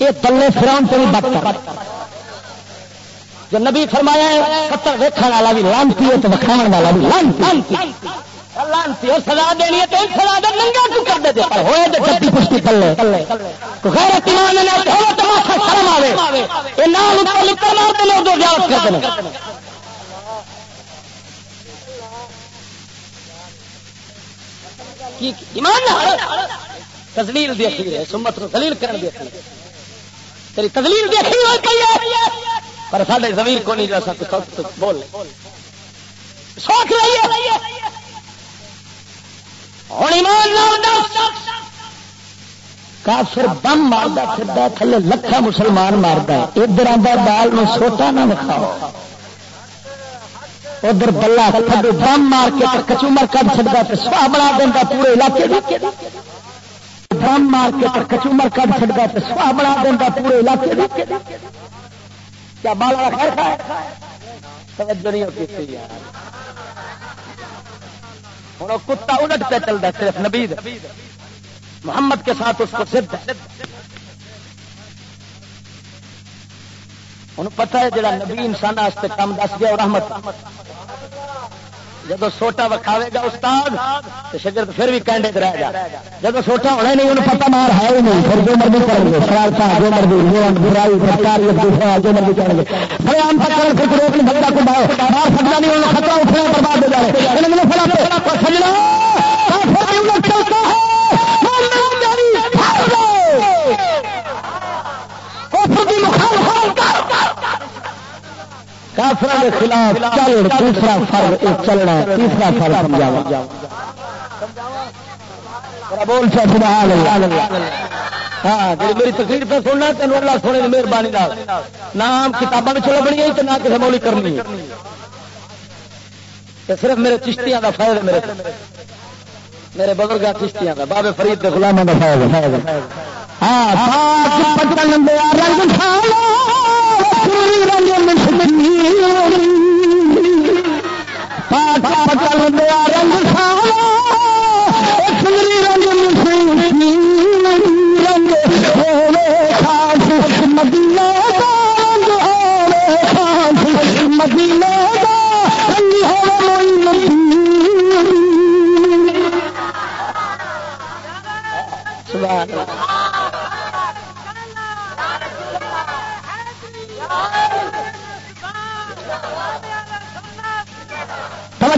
یہ پلے فراؤن سے بھی بت جو نبی فرمایا ستر ویکن والا بھی لانتی ہے تو وکھاو والا بھی لانتی لانتی اور سزا دینی ہے تو سزا دے ننگا کیوں کر دے پر ہوئے تو جدی پشتی پلے۔ غیر ایمان نے ہو تو شرم آوے۔ یہ نام اوپر لکھ مار دے لوگ جاوت کر دے ایمان تزلیل دی اخیر ہے سمت نو دلیل کرن دی اخیر تیری تزلیل دی اخیر ہوئی پئی ہے. پر سارے زمین کو نہیں جا سکتے بول سوچ رہی کافر بم مارتا پھر تھلے لکھا مسلمان مارتا ادھر آدھا بال میں سوٹا نہ دکھاؤ ادھر بلا بم مار کے کچومر کٹ چڑتا تو سوا بنا دینا پورے علاقے بم مار کے کچومر کٹ چڑتا تو سوا بنا دینا پورے علاقے کیا بال والا خیر توجہ نہیں ہوتی ہوں کتا الٹ پہ چلتا ہے، صرف نبید محمد کے ساتھ اس کو سدھ ہوں پتا ہے جڑا نبی انسان کام دس گیا رحمت۔ جب سوٹا وکھاوے گا استاد تو شگرد پھر بھی کینڈے رہ جا۔ جب سوٹا ہونا نہیں، انہوں پتا مار ہے ہی نہیں۔ پھر جو مرضی کریں گے شرارت جو مرضی برائی سرکاری دوسرا جو مرضی کریں گے۔ بڑے عام تک پھر روک نہیں بندہ کو باہر۔ باہر سکتا نہیں، انہوں خطرہ اٹھنا برباد ہو جائے انہوں سجنا چلتا ہے؟ کافر کے خلاف چل دوسرا فرق چلنا تیسرا فرق سمجھا بول سبحان اللہ۔ ہاں جی میری تقریر پہ سننا تین اللہ سونے کی مہربانی نام کتابوں میں چلو بنی تو نہ کسی مولی کرنی۔ صرف میرے چشتیاں کا فائدہ میرے میرے بزرگ چشتیاں کا بابے فرید کے غلاموں کا فائدہ ہاں رنگ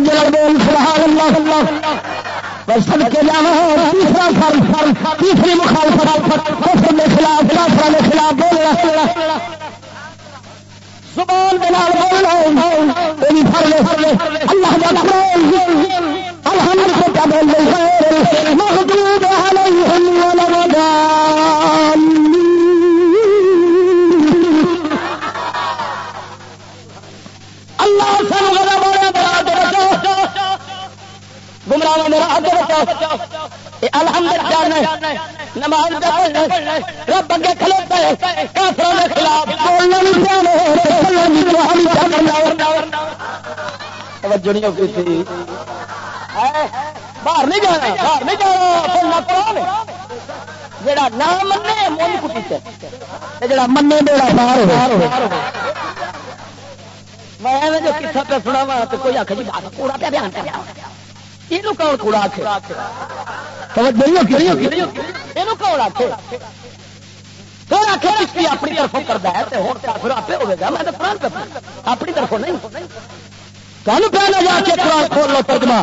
اجر بول سبحان اللہ اللہ اور سب کے جانا تیسرا سر سر تیسری مخالفت کفر کے خلاف کافر کے خلاف بولنا زبان بلال بولنا تیری فرض فرض اللہ کا قول الحمد لله غير المغضوب عليه گمراہ میرا آگے بچاؤ الحمد جانا نماز رب اگے کھلوتا ہے کافروں کے خلاف توجہ نہیں ہوگی تھی۔ باہر نہیں جانا۔ باہر نہیں جانا۔ جڑا نہ منے من کٹی جڑا منے بیڑا باہر میں جو کسا پہ سنا وا تو کوئی آخر جی پورا پہ بیان پہ یہ کون کوڑا اپنی طرف کرتا ہے آپ ہوگا میں تو اپنی طرف نہیں تمہیں پہلے جا کے کھول لو ترجمہ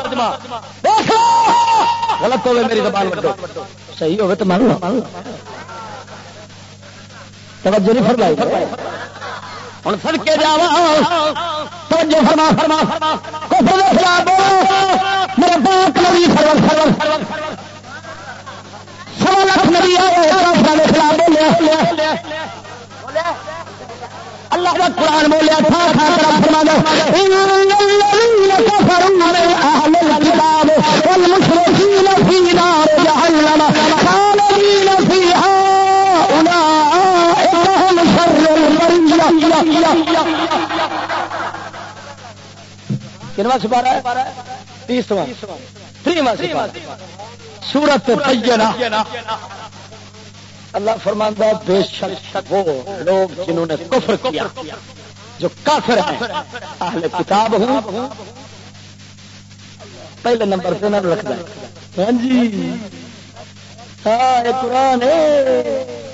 غلط ہوگی میری زبان بٹو صحیح ہوگی تو مان لو توجہ نہیں فرمائی ہوں سر کے جا توجہ فرما فرما کفر خلاف میرے پاک نبی سرور سرور سرور سوا لاکھ نبی آئے کافر کے خلاف بولے اللہ کا قرآن بولیا تھا تھا فرما دو کنواں سپارہ تیسواں تریواں سورت اللہ فرماندہ بے شک وہ لوگ جنہوں نے کفر کیا، جو کافر ہیں، اہل کتاب ہوں۔ پہلے نمبر پہ نہ رکھ دیں۔ ہاں جی۔ ہاں قرآن ہے۔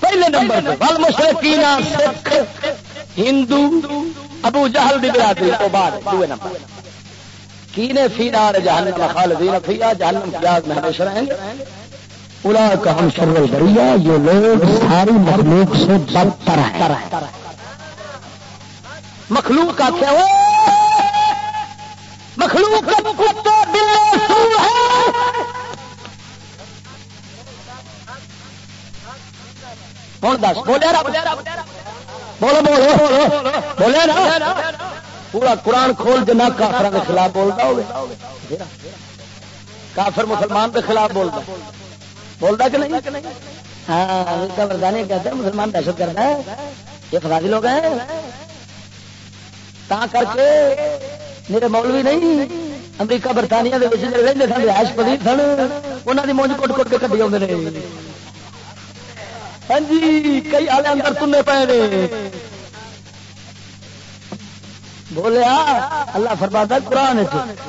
پہلے نمبر بل مشرقین سکھ، ہندو، ابو جہل دی برادری تو بعد، دوے نمبر۔ کینے فی نار جہنم، خالدین فیہا، جہنم کی آگ میں ہمیشہ رہیں گے۔ اولا کا ہم شر البریہ، یہ لوگ ساری مخلوق سے بدتر ہیں۔ مخلوق کا کیا ہو مخلوق کا کتا بلا سو ہے ہوں دس بولیا بولو بولو۔ بولے نا پورا قرآن کھول جنا کافر کے خلاف بولتا ہو کافر مسلمان کے خلاف بولتا۔ بولتا کہ نہیں؟ ہاں کا بردانی کہتے ہیں، مسلمان دہشت کرتا ہے۔ یہ فسادی لوگ ہیں۔ تا کر کے میرے مولوی نہیں، امریکہ برطانیہ رہتے سن، رہائش پذیر سن انہوں نے مونج کٹ کٹ کے کٹی آتے ہیں ہاں جی کئی آلے اندر تنے پے نے۔ بولیا اللہ فرماتا قرآن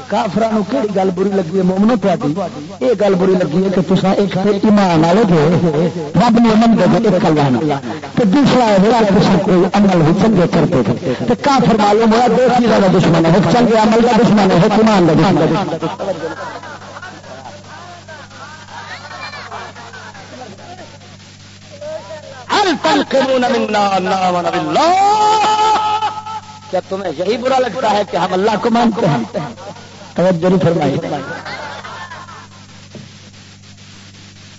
کافران کہڑی گل بری لگی ہے؟ مومنو پیادی یہ گل بری لگی ہے کہ تصا ایک ایمان والے گے رب نے من دے ایک اللہ تو دوسرا ہے کہ کوئی عمل بھی چنگے کرتے تھے۔ تو کافر معلوم ہوا دو چیزوں کا دشمن ہے چنگے عمل کا دشمن ہے ایمان کا دشمن ہے۔ هل تنقمون منا نامنا بالله کیا تمہیں یہی برا لگتا ہے کہ ہم اللہ کو مانتے ہیں؟ توجہ فرمائی.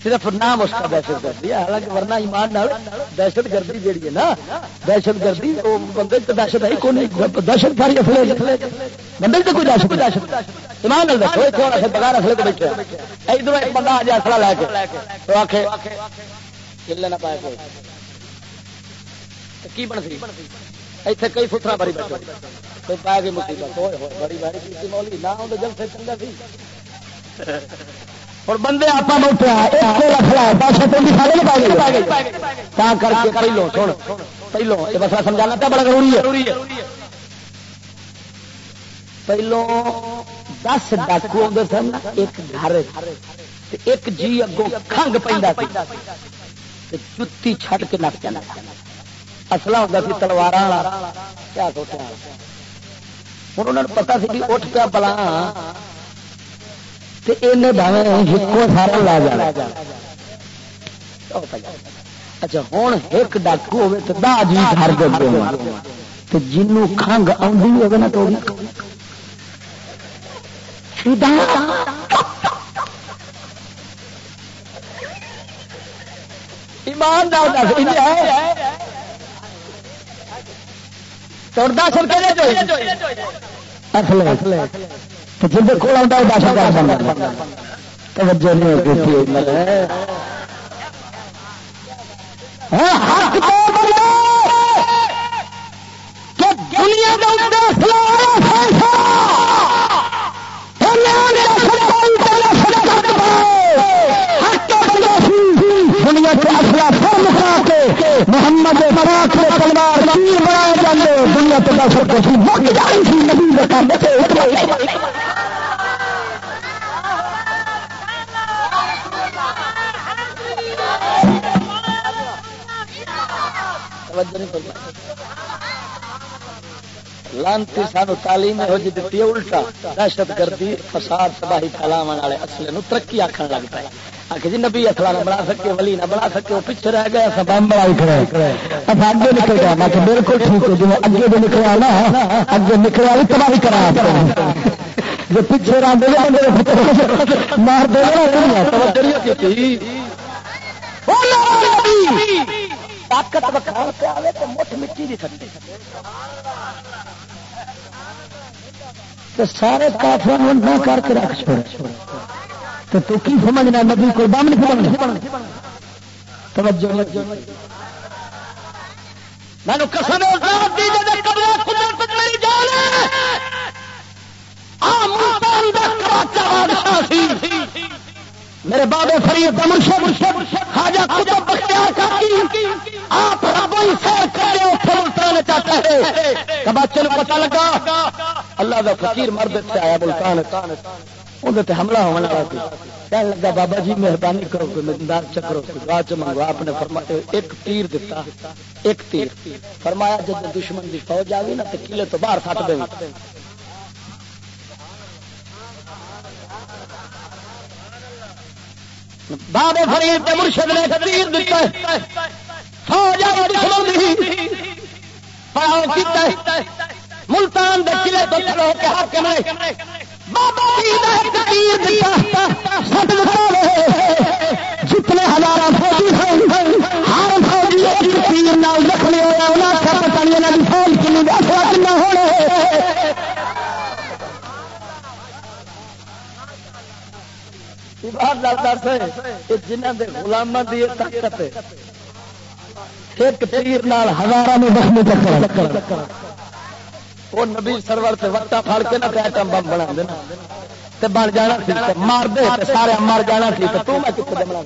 صرف نام اس کا دہشت گردی ہے، حالانکہ ورنہ ایمان نال دہشت گردی جیڑی ہے نا، دہشت گردی، وہ بندے تو دہشت ہے، کوئی دہشت گاری اصل بندے تو کوئی دہشت دہشت ایمان نال دیکھو تھوڑا سا بغیر اصل کے بیٹھے ادھر ایک بندہ آ جائے اصلا لے کے، تو آخے چلے نہ پائے کی بن سی؟ اتنے کئی فترا بڑی بیٹھے۔ کوئی پا گئی مصیبت ہوئے ہوئے بڑی باری کی مولی۔ نہ ہوں تو جل سے چنگا سی۔ اور بندے آپ کر کے پہلو سن، پہلو، یہ مسئلہ سمجھانا تو بڑا ضروری ہے۔ پہلو دس ڈاکو آتے سن، ایک گھر ایک جی اگوں کنگ پہ جتی چھٹ کے نس جانا۔ اصلا ہوتا سی تلوار کیا سوچا ہوں انہوں نے پتا سی کہ اٹھ پیا پلا سارا لا جا اچھا ہوں ایک ڈاکو ہوے تو دہ جی گھر دے جنوں کنگ آدھی ہوگی نا تو ایماندار جن کو دس ہزار بنتا توجہ نہیں دنیا دنیا کے اصلا سر مکا کے محمد پاک نے تلوار پیر بنائے جاتے دنیا تو دس روپئے مک جائی تھی، نبی لانتی سانو تعلیم ہو جی دیتی ہے، الٹا دہشت گردی فساد، تباہی پھیلاو والے اصل ترقی آخر لگتا ہے آخ جی نبی اخلا نہ بنا سکے، ولی نہ بنا سکے، وہ پیچھے رہ گیا سب بڑائی کھڑے اب اگے نکل گیا میں بالکل ٹھیک ہے جی اگے جو نکلا نا اگے نکلا بھی تباہی کرا جو پیچھے رہ مار دے طاقت بکھا پہ مٹھ مٹی دی سکتی سارے کافر نہ کر کے رکھ چھوڑ تو تو کی سمجھنا نبی کو بم نہیں سمجھنا۔ توجہ۔ میں قسم میرے بابے فرید مرشد، خواجہ قطب بختیار آپ رب ہی سیر کر ملتان چاہتا ہے۔ پتہ لگا، اللہ کا فقیر مرد سے آیا ملتان۔ اندر حملہ ہونے والا سی کہنے لگا، بابا جی مہربانی کرو کوئی مزدار چکرو گاہ چ منگوا۔ آپ نے فرمایا ایک تیر دیتا ایک تیر۔ فرمایا جب دشمن کی فوج آ گئی نا تو کلے تو باہر سٹ دے۔ بابے فرید مرشد نے تیر دیتا فوج آ دشمن ملتان دے قلعے تو چلو کے حاکم نے جتنے ہزار فوجی ہر فوجی تیر نال رکھنے ہونا پتا نہیں فوج کنی دسوا کنا ہونے جنہ کے گلام کی طاقت ایک تیر ہزار میں زخمی چکر وہ نبی سرور سے وقت پھڑ کے نہ ایٹم بم بنا دینا بن جانا مار دے سارے مر جانا تو میں بنا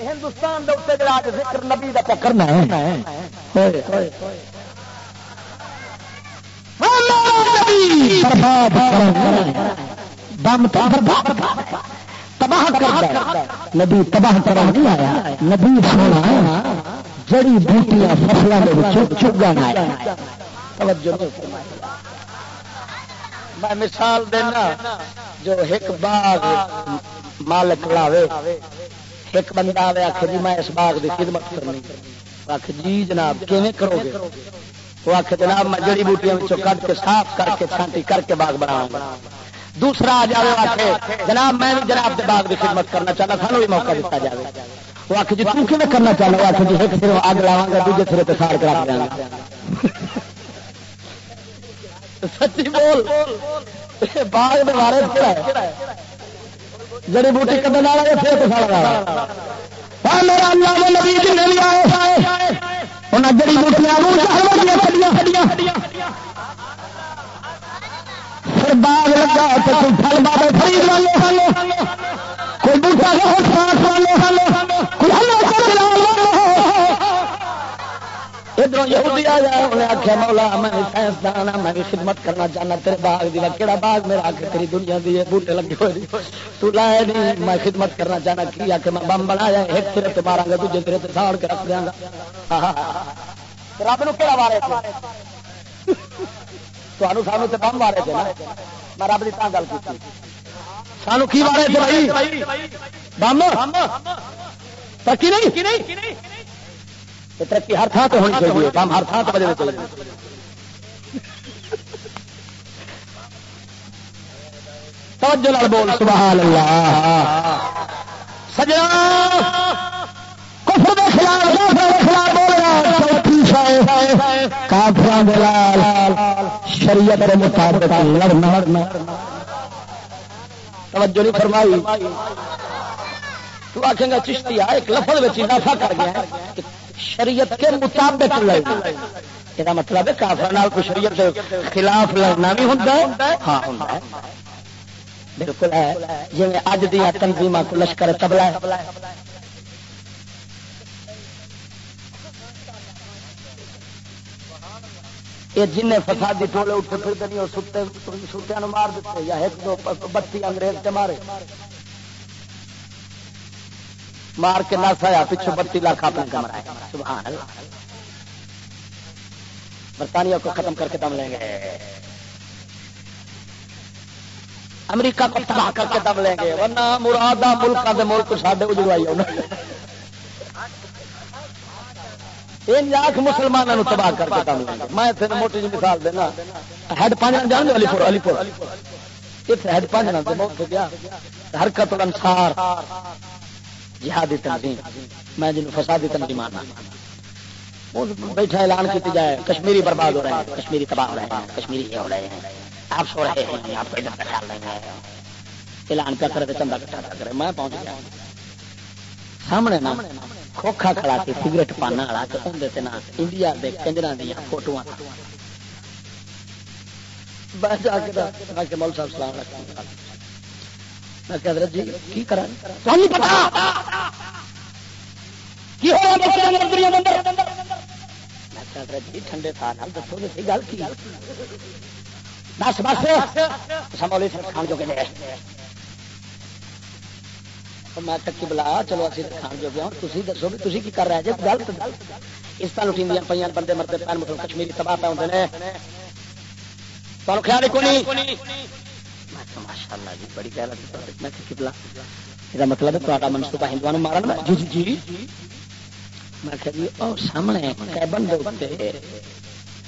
ہندوستان اوپر ذکر نبی کا پکڑنا ہے۔ بم تو تباہ کرتا نبی تباہ کرا نہیں آیا نبی سونا جڑی بوٹیاں فصلوں چگن آیا میں مثال دینا جو ایک باغ مالک لاوے ایک بندہ آئے آخ جی میں اس باغ کی خدمت کرنی آخ جی جناب کیون کرو گے؟ وہ آخ جناب میں جڑی بوٹیاں کٹ کے صاف کر کے چھانٹی کر کے باغ بناؤں گا۔ دوسرا آ جائے آخ جناب میں جناب کے باغ کی خدمت کرنا چاہتا سانو بھی موقع دیتا جائے وہ آخ جی تم کیون کرنا چاہنا وہ آخ جی ایک سر اگ لاوا گا دوجے سرے تو کرا دیا سچی بول۔ باغ کے بارے جڑی بوٹی کدن والا پھر تو سارا ہاں، میرا اللہ نبی جن بھی آئے انہیں جڑی بوٹیاں پھر باغ لگا تو کوئی پھل بابے خرید والے کوئی بوٹا والے کوئی ادھر یہودی آ جائے، انہیں آخیا مولا، میں سائنسدان ہاں، میں بھی خدمت کرنا چاہنا تیرے باغ دی۔ کہڑا باغ میرا آ تیری دنیا دی بوٹے لگے ہوئے تو لائے نہیں میں خدمت کرنا چاہنا۔ کی آ کے میں بم بنایا ایک سرے تے مارا گا، دوجے سرے تے ساڑ کے رکھ دیا گا۔ رب نو کہڑا مارے تمہوں سانو تو بم مارے تھے میں رب کی گل کی سانو کی مارے تھے بھائی بم ترقی نہیں ترقی ہر تھان سے ہونی چاہیے کام ہر تھان سے بجے چاہیے توجہ لال بول سبحان اللہ سجنا کفر دے خلاف کافر دے خلاف چوتھی شاہ کافر دے شریعت کے مطابق لڑنا توجہ نہیں فرمائی تو آخیں گا چشتی ایک لفظ اضافہ کر گیا شریعت کے مطابق لڑنا یہ مطلب ہے کافر کو شریعت کے خلاف لڑنا بھی ہوتا ہے۔ ہاں ہوتا ہے۔ بالکل ہے۔ جی اج دیا تنظیم کو لشکر تبلا یہ جن فسادی ٹولے اٹھے پھرتے نہیں، وہ ستے سوتیا مار دیتے، یا ایک دو بتی انگریز کے مارے۔ مار کے نس آیا پچھو بتی لاکھ اپنے کمرہ سبحان اللہ۔ برطانیہ کو ختم کر کے دم لیں گے۔ امریکہ کو تباہ کر کے دم لیں گے۔ ورنہ مراد ملک کے ملک سارے اجڑائی لاکھ مسلمانوں تباہ کر کے دم لیں گے میں تین موٹی جی مثال دینا۔ ہیڈ پانچ جان علی پور علی پور اتنے ہیڈ پانچ نام موت ہو گیا۔ حرکت انسار جہادی تنظیم۔ میں جن فسادی تنظیم آنا بیٹھا اعلان کی جائے، کشمیری برباد ہو رہے ہیں، کشمیری تباہ ہو رہے ہیں، کشمیری یہ ہو رہے ہیں۔ آپ سو رہے ہیں، آپ کو ادھر کا خیال نہیں ہے اعلان کیا کرے چندہ کٹھا کرے۔ میں پہنچ گیا۔ سامنے نا۔ کھوکھا کھڑا کے سگریٹ پانا والا تو اندر نا انڈیا کے کنجر دیا فوٹو جا کے مول صاحب سلام میں کہ حضرت جی کی جی ٹھنڈے تھا دسو گل کی بس بس کھان جو میں تکی بلا چلو اسی کھان جو گیا تھی دسو بھی تھی کی کر رہے جی گلت اس طرح لٹی پہ بندے مرد پین مطلب کشمیری تباہ پہ ہوتے ہیں تمہیں خیال کو ماشاء اللہ جی بڑی میں کبلا یہ مطلب ہے منصوبہ مارن جی جی جی میں جی سامنے کیبن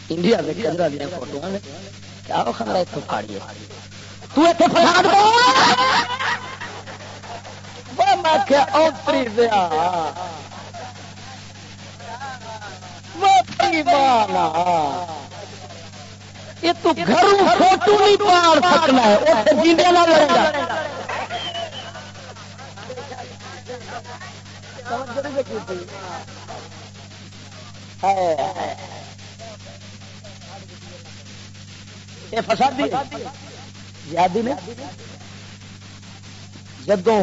انڈیا کے کجرا دیا فوٹو کیا خبر ہے اتوں پھاڑیے یہ تو فوٹو نہیں پاڑ سکنا ہے جینے نہ لڑے گا۔ یہ فسادی نے جدوں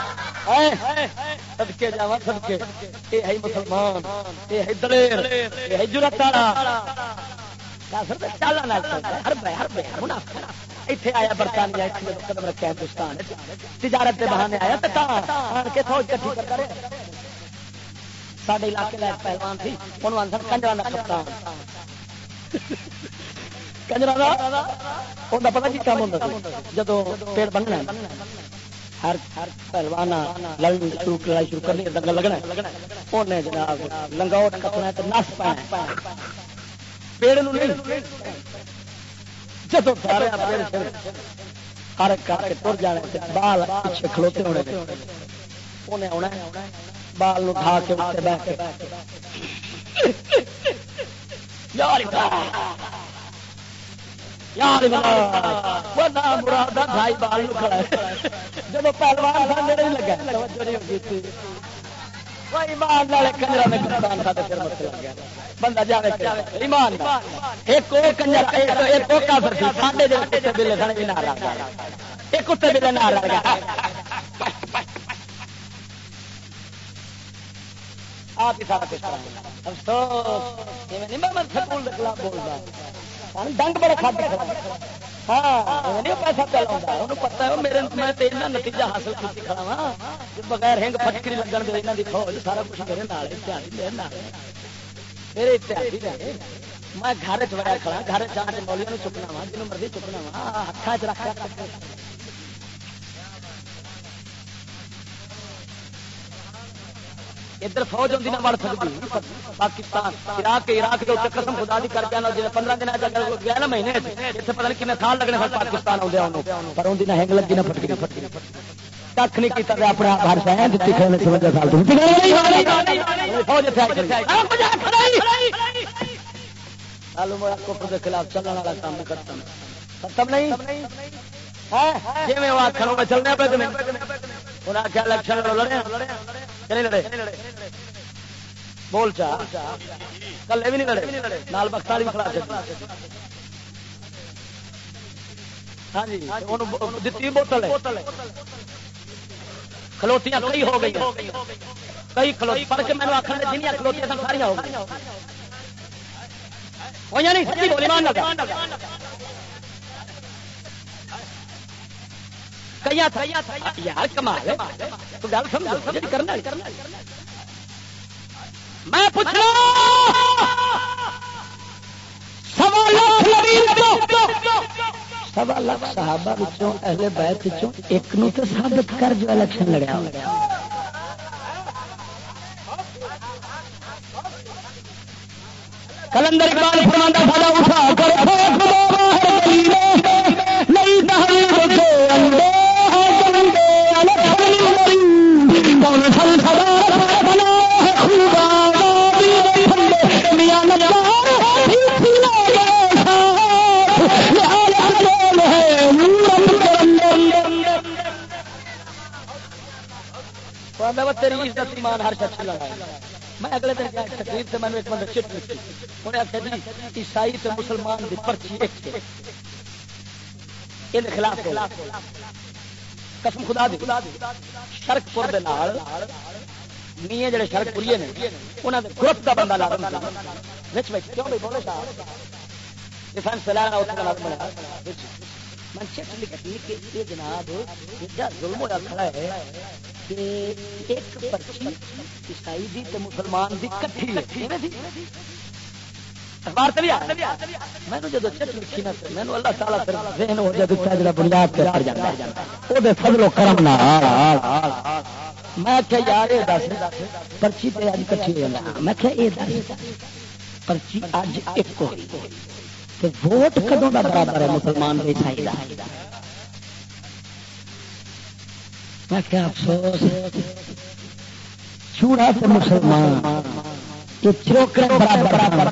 سدکے جا سدکے یہ ہے مسلمان یہ ہے دلیر یہ ہے جرت والا. اتنے آیا برطانیہ قدم رکھا ہندوستان تجارت کے بہانے آیا تو فوج کٹھی کرے سارے علاقے کا پہلوان تھی انہوں کنجرا کا کپتان. کنجرا کا پتا کی کام ہوتا جب پیڑ بننا ہر ہر پہلوان لڑنی شروع لڑائی شروع کرنی دنگل لگنا انہیں جناب لنگوٹ کپنا نس پانا پیڑ نو نہیں۔ جب سارے ہر کر کے تر جانے بال پیچھے کھلوتے ہونے انہیں آنا بال اٹھا کے بہ کے جب پہلوان لگا۔ بندہ ایمان ایک بلے ایک کتے بلے نہ آپ ہی سارا کچھ افسوس میں سکول خلاف بولتا ڈنگ بڑے کھاتے ہاں پیسہ چلا پتا ہے میرے میں نتیجہ حاصل کی کھڑا وا بغیر ہنگ فٹکری لگن دے یہاں کی فوج سارا کچھ میرے نال اتحادی میرے میرے اتحادی رہے میں گھر چڑیا کھڑا گھر جا کے مولیاں چکنا وا جنوب مرضی چکنا وا ہاتھ چ رکھ ادھر فوج ہوتی نہ مر سکتی پاکستان، عراق عراق کے قسم خدا دی کر کے جی پندرہ دن گیا نا مہینے اتنے پتہ نہیں کن سال لگنے پاکستان آدھے پر ان کی ہنگ لگی نہ فٹکی فٹکی کھ نہیں کیا اپنے آپ ہر شہر دیتی کھڑے سمجھا سال جی، جی، جی، ہاں، کفر کے خلاف چلنے والا کام کرتا ختم نہیں؟ جی میں آخر میں چلنے پہ انہیں آخیا الیکشن لڑے لڑے۔ بول چا۔ کلے بھی نہیں لڑے۔ نال بخت والی کھڑا ہاں جی دتی بوتل۔ کھلوتیاں کئی ہو گئی کئی کھلوتی پڑھ کے مینو آخر جنیا کھلوتیاں سن ساریا ہو گئی۔ نہیں؟ سچی بولی مان لگا یار کمال گل سمجھو کرنا میں پوچھنا سوا لاکھ صحابہ اہل بیت ایک نو تو ثابت کر جو الیکشن لڑیا کلندر اقبال فرماتا سارا اٹھا کر تیری عزت ایمان ہر شخص میں اگلے دن گیا تقریب سے میں نے ایک بندہ چٹ لکھی انہیں آخیا جی عیسائی تے مسلمان دی پرچی ایک خلاف قسم خدا دی۔ شرک پور دے نال میے جڑے شرک پوریے نے، انہاں دے گروپ دا بندہ لا رہا وچ وچ کیوں بھائی بولے صاحب یہ میں چٹ کہ یہ جناب ایڈا ظلم ہوا کھڑا ہے ایک پرچی عیسائی دی تے مسلمان دی کٹھی اخبار تے میں جدو چٹ لکھی نا میں اللہ تعالی پھر ذہن ہو جڑا بنیاد تے ہے۔ او دے فضل و کرم میں کہ یار اے دس، پرچی تے اج کٹھی ہو میں کہ اے دس، پرچی اج ایک ہوئی۔ ووٹ کدوں دا برابر ہے؟ مسلمان عیسائی دا میں کیا افسوس چوڑا سے مسلمان یہ چوکر برابر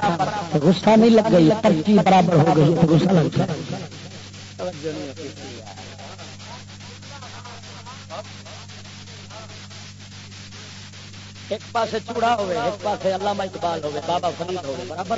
غصہ نہیں لگ گئی پرچی برابر ہو گئی تو غصہ لگ گیا۔ ایک پاس چوڑا ہوئے ایک پاس علامہ اقبال ہوئے بابا فرید ہوئے برابر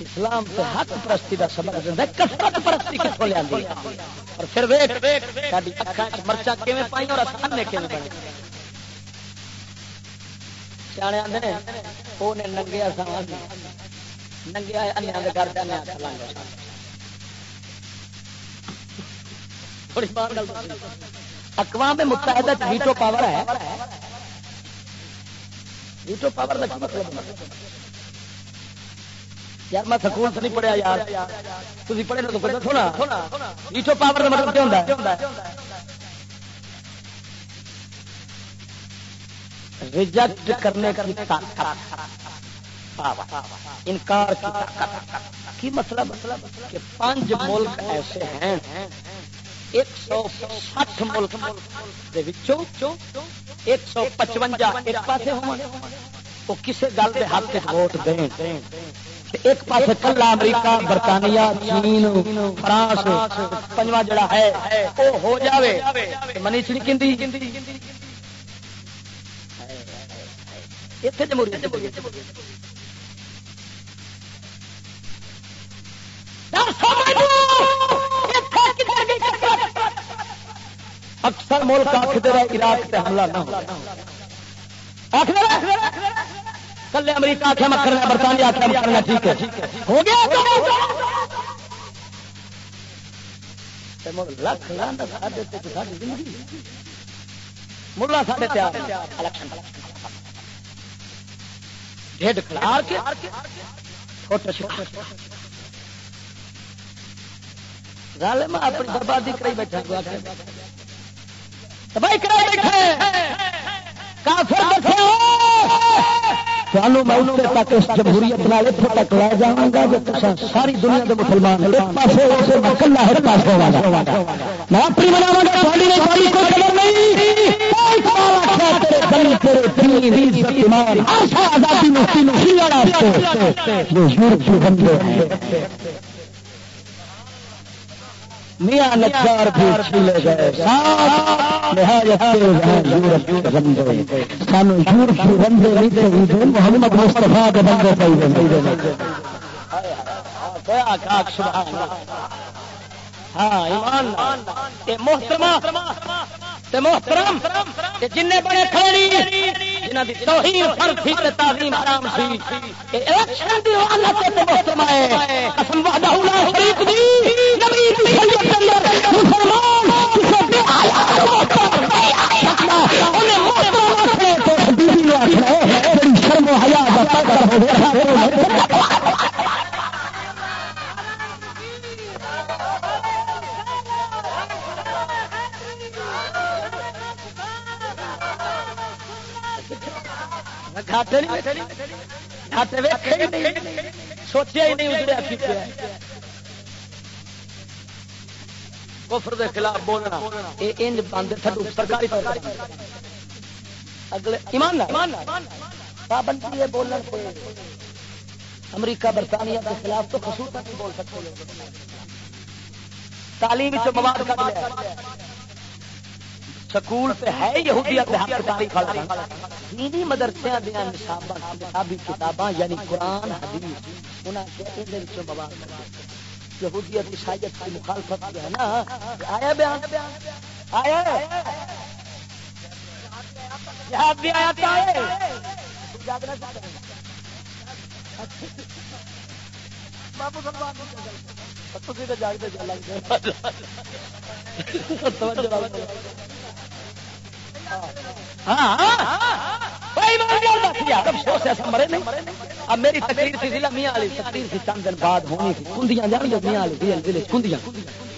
اسلام سے حق پرستی کا سبق دینا کسرت پرستی کتوں لیا اور پھر مرچا کیون پائی اور آسان کیون بنے؟ سیانے آدھے وہ ننگیا سا ننگیا انیا کے گھر جانے اقوام متحدہ ویٹو پاور ہے۔ ویٹو پاور کا مطلب؟ یار میں سکول سے نہیں پڑھیا یار۔ تھی پڑھے تو پڑھے تھوڑا ویٹو پاور کا مطلب کیا ہوتا ہے؟ ریجیکٹ کرنے کا انکار کی طاقت۔ کی مطلب؟ کہ پانچ ملک ایسے ہیں۔ ایک سو سٹھ ملک ایک سو پچوجا ایک پاس وہ کسی گل کے حق ووٹ دیں ایک پاس کلا امریکہ، برطانیہ، چین، فرانس، پنجواں جڑا ہے وہ ہو جاوے۔ منی چڑی کھی اتنے جمہوریت اکثر ملک آخر عراق سے حملہ نہ ہو۔ کلے امریکہ آخیا مکر برطانیہ آخیا مکر ٹھیک ہے۔ ہو گیا لکھ ملا ساڈے کھلا کے۔ اپنی بربادی کرائی بیٹھا تباہی کرائی بیٹھے سانو میں اتنے تک اس جمہوریت نال اتنے تک لے جاؤں گا جو ساری دنیا کے مسلمان ایک پاس میں کلا ہر پاس میں اپنی مناوا گا کوئی خبر نہیں۔ آزادی میاں نچار بھی چھلے گئے۔ سانو یورپ بندے نہیں چاہیے محمد مستفا کے بندے چاہیے ہاں ایمان محترم محترم جن بڑے کھڑی جنہ دی توہین فرض تھی تے تعظیم حرام سی۔ الیکشن دی حالت تے محترم ہے۔ قسم وحدہ لا شریک دی۔ نبی دی شریعت کے اندر مسلمان کسے بے حیا انہیں محترم رکھنے تو بیوی نے آخر ہے بڑی شرم و حیا دا کر ہو گیا سوچیا ہی نہیں اجڑیا کفر دے خلاف بولنا انج بند سرکاری اگلے ایمان پابندی ہے امریکہ برطانیہ کے خلاف تو خصوص نہیں بول سکتے تعلیم مواد کر لیا سکول پہ ہے یہودیت دینی مدرسے دیا نصابی کتاباں یعنی قرآن، حدیث مواد یہودیت عیسائیت کی مخالفت جو ہے نا، آیا بیان؟ آیا بھی آیا بابو جاگتے ہاں, ہاں۔ مرے نہیں۔ اب میری تقریر سی ضلع میاں والی تقریر سی چند دن بعد ہونی تھی۔ کندیاں جان گیا میاں والی یعنی ضلع کندیاں۔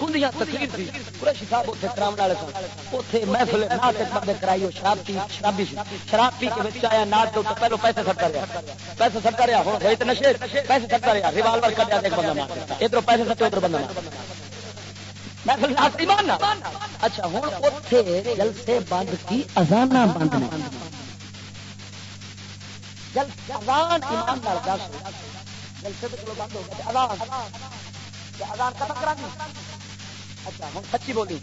کندیاں تقریر تھی، قریشی صاحب اتنے کرام والے سن۔ اتنے محفل نات ایک بندے کرائی وہ شراب پی شرابی سی۔ شراب پی کے بچ آیا نات تو پہلو پیسے سٹتا رہا پیسے سٹتا رہا ہوں گئی تو نشے، پیسے سٹتا رہا ریوالور کٹیا ایک بندہ مار ادھر پیسے سٹے، ادھر بندہ مار اچھا ہوں اتنے جلسے بند کی ازانہ بند ایمان نال دس جلسے تو چلو بند ہو ختم کرا دی اچھا سچی بولی۔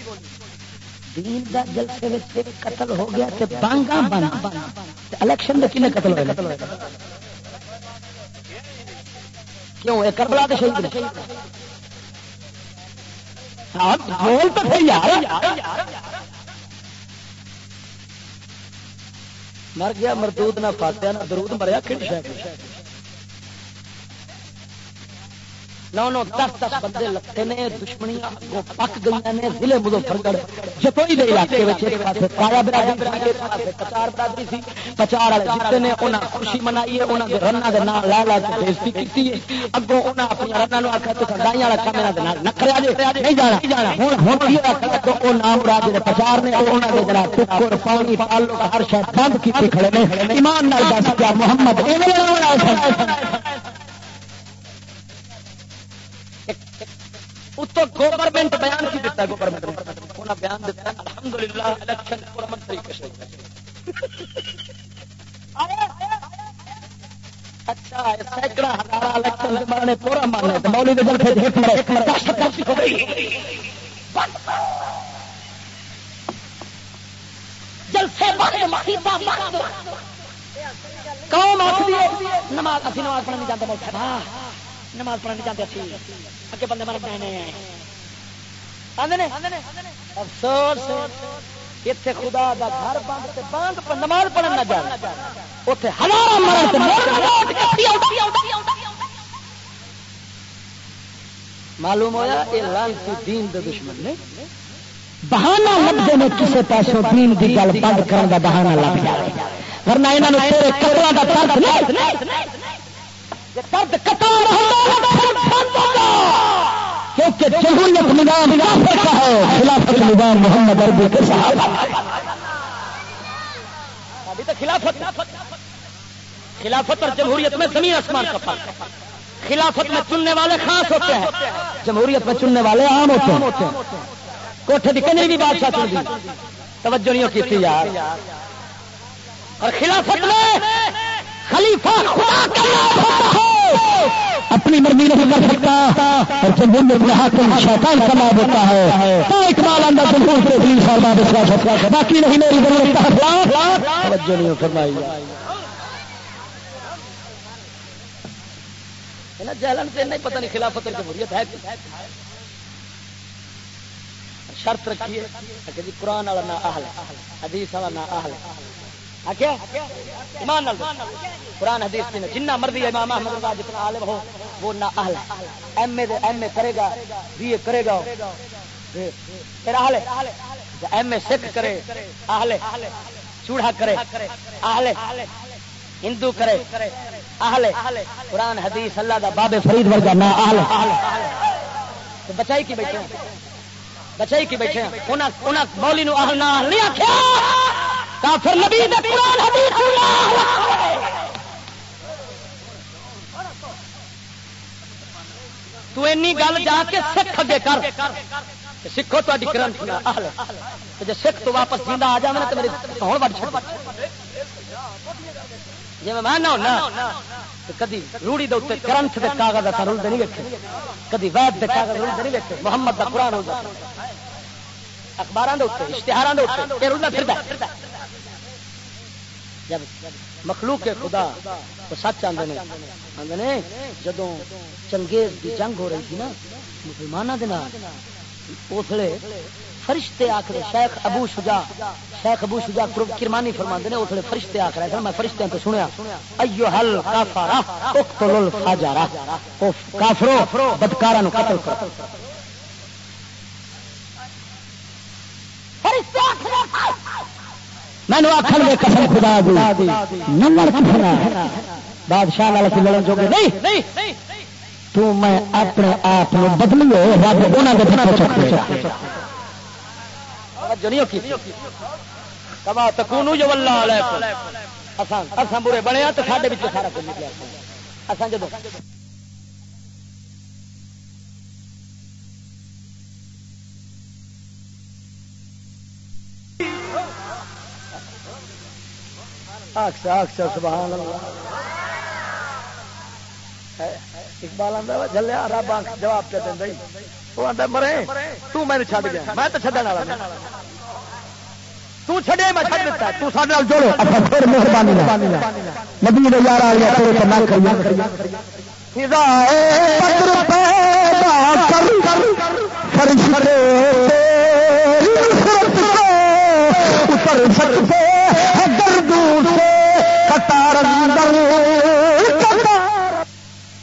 دین دا جلسے وچ قتل ہو گیا تے بانگا بند۔ الیکشن دے کنے قتل ہوئے کیوں؟ اے کربلا دے شہید بول تو صحیح یار مر گیا مردود نہ فاتیا نہ درود مریا کھڑ شاید نو نو دس دس بندے لگتے نے، دشمنیاں پک گئی نے ضلع مظفر گڑھ جتوئی دے علاقے ایک پاس کایا برادری پچار برادری سی پچار والے جیتے نے انہاں خوشی منائی ہے، انہاں دے رنا دے نام لا لا کے بےزتی کیتی ہے۔ اگوں انہاں اپنی رنا نو آکھیا تے ڈائی والا کام انہاں دے نال نہ کریا جے نہیں جانا۔ ہن ہن کی آکھیا تو او نام مراد دے پچار نے انہاں دے جڑا ٹکر پانی تعلق ہر شے بند کیتی کھڑے نے۔ ایمان نال دس کیا، محمد، ایویں والا اتو گورنمنٹ بیان کی دیتا گورنمنٹ انہیں بیان۔ دیتا الحمد للہ الیکشن پورمن طریقے سے اچھا سینکڑا ہزار الیکشن پورا مارنے تو مرے جلسے قوم آخری نماز اسی نماز پڑھنے جاتے نماز پڑھنے جاتے اسی۔ اگے بندے مر پہنے افسوس۔ اتنے خدا دا گھر بند بند نماز پڑھن نہ جائے۔ اتنے معلوم ہوا یہ لانسی دین دے دشمن نے؟ بہانہ لگتے ہیں کسی پاسوں دین کی گل بند کرنے کا بہانہ لگ جائے۔ ورنہ یہاں تیرے قتل کا درد نہیں۔ درد کیونکہ جمہوریت نظام کا ہے، خلافت نظام محمد عربی کے صاحب ابھی تو خلافت۔ خلافت اور جمہوریت میں زمین آسمان کا فرق خلافت میں چننے والے خاص ہوتے ہیں، جمہوریت میں چننے والے عام ہوتے ہیں۔ کوٹھے کی کنجری بھی بادشاہ چل دی توجہ نہیں کی تھی یار۔ اور خلافت میں خلیفہ خدا کا نام ہوتا ہے۔ اپنی مرضی نہیں کر سکتا، اور جمہور میں حاکم شیطان کا نام ہوتا ہے، تو اقبال اندر جمہور کے تین سال بعد اس کا فیصلہ ہے باقی نہیں، میری ضرورت کا توجہ نہیں فرمائی۔ جہلن سے نہیں، پتہ نہیں خلافت جمہوریت ہے شرط رکھیے کہ جی قرآن والا نہ اہل حدیث والا نہ اہل قرآن حدیث میں جنہ مرضی امام احمد کا جتنا عالم ہو، وہ نہ اہل ایم اے ایم اے کرے گا، بی اے کرے گا۔ پھر اہل ایم اے سکھ کرے، اہل چوڑا کرے، اہل ہندو کرے، اہل قرآن حدیث اللہ دا باب فرید ورگا نہ اہل بچائی کی بیٹھے بچائی کی بیٹھے انہیں مولی نو اہل نہ اہل نہیں آخیا کافر نبی دے قرآن حدیث تو اینی گل جا کے سکھ اگے کر۔ سکھو تاری گرنتھ جی سکھ تو واپس زندہ آ جائے تو میری ہوں بڑھ چڑ جی میں نہ ہونا کدی روڑی دے گرنتھ کے کاغذ رلتے نہیں ویکے کدی وید کے کاغذ رلتے نہیں ویکے محمد کا قرآن ہوگا اخبار اشتہار رلتا پھر جب مخلوق خدا، تو سچ آدھے آدھے جدو چنگیز کی جنگ ہو رہی تھی نا مسلمانوں کے اسلے فرشتے آخر شیخ ابو شجا شیخ ابو شجا کرمانی فرما نے اسلے فرشتے آخر ہے میں فرشتے تو سنیا ایو حل کافارا اقتل الفاجارا کافرو بدکارا نو قتل کرو۔ فرشتے آخر مینو آخر گے قسم خدا دی نمبر کھنا بادشاہ لال کی لڑن چوکے نہیں۔ تو میں اپنے آپ بدلی رب انہوں چکے کما تکونو جو اللہ برے بنے ہاں تو سارا کچھ نکلیا۔ اصل جب سبحان اللہ۔ اقبال آتا جلیا رب جواب پہ دینا وہ آتا مرے تو میں چھڈ گیا میں تو چڈن والا تو چھڈے میں چھڈ دیتا تو سارے نال جوڑو۔ اچھا پھر مہربانی نبی نے یار آ گیا تو نہ کریے۔ فضا بدر پیدا کر فرشتے اتر سکتے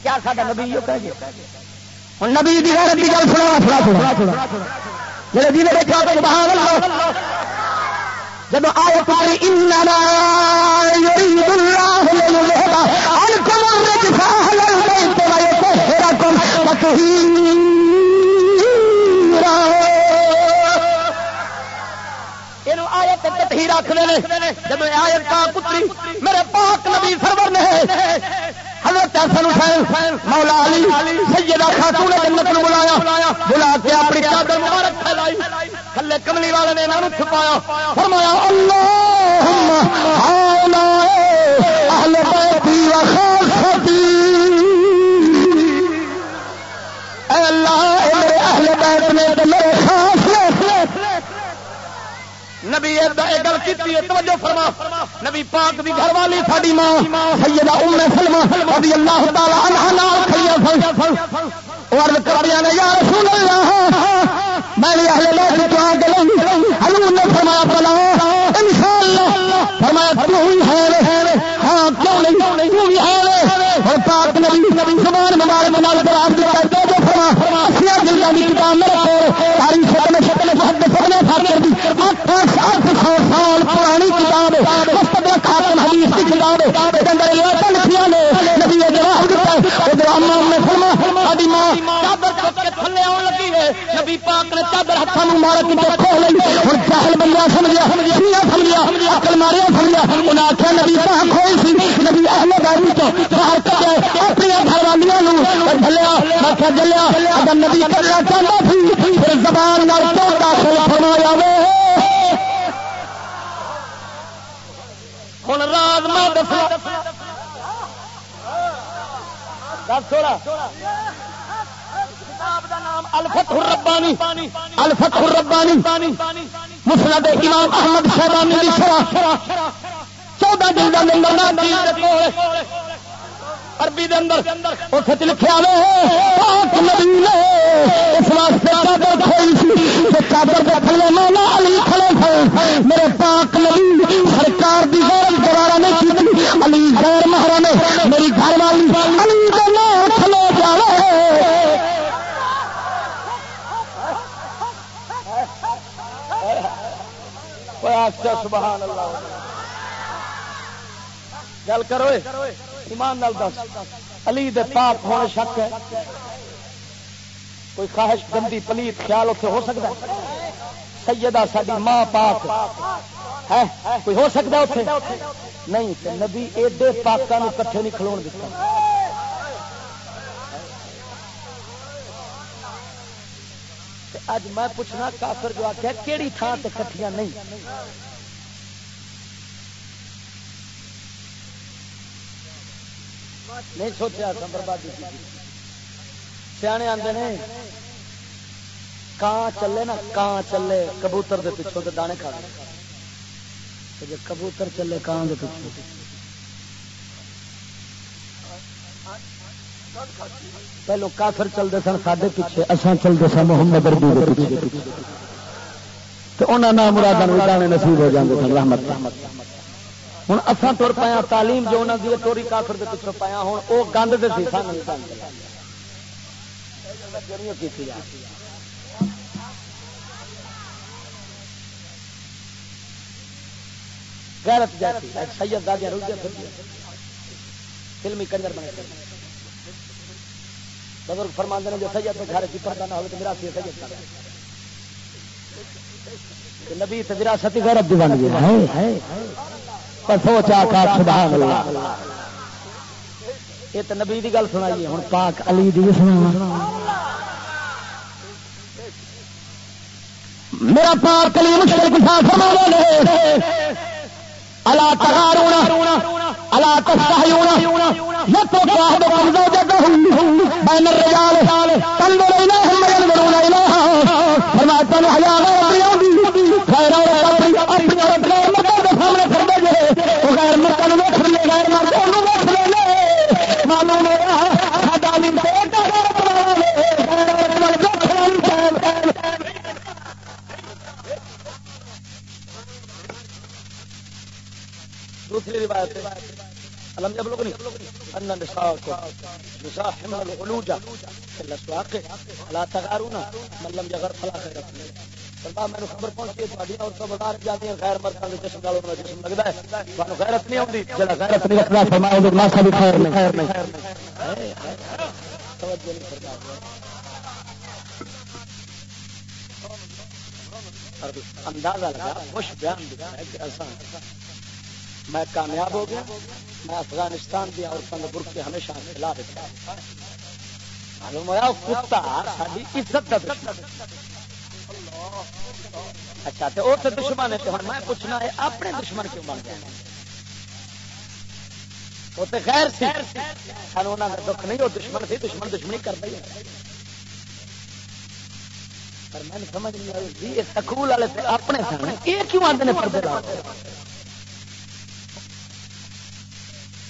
کیا نبی ہوں نبی گل سنا میرے جی دیکھا تو باہر جب آئے پاری ہی رکھ لے جب آیت کا پتری، میرے پاک نبی سرور نے حضرت حسن حسین، مولا علی، سیدہ خاتون جنت نو بلایا، بلا کے اپنی چادر مبارک پھیلائی تھلے کملی والے نے انہوں چھپایا۔ فرمایا، اللہم حولا اہل بیتی و خاصتی۔ اے اللہ، اے میرے اہل بیت نے میرے خاص نبی گل کی توجہ فرما۔ نبی پاک دی گھر والی ساری ماں، سیدہ ام سلمہ رضی اللہ تعالی عنہا نال کھڑی سن۔ عرض کریاں نے یا رسول اللہ، میں نے اہل بیت تو آ گئی حضور نے فرمایا، بلا، انشاءاللہ۔ فرمایا، تو ہی ہے۔ ہاں کیوں نہیں؟ تو ہی ہے۔ اور پاک نبی نبی زبان مبارک نال جواب دے دے جو فرما فرما سیا دل جی، دی کتاب میرے کو ساری شکل شکل محدث نے فاکر دی۔ اٹھ اٹھ سو سال پرانی کتاب مستدرک خاتم حدیث کی کتاب اندر روایتاں لکھیاں نے، نبی نے جواب دیتا ہے۔ ادھر اما نے فرما ساری ماں چادر چک کے تھلے آن لگی ہے، نبی پاک نے چادر ہاتھوں مبارک کے کھول لئی؟ ہن جاہل بندہ سمجھیا سمجھیا سمجھیا، عقل ماریا سمجھیا، انہاں آکھیا نبی پاک ہوئی سی، نبی اہل بیت تو باہر اپنی گھر والیاں نو جھلیا میں جلیا اگر نبی کرنا چاہتا سی پھر زبان داخل فرمایا وے ہوں راز میں دسا امام احمد شہبانی چودہ دن کا نمبر عربی دے اندر پاک نبی نے اس واسطے کھوئی سی تھلے مولا علی کھڑے تھے۔ میرے پاک نبی سرکار دی غیر گوارا نہیں کی علی غیر مہارا نے میری گھر والی علی دے نام جاوے۔ سبحان اللہ۔ گل کرو ایمان نال دس۔ علی دے پاک ہونے شک ہے۔ کوئی خواہش گندی پلیت خیال اتنے ہو سکتا ہے؟ سیدہ ساری ماں پاک ہے۔ کوئی ہو سکتا ہے اتنے نہیں نبی ایڈے پاکوں کٹھے نہیں کھلو دیتا اج میں پوچھنا کافر جو آخیا کہڑی تھان سے کٹھیاں نہیں؟ نہیں سوچا بربادی سیانے آتے نے کان چلے نا کان چلے، کبوتر دے پچھوں تو دانے کھا جی کبوتر چلے کان دے پچھوں پہلو کافر چلتے سن سڈے پیچھے اصل چلتے سن محمد اربی پیچھے۔ تو انہوں نے مرادہ دانے نصیب ہو جاتے سن رحمت رحمت۔ ہوں اصا تر پایا، تعلیم جو انہوں کی توری کافر کے پچھوں پایا ہوں وہ گند دے سی سان غیرت جاتی سید دادیا روزیا فلمی کنجر بنے بزرگ فرما نے، جو سید میں گھر کی پردہ نہ ہو تو میرا سی سید کا نبی تو وراثت غیرت دی بن گئی۔ پر سوچا کا سبحان اللہ۔ یہ تو نبی دی گل سنائیے ہوں پاک علی دی سنا۔ میرا پاک علی تغارونا تستحیونا احدکم زوجته بین الرجال تنظر الیہم وینظرون الیہا۔ فرماتا ہے حیا غیر دوسری روایت علم جب لوگ نہیں ان نساء کو نساء حمل الغلوج الاسواق لا تغارون من لم يغر فلا خير فرما میں خبر پہنچی ہے تہاڈی اور تو بازار جاندی غیر مرداں دے جسم نال انہاں جسم لگدا ہے۔ تانوں غیرت نہیں ہوندی جڑا غیرت نہیں رکھدا فرمایا او ماسا بھی خیر نہیں۔ خیر نہیں۔ توجہ نہیں فرمایا اندازہ لگا خوش بیان دیا ہے کہ ایسا۔ میں کامیاب ہو گیا۔ میں افغانستان دیا عورتوں کے گروپ کے ہمیشہ کھلا دیتا معلوم ہوا کتا ساری عزت اچھا تو وہ تو دشمن ہے اچھا، تو میں پوچھنا ہے، اپنے دشمن کیوں بن گئے؟ وہ تو خیر سی۔ سانو انہوں کا دکھ نہیں، وہ دشمن سی، دشمن دشمنی کرتا ہی پر میں سمجھ نہیں آئی سکول والے اپنے سامنے یہ کیوں آتے ہیں پردے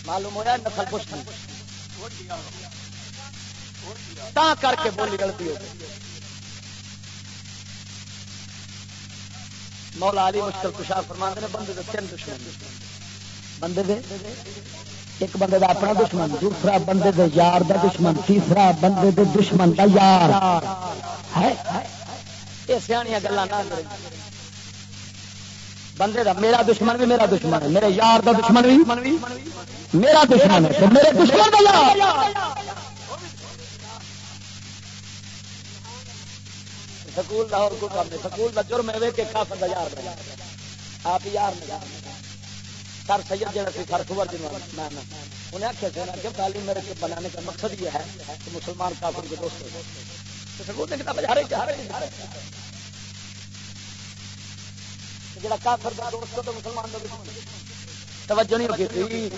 معلوم ہوا نسل پوچھ کر کے بولی گلتی ہو۔ مولا علی مشکل کشا فرما نے، بندے دے تین دشمن۔ بندے دے؟ ایک بندے دا اپنا دشمن، دوسرا بندے دے یار دا دشمن، تیسرا بندے دے دشمن دا یار۔ ہے؟ یہ سیاح گلا نہ بندے دا میرا دشمن بھی میرا دشمن ہے، میرے یار دا دشمن بھی میرا دشمن ہے میرے دشمن دا یار۔ سکول دا اور کوئی کام نہیں سکول دا جرم ہے کہ کافر دا یار بنا آپ یار میں سر سید جڑا سی سر خبر جنوں میں انہیں آخیا سر کہ تعلیم میرے بنانے کا مقصد یہ ہے کہ مسلمان کافر کے دوست ہو۔ سکول نے کتاب ہر ہر جڑا کافر دا دوست تو مسلمان دا توجہ نہیں ہوگی۔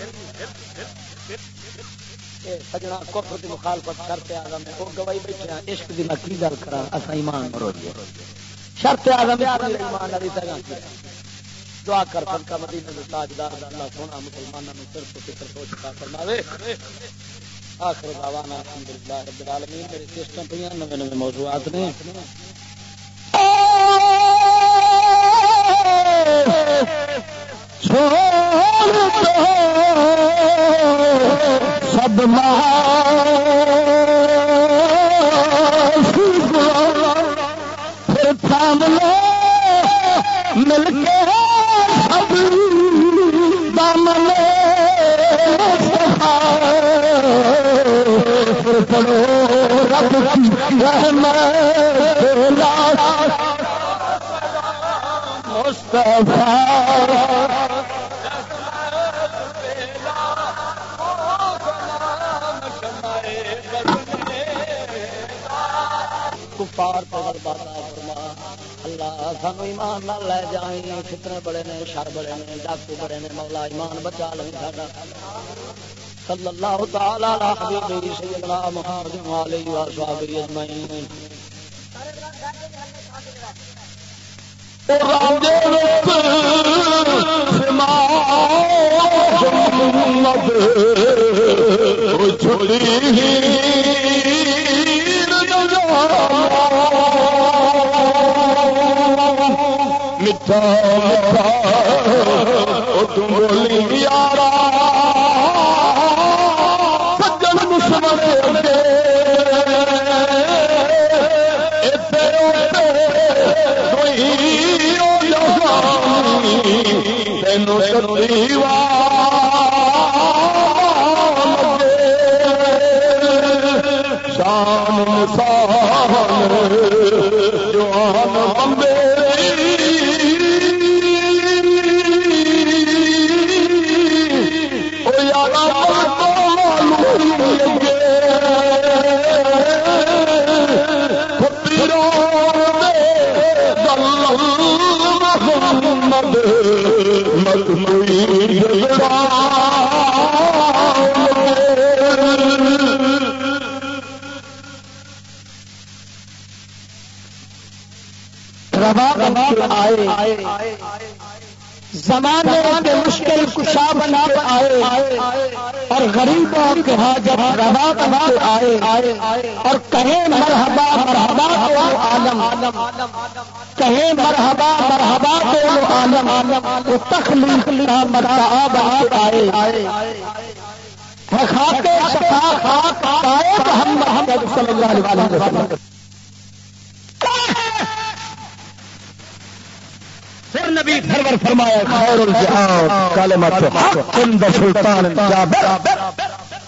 سجنا کفر دی مخالفت شرط اعظم ہے۔ او گواہی بیٹھے عشق دی میں کی گل کراں؟ ایمان شرط اعظم ہے ایمان دعا کر صدقہ مدینہ دے تاجدار اللہ سونا مسلماناں نو صرف فکر سوچ عطا فرماوے۔ آخر دعوانا الحمدللہ رب العالمین، میرے سسٹم پیاں نوے نوے موضوعات نے۔ چھوڑ دو سب پھر تھام لو مل کے سب دم پھر پڑو رب مصطفیٰ اللہ سانو ایمان نہ لے جائیں۔ فتنے بڑے نے، شر بڑے نے ڈاکو بڑے نے، مولا ایمان بچا لیں ساڈا۔ صلی اللہ تعالی علی حبیبی سیدنا محمد علیہ وصحبہ اجمعین۔ چھوڑی مٹھا تم بولی یارا۔ سجن دشمن تینوں آئے۔ زمانے کے مشکل کشا بنا آئے۔ اور غریبوں کے ہاں جب روا بنا آئے۔ اور کہیں مرحبا مرحبا کو عالم۔ کہیں مرحبا مرحبا کو عالم۔ وہ تخلیق لیا مرحبا آئے۔ خاک خاک آئے ہم محمد صلی اللہ علیہ وسلم پھر سرور فرمایا خیر الجہاد کلمت حق عند سلطان جابر.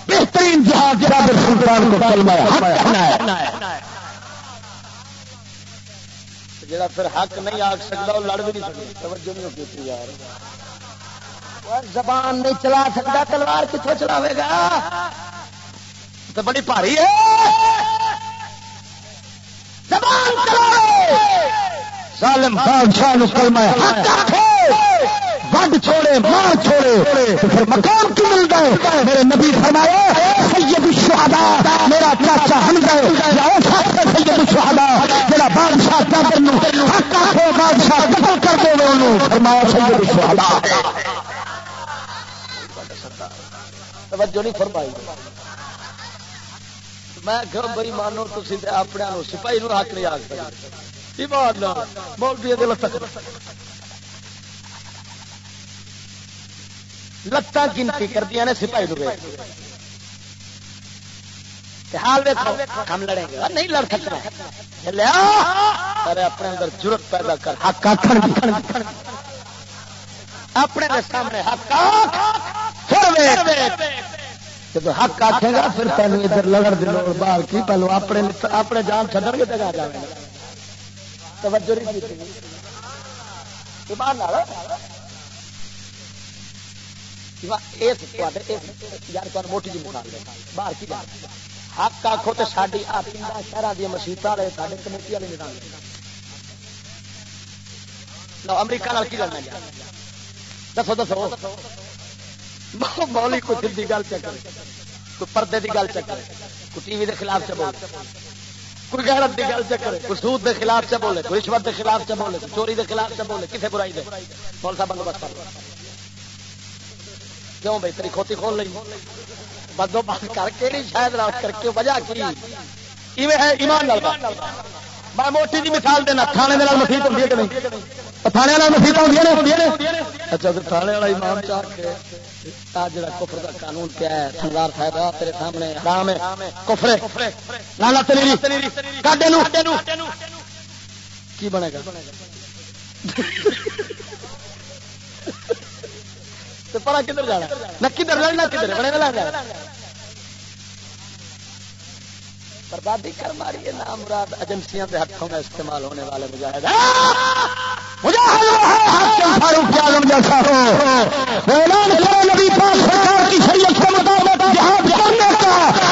بہترین جہاد جابر سلطان کو کلمہ حق کہنا ہے. جڑا پھر حق نہیں آ سکتا وہ لڑ بھی نہیں سکتا توجہ نہیں ہوتی یار. زبان نہیں چلا سکتا تلوار کتوں چلاوے گا؟ تو بڑی بھاری ہے۔ زبان چلاوے! ظالم بادشاہ کلمہ حق وڈ چھوڑے، مار چھوڑے پھر مقام کی مل گئے میرے نبی فرمایا، سید الشہداء، میرا چاچا ہم گئے یا حمزہ سید الشہداء میرا بادشاہ چادر حق آخو بادشاہ قتل کر دے انہوں فرمایا، سید الشہداء۔ توجہ نہیں فرمائی۔ میں کہ بری مانو تھی اپنے سپاہی نو حق نہیں آ سکتے لتاں گنتی کردیا نے سپاہی حال ہم لڑیں گے۔ نہیں لڑ سکتے ارے اپنے اندر ضرورت پیدا کر۔ حق اپنے سامنے حق جب حق آخے گا، پھر تینوں ادھر لڑ دلو باہر کی۔ پہلو اپنے اپنے جان چڑھ گے تو جائے گا توجہ نہیں کی موٹی جی مثال باہر کی حق آخو تو ساری شہر دیا مسیحت والے سارے کمیٹی والے نظام لو، امریکہ کی لڑنا جا دسو دسو۔ مولی کوئی گل چکر کوئی پردے کی گل چکر کوئی ٹی وی کے خلاف چلو کوئی غیرت دی گل چکر کوئی سود دے خلاف چ بولے، کوئی رشوت دے خلاف چ بولے چوری دے خلاف چ بولے، کسے برائی دے۔ بول صاحب بندوبست کر کیوں بھائی؟ تیری کھوتی کھول لی بندوبست کر کے نہیں، شاید رات کر کے۔ وجہ کی؟ ایویں ہے ایمان لال میں موٹی جی مثال دینا، تھانے دے نال مسیت ہوندی ہے کہ نہیں؟ تھانے والا مسیت ہوندی ہے اچھا تھانے والا ایمان چاہ کے جڑا کفر قانون ہے سردار صاحب تیرے سامنے، حرام ہے، کفر لالا نو۔ کی بنے گا؟ پڑا کدھر جانا نہ کدھر لڑنا کدھر بنے بربادی کر ماری ہے، نام مراد ایجنسیاں کے ہاتھوں میں استعمال ہونے والے مجاہد۔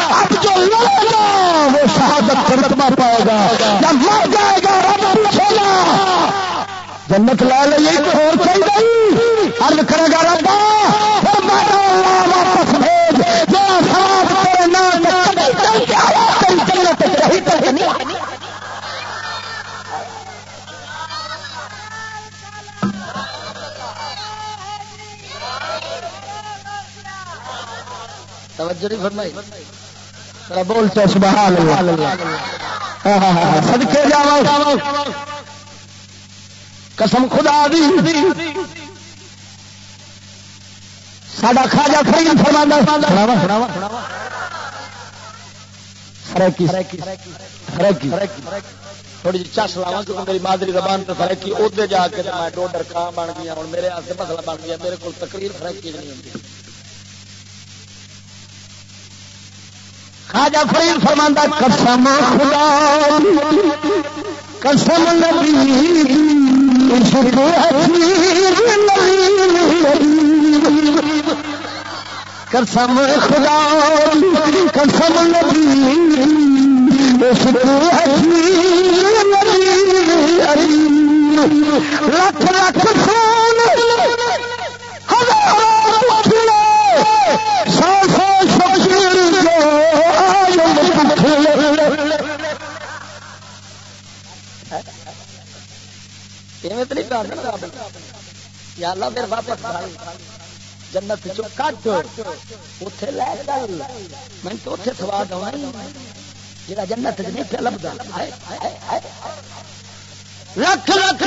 اب جو وہ شہادت رتبہ پائے گا۔ جب مر جائے گا، رب پوچھے گا، جنت لا لیے تو اور چاہیے۔ حل کرے گا ربا توجہ نہیں فرمائی۔ بول چو سبحان اللہ۔ صدقے جاؤ۔ قسم خدا دی۔ ساڈا کھاجا فرید سناوا سناوا تھوڑی جی چس لاوا کیونکہ میری مادری زبان تو فرق کی ادھر جا کے میں ڈوڈر کھان بن گیا ہوں میرے ہاتھ مسئلہ بن گیا میرے کو تقریر فرق کی نہیں ہوتی خاجا فرید فرماندہ، قسم خدا، قسم نبی قسم خدا، قسم نبی لکھ لکھ سون سو یا اللہ پھر واپس جنت چو کٹ۔ لے چل میں تو سواد آنا جا جنت نہیں پہ لبا لکھ لکھ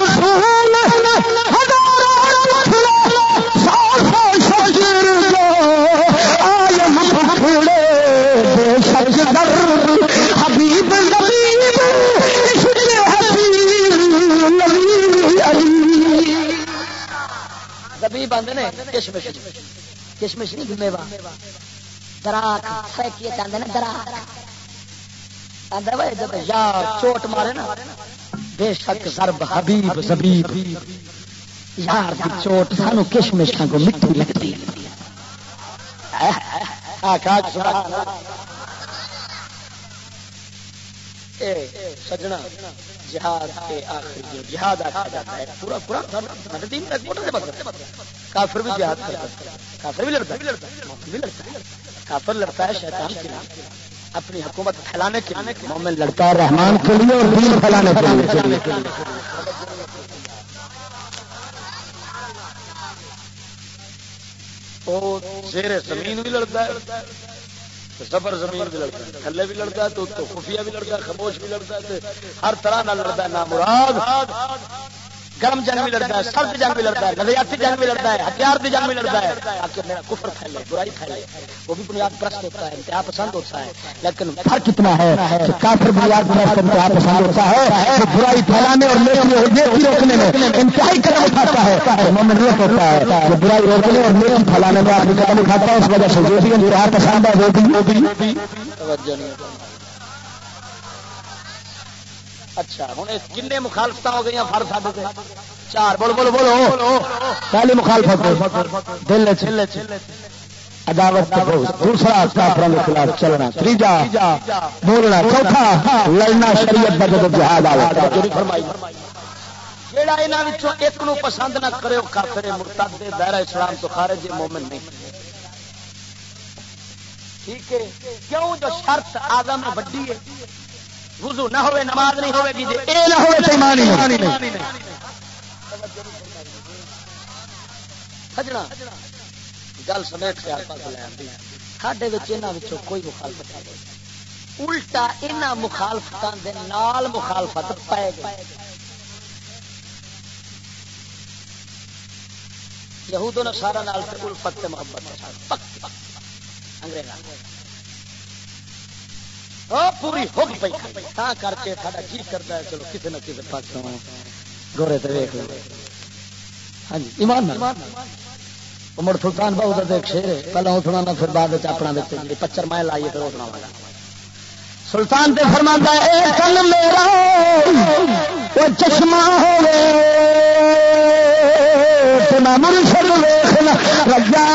زبیب آدھے نے کشمش کشمش نہیں گھومے دراک سیکیے چاہتے ہیں دراک جب یار چوٹ مارے نا بے شک ضرب حبیب زبیب یار کی چوٹ سانو کشمشاں کو مٹی لگتی سجنا جہاد کے آخری جو جہاد آخر جاتا ہے، پورا پورا کافر بھی جہاد کرتا ہے۔ کافر بھی لڑتا ہے۔ کافر لڑتا ہے شیطان کے لیے اپنی حکومت پھیلانے کے لیے۔ مومن لڑتا ہے رحمان کے لیے اور دین پھیلانے کے لیے۔ زیر زمین بھی لڑتا ہے۔ زبر زمین بھی لڑتا ہے، تھلے بھی لڑتا ہے، تو خفیہ بھی لڑتا ہے، خاموش بھی لڑتا ہے ہر طرح نہ لڑتا ہے، نامراد۔ گرم جنگ بھی لڑتا ہے، سرد جنگ بھی لڑتا ہے نظریاتی جنگ بھی لڑتا ہے، ہتھیار کی جنگ بھی لڑتا ہے۔ تاکہ میرا کفر پھیلے، برائی پھیلے، وہ بھی بنیاد پرست ہوتا ہے، انتہا پسند ہوتا ہے۔ لیکن فرق کتنا ہے کہ کافر بنیاد پرست، انتہا پسند ہوتا ہے تو برائی پھیلانے اور نیکی روکنے میں انتہائی قدم اٹھاتا ہے۔ مومن یہ ہوتا ہے کہ برائی روکنے اور نیکی پھیلانے میں آدمی قدم اٹھاتا ہے، اس وجہ سے جو بھی انتہا پسند ہے وہ بھی توجہ نہیں۔ اچھا ہوں کن مخالفت ہو گئی فر سب چار، بولو بولو بولو۔ پہلی مخالفت، دل عداوت دوسرا کافر کے خلاف چلنا۔ تیجا بولنا۔ چوتھا، لڑنا شریعت کا جب جہاد آئے جہاں یہاں ایک نو پسند نہ کرے کافر مرتد دائرہ اسلام تو خارج مومن نہیں۔ ٹھیک ہے؟ کیوں جو شرط آدم وڈی ہے؟ وضو نہ ہوئے نماز نہیں ہوئے گی اے نہ ہوئے تو ایمان نہیں۔ سجنا گل سمیٹ کے آپ ساڈے یہاں کوئی مخالفت نہیں۔ الٹا یہاں مخالفتوں کے نال مخالفت پائے گئے یہود نے سارا نال الفت محبت انگریز پوری ہوگ پی تا کر کے سارا جی کرتا ہے، چلو کسی نہ کسی پاس گورے تو ویک لو۔ ہاں جی ایمان مڑ سلطان بہو کا دیکھ شیر پہلے وہ سنا پھر بعد اپنا دیتے پچر میں لائیے پھر وہ سنا سلطان تے فرما اے کل میرا وہ چشمہ ہوے تے میں مرشد ویخ لگا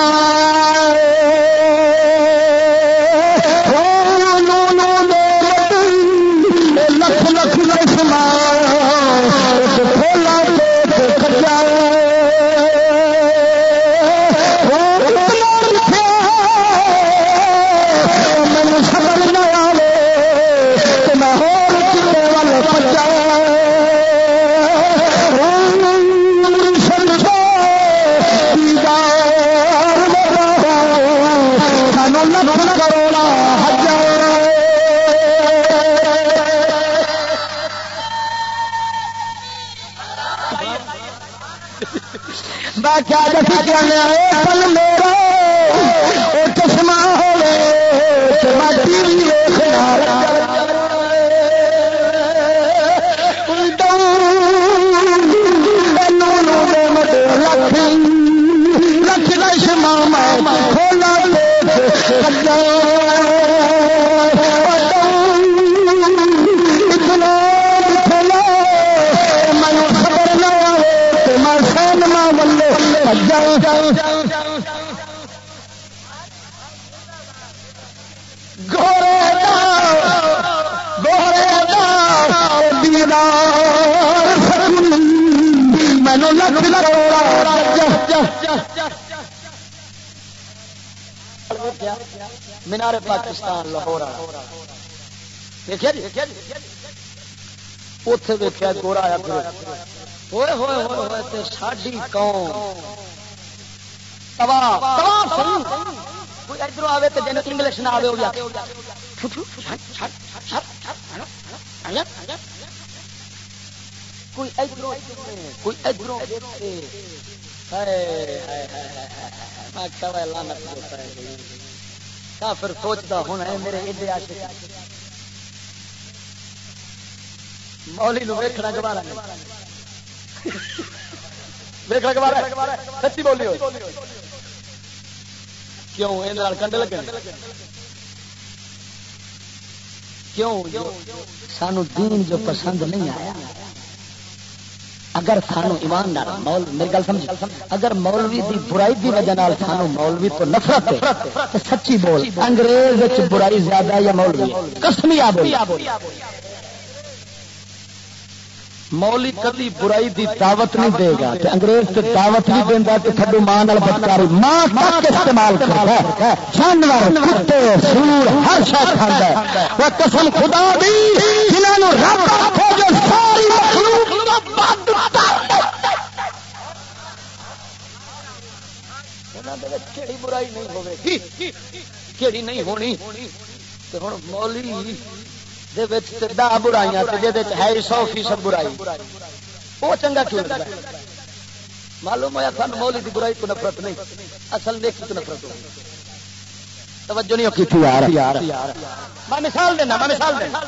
کیا جسی کہنا پل میرا چشمہ ہوے لکھ لکھ دشمام کھولا دیکھ مینار پاکستان لاہور اتے ویکیا گورا آیا ہوئے ہوئے ہوئے ہوئے ساری قوم۔ کوئی ادھر آئے تو جن انگلش نہ آئے ہو کوئی ادھر کوئی ادھر کافر سوچتا ہونا ہے میرے ایڈے آشے مولی نو ویکنا گوارا ویکنا گوارا سچی بولی کیوں یہ کنڈے لگے کیوں سانو دین جو پسند نہیں آیا اگر سانو ایمان مول میری گل سمجھ۔ اگر مولوی دی برائی دی وجہ نال سانو مولوی تو نفرت ہے سچی بول، انگریز برائی زیادہ یا مولوی کسمیا بولی مولی کدی برائی دی دعوت نہیں دے گا انگریز تے دعوت نہیں دینا تو تھڈو ماں بدکاری ماں تک استعمال کرتا ہے۔ جانور، کتے، سور، ہر شخص کھانا ہے۔ وہ قسم خدا دی جنہوں رب جو ساری برائی نہیں ہوگی کہڑی نہیں ہونی؟ ہوں مولی دہ برائیاں ہے سو فیصد برائی۔ وہ چنگا کیوں لگتا معلوم ہوا سن مولی کی برائی تو نفرت نہیں، اصل دیکھ تو نفرت ہو توجہ نہیں کی یار یار میں مثال دینا، میں مثال دینا۔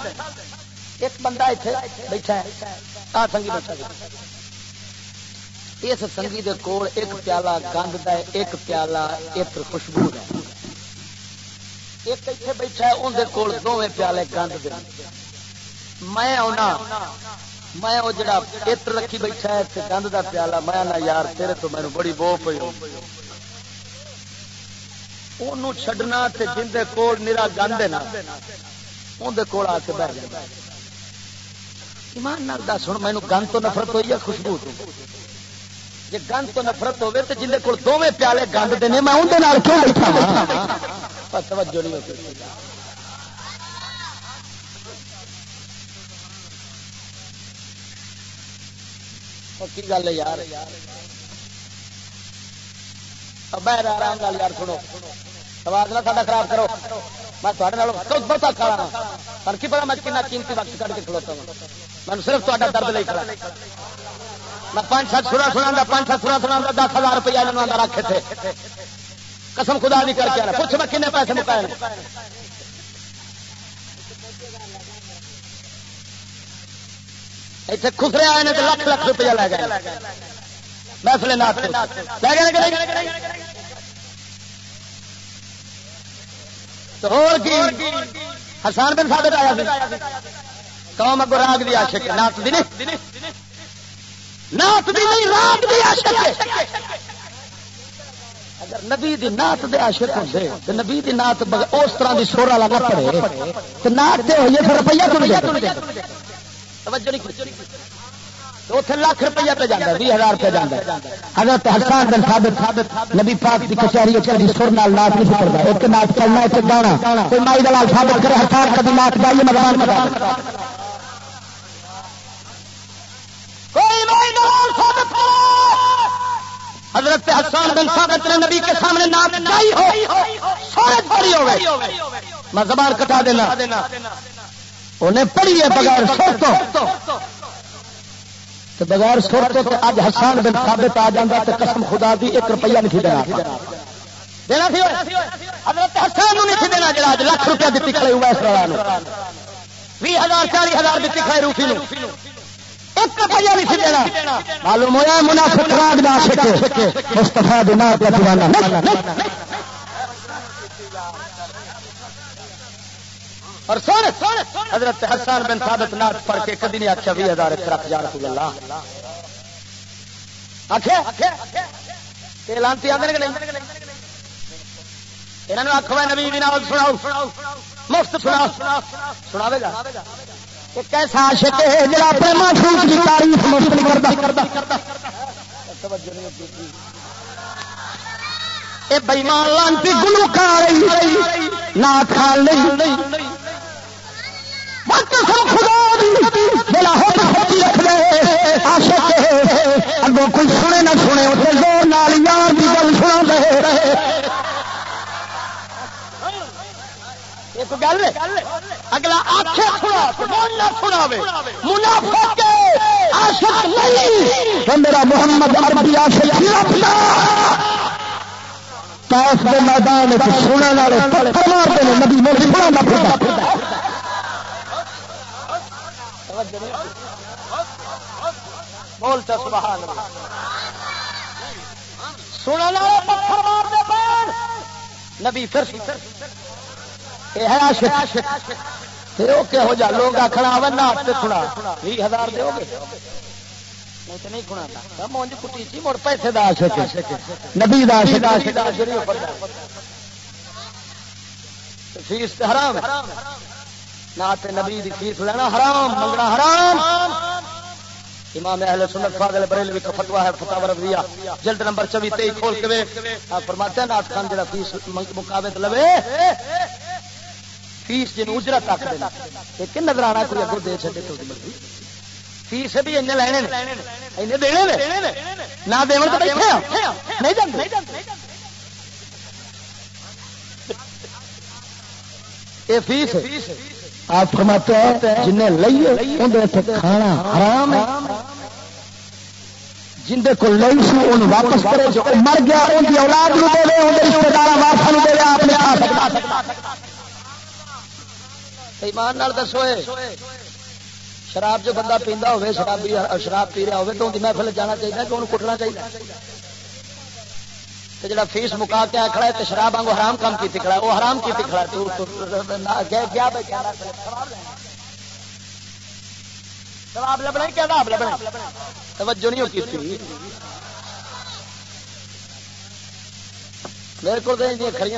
ایک بندہ اتنے بیٹھا ہے، آ سنگی بیٹھا اس سنگی دے کول ایک پیالہ گند دا ہے، ایک پیالہ ایک خوشبو ہے۔ ایک اتنے بیٹھا اندر کول دونوں پیالے گند دے۔ میں آنا میں وہ جڑا اتر رکھی بیٹھا ہے گند دا پیالہ، میں آنا، یار، تیرے تو مینو بڑی بو پی چھڈنا جن کول میرا گند ہے نا اندر کول آ کے بہ جائے ایمان نال دس ہوں مینو گند تو نفرت ہوئی ہے خوشبو تو؟ جی گند تو نفرت ہوے تو جن کو دونوں پیالے گند دے میں اندر کیوں بیٹھا ہاں؟ پر توجہ نہیں ہوتی۔ کی گل ہے یار؟ بہر آرام لال یار، سنو۔ سواد نہ ساڈا خراب کرو۔ میں تھوڑے بہت کھڑا ہاں۔ پر کی پتا میں کن قیمتی وقت کٹ کے کھلوتا ہاں؟ ہوں میں صرف تا درد لے کھڑا میں پانچ سات سنا سنا پانچ سات سنا سنا دس ہزار روپیہ رکھے تھے قسم خدا نہیں کر کے آنا. پوچھ میں کن پیسے مکائے اتنے خسرے آئے تو لکھ لکھ روپیہ لے گئے محفلے نات لے گئے تو اور کی؟ حسان بن ثابت آیا سی. قوم اگو راگ دی عاشق نات دی نہیں؟ نات دی نہیں، راگ دی عاشق اگر نبی دی نات دے عاشق ہوندے، تے نبی دی نات اس طرح دی سورا لگا پڑے تے نات تے ہوئی پھر روپیہ کیوں دے توجہ نہیں اتنے لاکھ روپیہ پہ حضرت حسان بن ثابت نبی پاک کچہری چلی سر نال نہیں ایک نات چلنا ایک گانا۔ کوئی مائی دلال ثابت کرے، حسان کبھی کوئی مائی دلال ثابت کرے۔ حضرت حسان بن ثابت نے نبی کے سامنے نام گائی ہو سورج پڑی ہو میں زبان کٹا دینا۔ انہیں پڑھی ہے بغیر سر تو بغیر سر تو اج حسان بن ثابت آ جاتا تو قسم خدا دی ایک روپیہ نہیں دینا۔ دینا سی حضرت حسان نہیں دینا جڑا لاکھ روپیہ دیتی کھڑے ہوا اس طرح بھی ہزار، چالی ہزار دیتی کھڑے روفی ایک روپیہ نہیں معلوم ہوا منافق راگ نہ سکے مستفا دینا پہ اور سونے حضرت حسان بن ثابت نات پڑھ کے کدی نہیں آخیا بھی ہزار رکھ جا رسول اللہ۔ لانتی آدھے آخو نبی سناؤ۔ مفت سنا سناوے گا۔ کیسا عاشق ہے جڑا اپنے کی تعریف مفت نہیں کرتا جی۔ اے بےمان لانتی گلوکار نات نہیں اگوں کوئی سنے نہ سنے اسے زور نال یار کی گل سنا گل اگلا آخ سنا میرا محمد عربی عاشق میدان سننے والے نبی مل سنا بولتا سبحان نبی پھر ہو جا لوگ آخنا آ ناچ سنا بھی ہزار دو گے نہیں کھنا مونج کٹی تھی مڑ پیسے داش نبی داش داش فیس حرام نہ نبی دی فیس لینا حرام منگنا حرام۔ امام اہل سنت فاضل بریلوی کا فتوا ہے فتح رضویہ۔ جلد نمبر چوبی تئی کھول کے فرماتے ہیں نات خان جڑا فیس مقابل لوے۔ فیس جن اجرت آخ دینا لیکن نظر آنا کوئی اگو دے چلے تو مرضی۔ فیس بھی این لینے این دینے نہ دے تو ہاں۔ نہیں جانتے یہ فیس آپ فرماتے ہیں جنہیں لئیے اندر کھانا حرام ہے۔ جن کو لئی سی ان واپس کرے۔ جو مر گیا، ان کی اولاد نو دے ان کے رشتے دار وارس نو دے آپ نے کھا سکتا۔ ایمان نال دسو شراب جو بندہ پیندا ہوے شرابی شراب پی رہا ہوے تو ان کی محفل جانا چاہیے کہ انہوں کٹنا چاہیے تے جڑا فیس مکا کے کھڑا ہے تو شراب آنگو حرام کام کی کھڑا ہے وہ حرام کی کھڑا ہے۔ تو سواب لبنا کیا لبنا توجہ نہیں ہوتی میرے کو کھڑی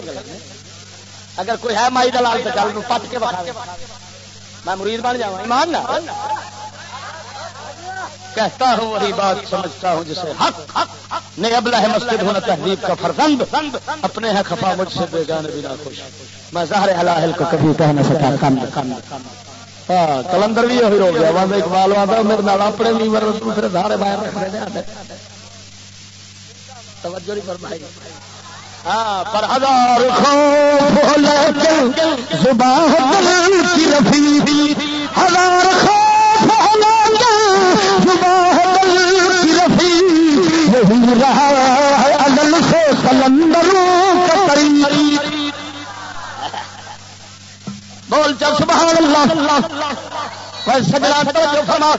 اگر کوئی ہے مائی دلال تو چل پت کے بتا میں مرید بن جاؤں ایمان نہ؟ کہتا ہوں وہی بات سمجھتا ہوں جسے حق، نہیں ابلا ہے مسجد ہونا تہذیب کا فرزند اپنے ہیں خفا مجھ سے بے گانے بنا خوش۔ میں ظاہر حلاحل کو کبھی کہہ نہ سکا، کم ہاں کلندر بھی یہی ہو گیا وہاں اقبال آتا میرے نال اپنے نہیں مر پھر دھارے باہر رکھ رہے توجہ نہیں فرمائی۔ ہاں، پر ہزار خوف زبان کی رفیع ہزار خوف زبان کی یہی رہا ہے سے کا بول چل سبحان اللہ سجنا تو فرما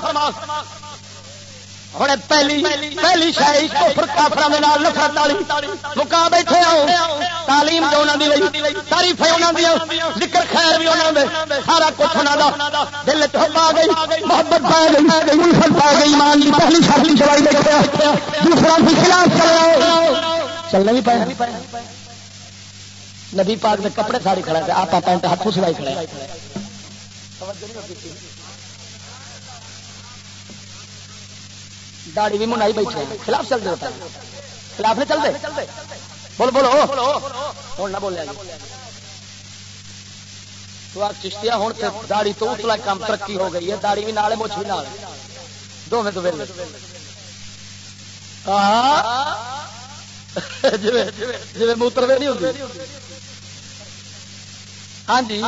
ہوں پہلی پہلی شاہی کفر کافر نفرت والی مکا بیٹھے آؤ تعلیم جو تاریف ذکر خیر بھی انہوں نے سارا کچھ انہوں کا دل چپ آ گئی، محبت پا گئی، الفت پا گئی مان کی پہلی شادی چلائی دیکھا دوسرا بھی خلاف چل رہا چلنا بھی پایا نبی پاک نے کپڑے ساڑی کھڑا تھا آپ پینٹ ہاتھوں سلائی کھڑا داڑی بھی منائی بیٹھے خلاف چل رہے خلاف نہیں چل چلتے بول بولو۔ ہوں نہ بولیا تو آپ چشتیا ہوں داڑی تو اتلا کام ترقی ہو گئی ہے۔ داڑی بھی نال مچھ بھی نال دونوں تو ویلے۔ جی موتر نہیں ہوتی ہاں جی۔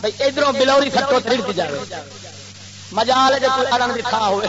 بھائی ادھر بلوری کٹو تھڑتی جائے مجال جی کوئی اڑن کی تھان ہوئے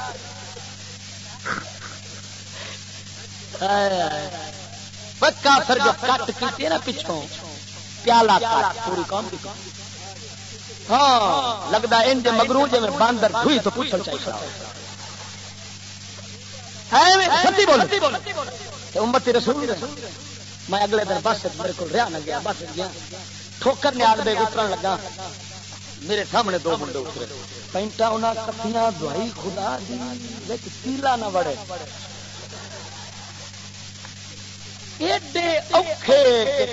کافر جو کٹ کی نا پچھوں، پیالہ کٹ، پوری قوم کی ہاں لگتا انج مگرو جی میں باندر ہوئی تو پوچھنا چاہیے امتی رسول میں اگلے دن بس میرے کو رہا نہ گیا، بس گیا۔ ٹھوکر نیاد بے اتر لگا۔ میرے سامنے دو منڈے اترے۔ پینٹا انہیں کتیاں دوائی خدا دی تیلا نہ بڑے ایڈے اوکھے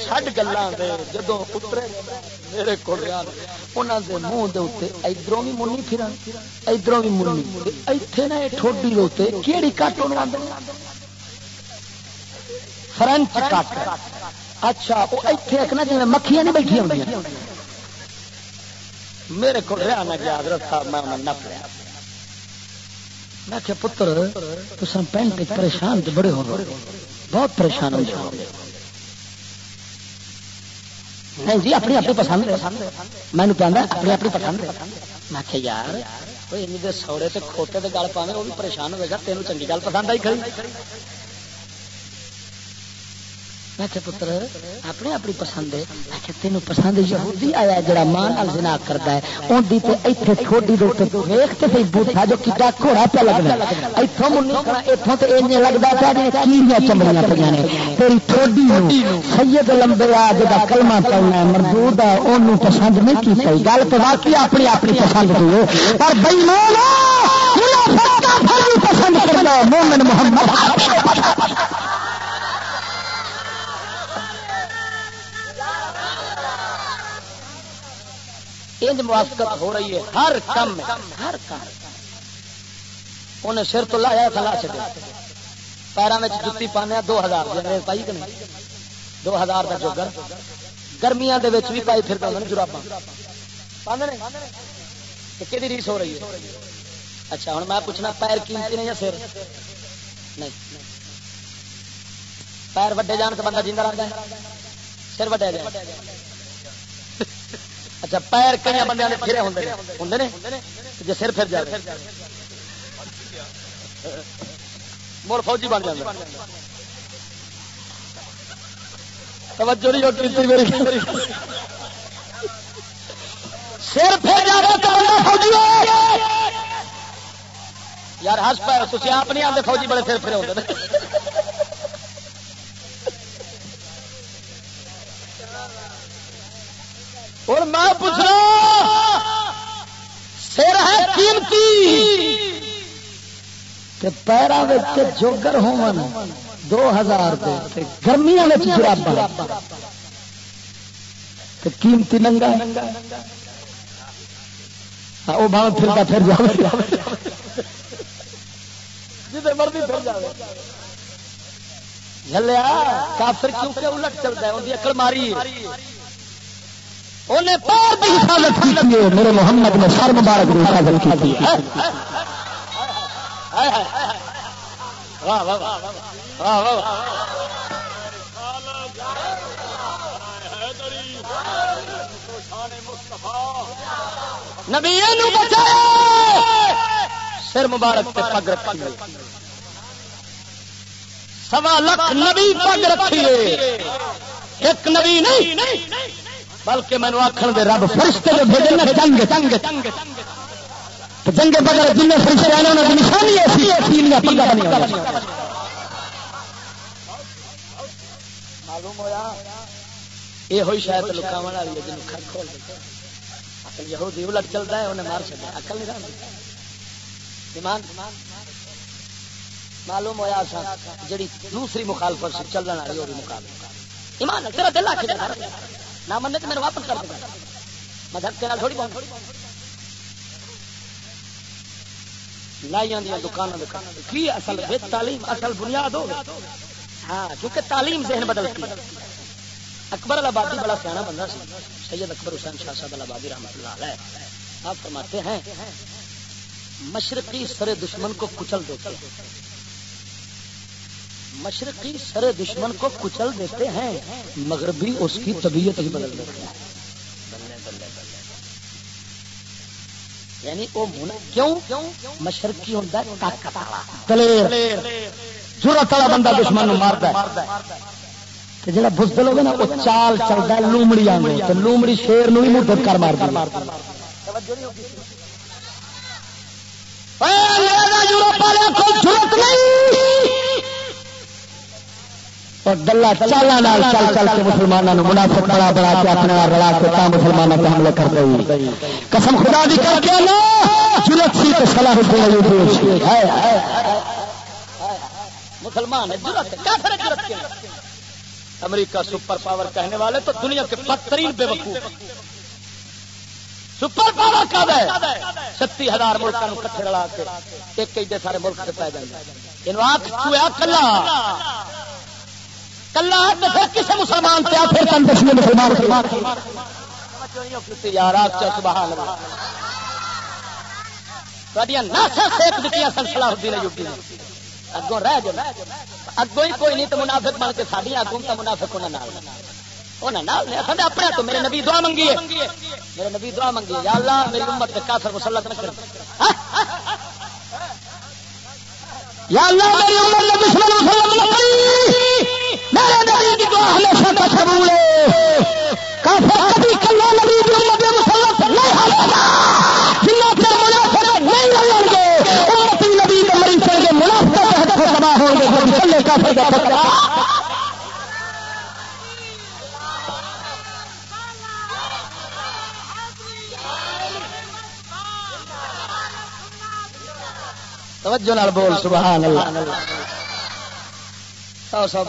چھڈ گلا جدو اترے میرے کو انہوں دے۔ منہ دے اتنے ادھروں بھی منی پھر ادھروں بھی منی۔ اتنے نا ٹھوڈی دے کہڑی کٹ فرنچ کٹ۔ اچھا وہ اتنے ایک نا جی مکھیاں نہیں بیٹھی ہوں میرے کو رہا نہ گیا حضرت صاحب، میں انہیں نپ لیا میں کہ پتر تو پینٹ پریشان تے بڑے ہو بہت پریشان ہو جاؤ نہیں جی اپنی اپنی پسند۔ میں اپنی اپنی پسند۔ میں کہ یار، کوئی سوڑے سے کھوتے کے گل پاوے وہ بھی پریشان ہوئے گا، تینوں چنگی گل پسند آئی کھڑی۔ میں کہ پتر اپنے اپنی پسند ہے میں کہ تینوں پسند یہودی آیا جڑا ماں نال زنا کردا ہے اون دی تے ایتھے ٹھوڈی دے اوپر ویکھ تے سی بوٹھا جو کیتا گھوڑا پہ لگدا ہے ایتھوں منی کھڑا ایتھوں تے انج لگدا پیا جے کیڑیاں چمڑیاں پیاں نے تیری ٹھوڈی نو سید لمبے آ جدا کلمہ پڑھنا ہے مردود ہے اونوں پسند نہیں کیتی گل تے واقعی اپنی اپنی پسند دی پر بے ایمان منافق کا پسند کردا ہے مومن محمد انج موافقت ہو رہی ہے، ہر کم میں، ہر کم انہیں سر تو لایا تھا، لا چکے پیروں میں جتی پانے دو ہزار جنریز پائی کہ نہیں؟ دو ہزار کا جوگر گرمیاں دے بھی پائی پھر جرابا کہ ریس ہو رہی ہے؟ اچھا ہوں میں پوچھنا، پیر قیمتی نہیں یا سر؟ نہیں۔ پیر وڈے جان سے بندہ جیندہ رہتا ہے۔ سر وڈے جائے اچھا پیر کئی بندے پھرے ہوں ہوں جی سر پھر جائے مول فوجی بن جائے توجہ نہیں ہوتی میری۔ سر پھر جائے یار، ہس پیر تھی آپ نہیں آتے فوجی بڑے سر پھرے ہوتے میں پوچھنا سر ہے قیمتی پیروں جوگر ہو دو ہزار گرمیاں جرابا قیمتی ننگا ہاں، وہ بھاؤ پھر پھر جا جی مرضی پھر جائے جلیا کافر کیونکہ الٹ چلتا ہے ان کی اکل ماری میرے محمد نے سر مبارک کی حفاظت کی نبی سر مبارک پہ پگ رکھی۔ سوا لکھ نبی پگ رکھی۔ ایک نبی نہیں۔ بلکہ مینو آخر دے رب، فرشتے بھیجے جنگ جنگ۔ جنگ جنگ جن فرشتے آنے انہوں کی نشانی ایسی ایسی پنگا معلوم ہوا یہ ہوئی شاید لکاو والی ہے کھڑ کھول یہودی الٹ چلتا ہے، انہیں مار چکا اکل نہیں رہا ایمان؟ معلوم ہوا سا جڑی دوسری مخالفت چلنے والی مخالفت۔ ایمان تیرا دل آ کے نہ من تو میرے واپس کر دیں میں دھکے تھوڑی بہت لائی آدی دکان کی اصل تعلیم، اصل بنیاد ہو ہاں کیونکہ تعلیم ذہن بدلتی اکبر آبادی بڑا سیاح بندہ سی۔ سید اکبر حسین شاہ صاحب آبادی رحمۃ اللہ علیہ۔ آپ فرماتے ہیں، مشرقی سر دشمن کو کچل دیتے ہیں۔ مشرقی سر دشمن کو کچل دیتے ہیں مغربی اس کی طبیعت ہی بدل دیتے ہیں۔ یعنی وہ کیوں؟ مشرقی ہوتا والا بندہ دشمن مارتا ہے۔ بزدل ہوگا نا وہ چال چلتا ہے لومڑی آگے تو لومڑی شیر نو بھی کر مار گلا چالا نال چل چل کے مسلمانوں منافق بڑا بڑا کے اپنے رلا کے مسلمانوں پہ حملے کر گئی۔ قسم خدا دی کر کے ضرورت سی تو سلاح مسلمان امریکہ سپر پاور کہنے والے تو دنیا کے بدترین بے وقوف۔ سپر پاور کا چھتی ہزار ملکوں کٹھے رلا کے ایک ایڈے سارے ملک سے پی جائے کلا۔ کلا پھر کسی مسلمان پہ پھر کن دشمن مسلمان یار سبحان اللہ سیک دیتی سن صلاح الدین یوپی اگوں رہ جائے اگوں ہی کوئی نہیں تو منافق بن کے ساری اگوں تو منافق اپنے تو میرے نبی دعا منگی ہے۔ میرے نبی دعا منگی ہے۔ یا اللہ، میری امت کے کافر مسلط نہ کر یا اللہ، میری امت نے دشمن مسلط نہ کری میرے نبی کی دعا ہمیشہ کا قبول ہے۔ کافر کبھی کلا نبی کی امت مسلط نہیں جنہ منافق نہیں گے نبی کے کے کے تباہ ہوں گے کلے کافر کا توجہ نال بول، سبحان اللہ۔ سو سو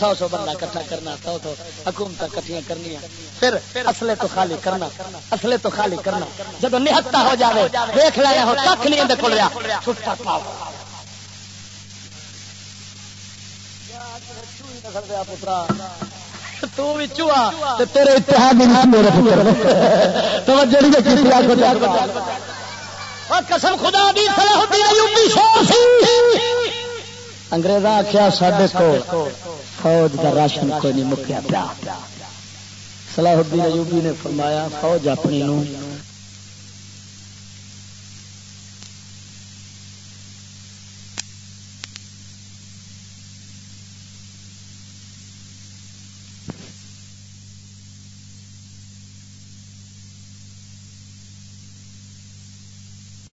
سو سو بندہ کٹھا کرنا، سو سو حکومت کٹھیاں کرنی پھر اصلے تو خالی کرنا، اصلے تو خالی کرنا۔ جب نہتا ہو جائے دیکھ لایا ہو کھ نہیں اندر کھل رہا چھٹا پاؤ۔ تو بھی چوہا تیرے اتحاد میرے پتر توجہ قسم خدا دی انگریز آخیا سڈے کو فوج کا راشن کوئی نہیں مکیا پیا صلاح الدین ایوبی نے فرمایا، فوج اپنی نو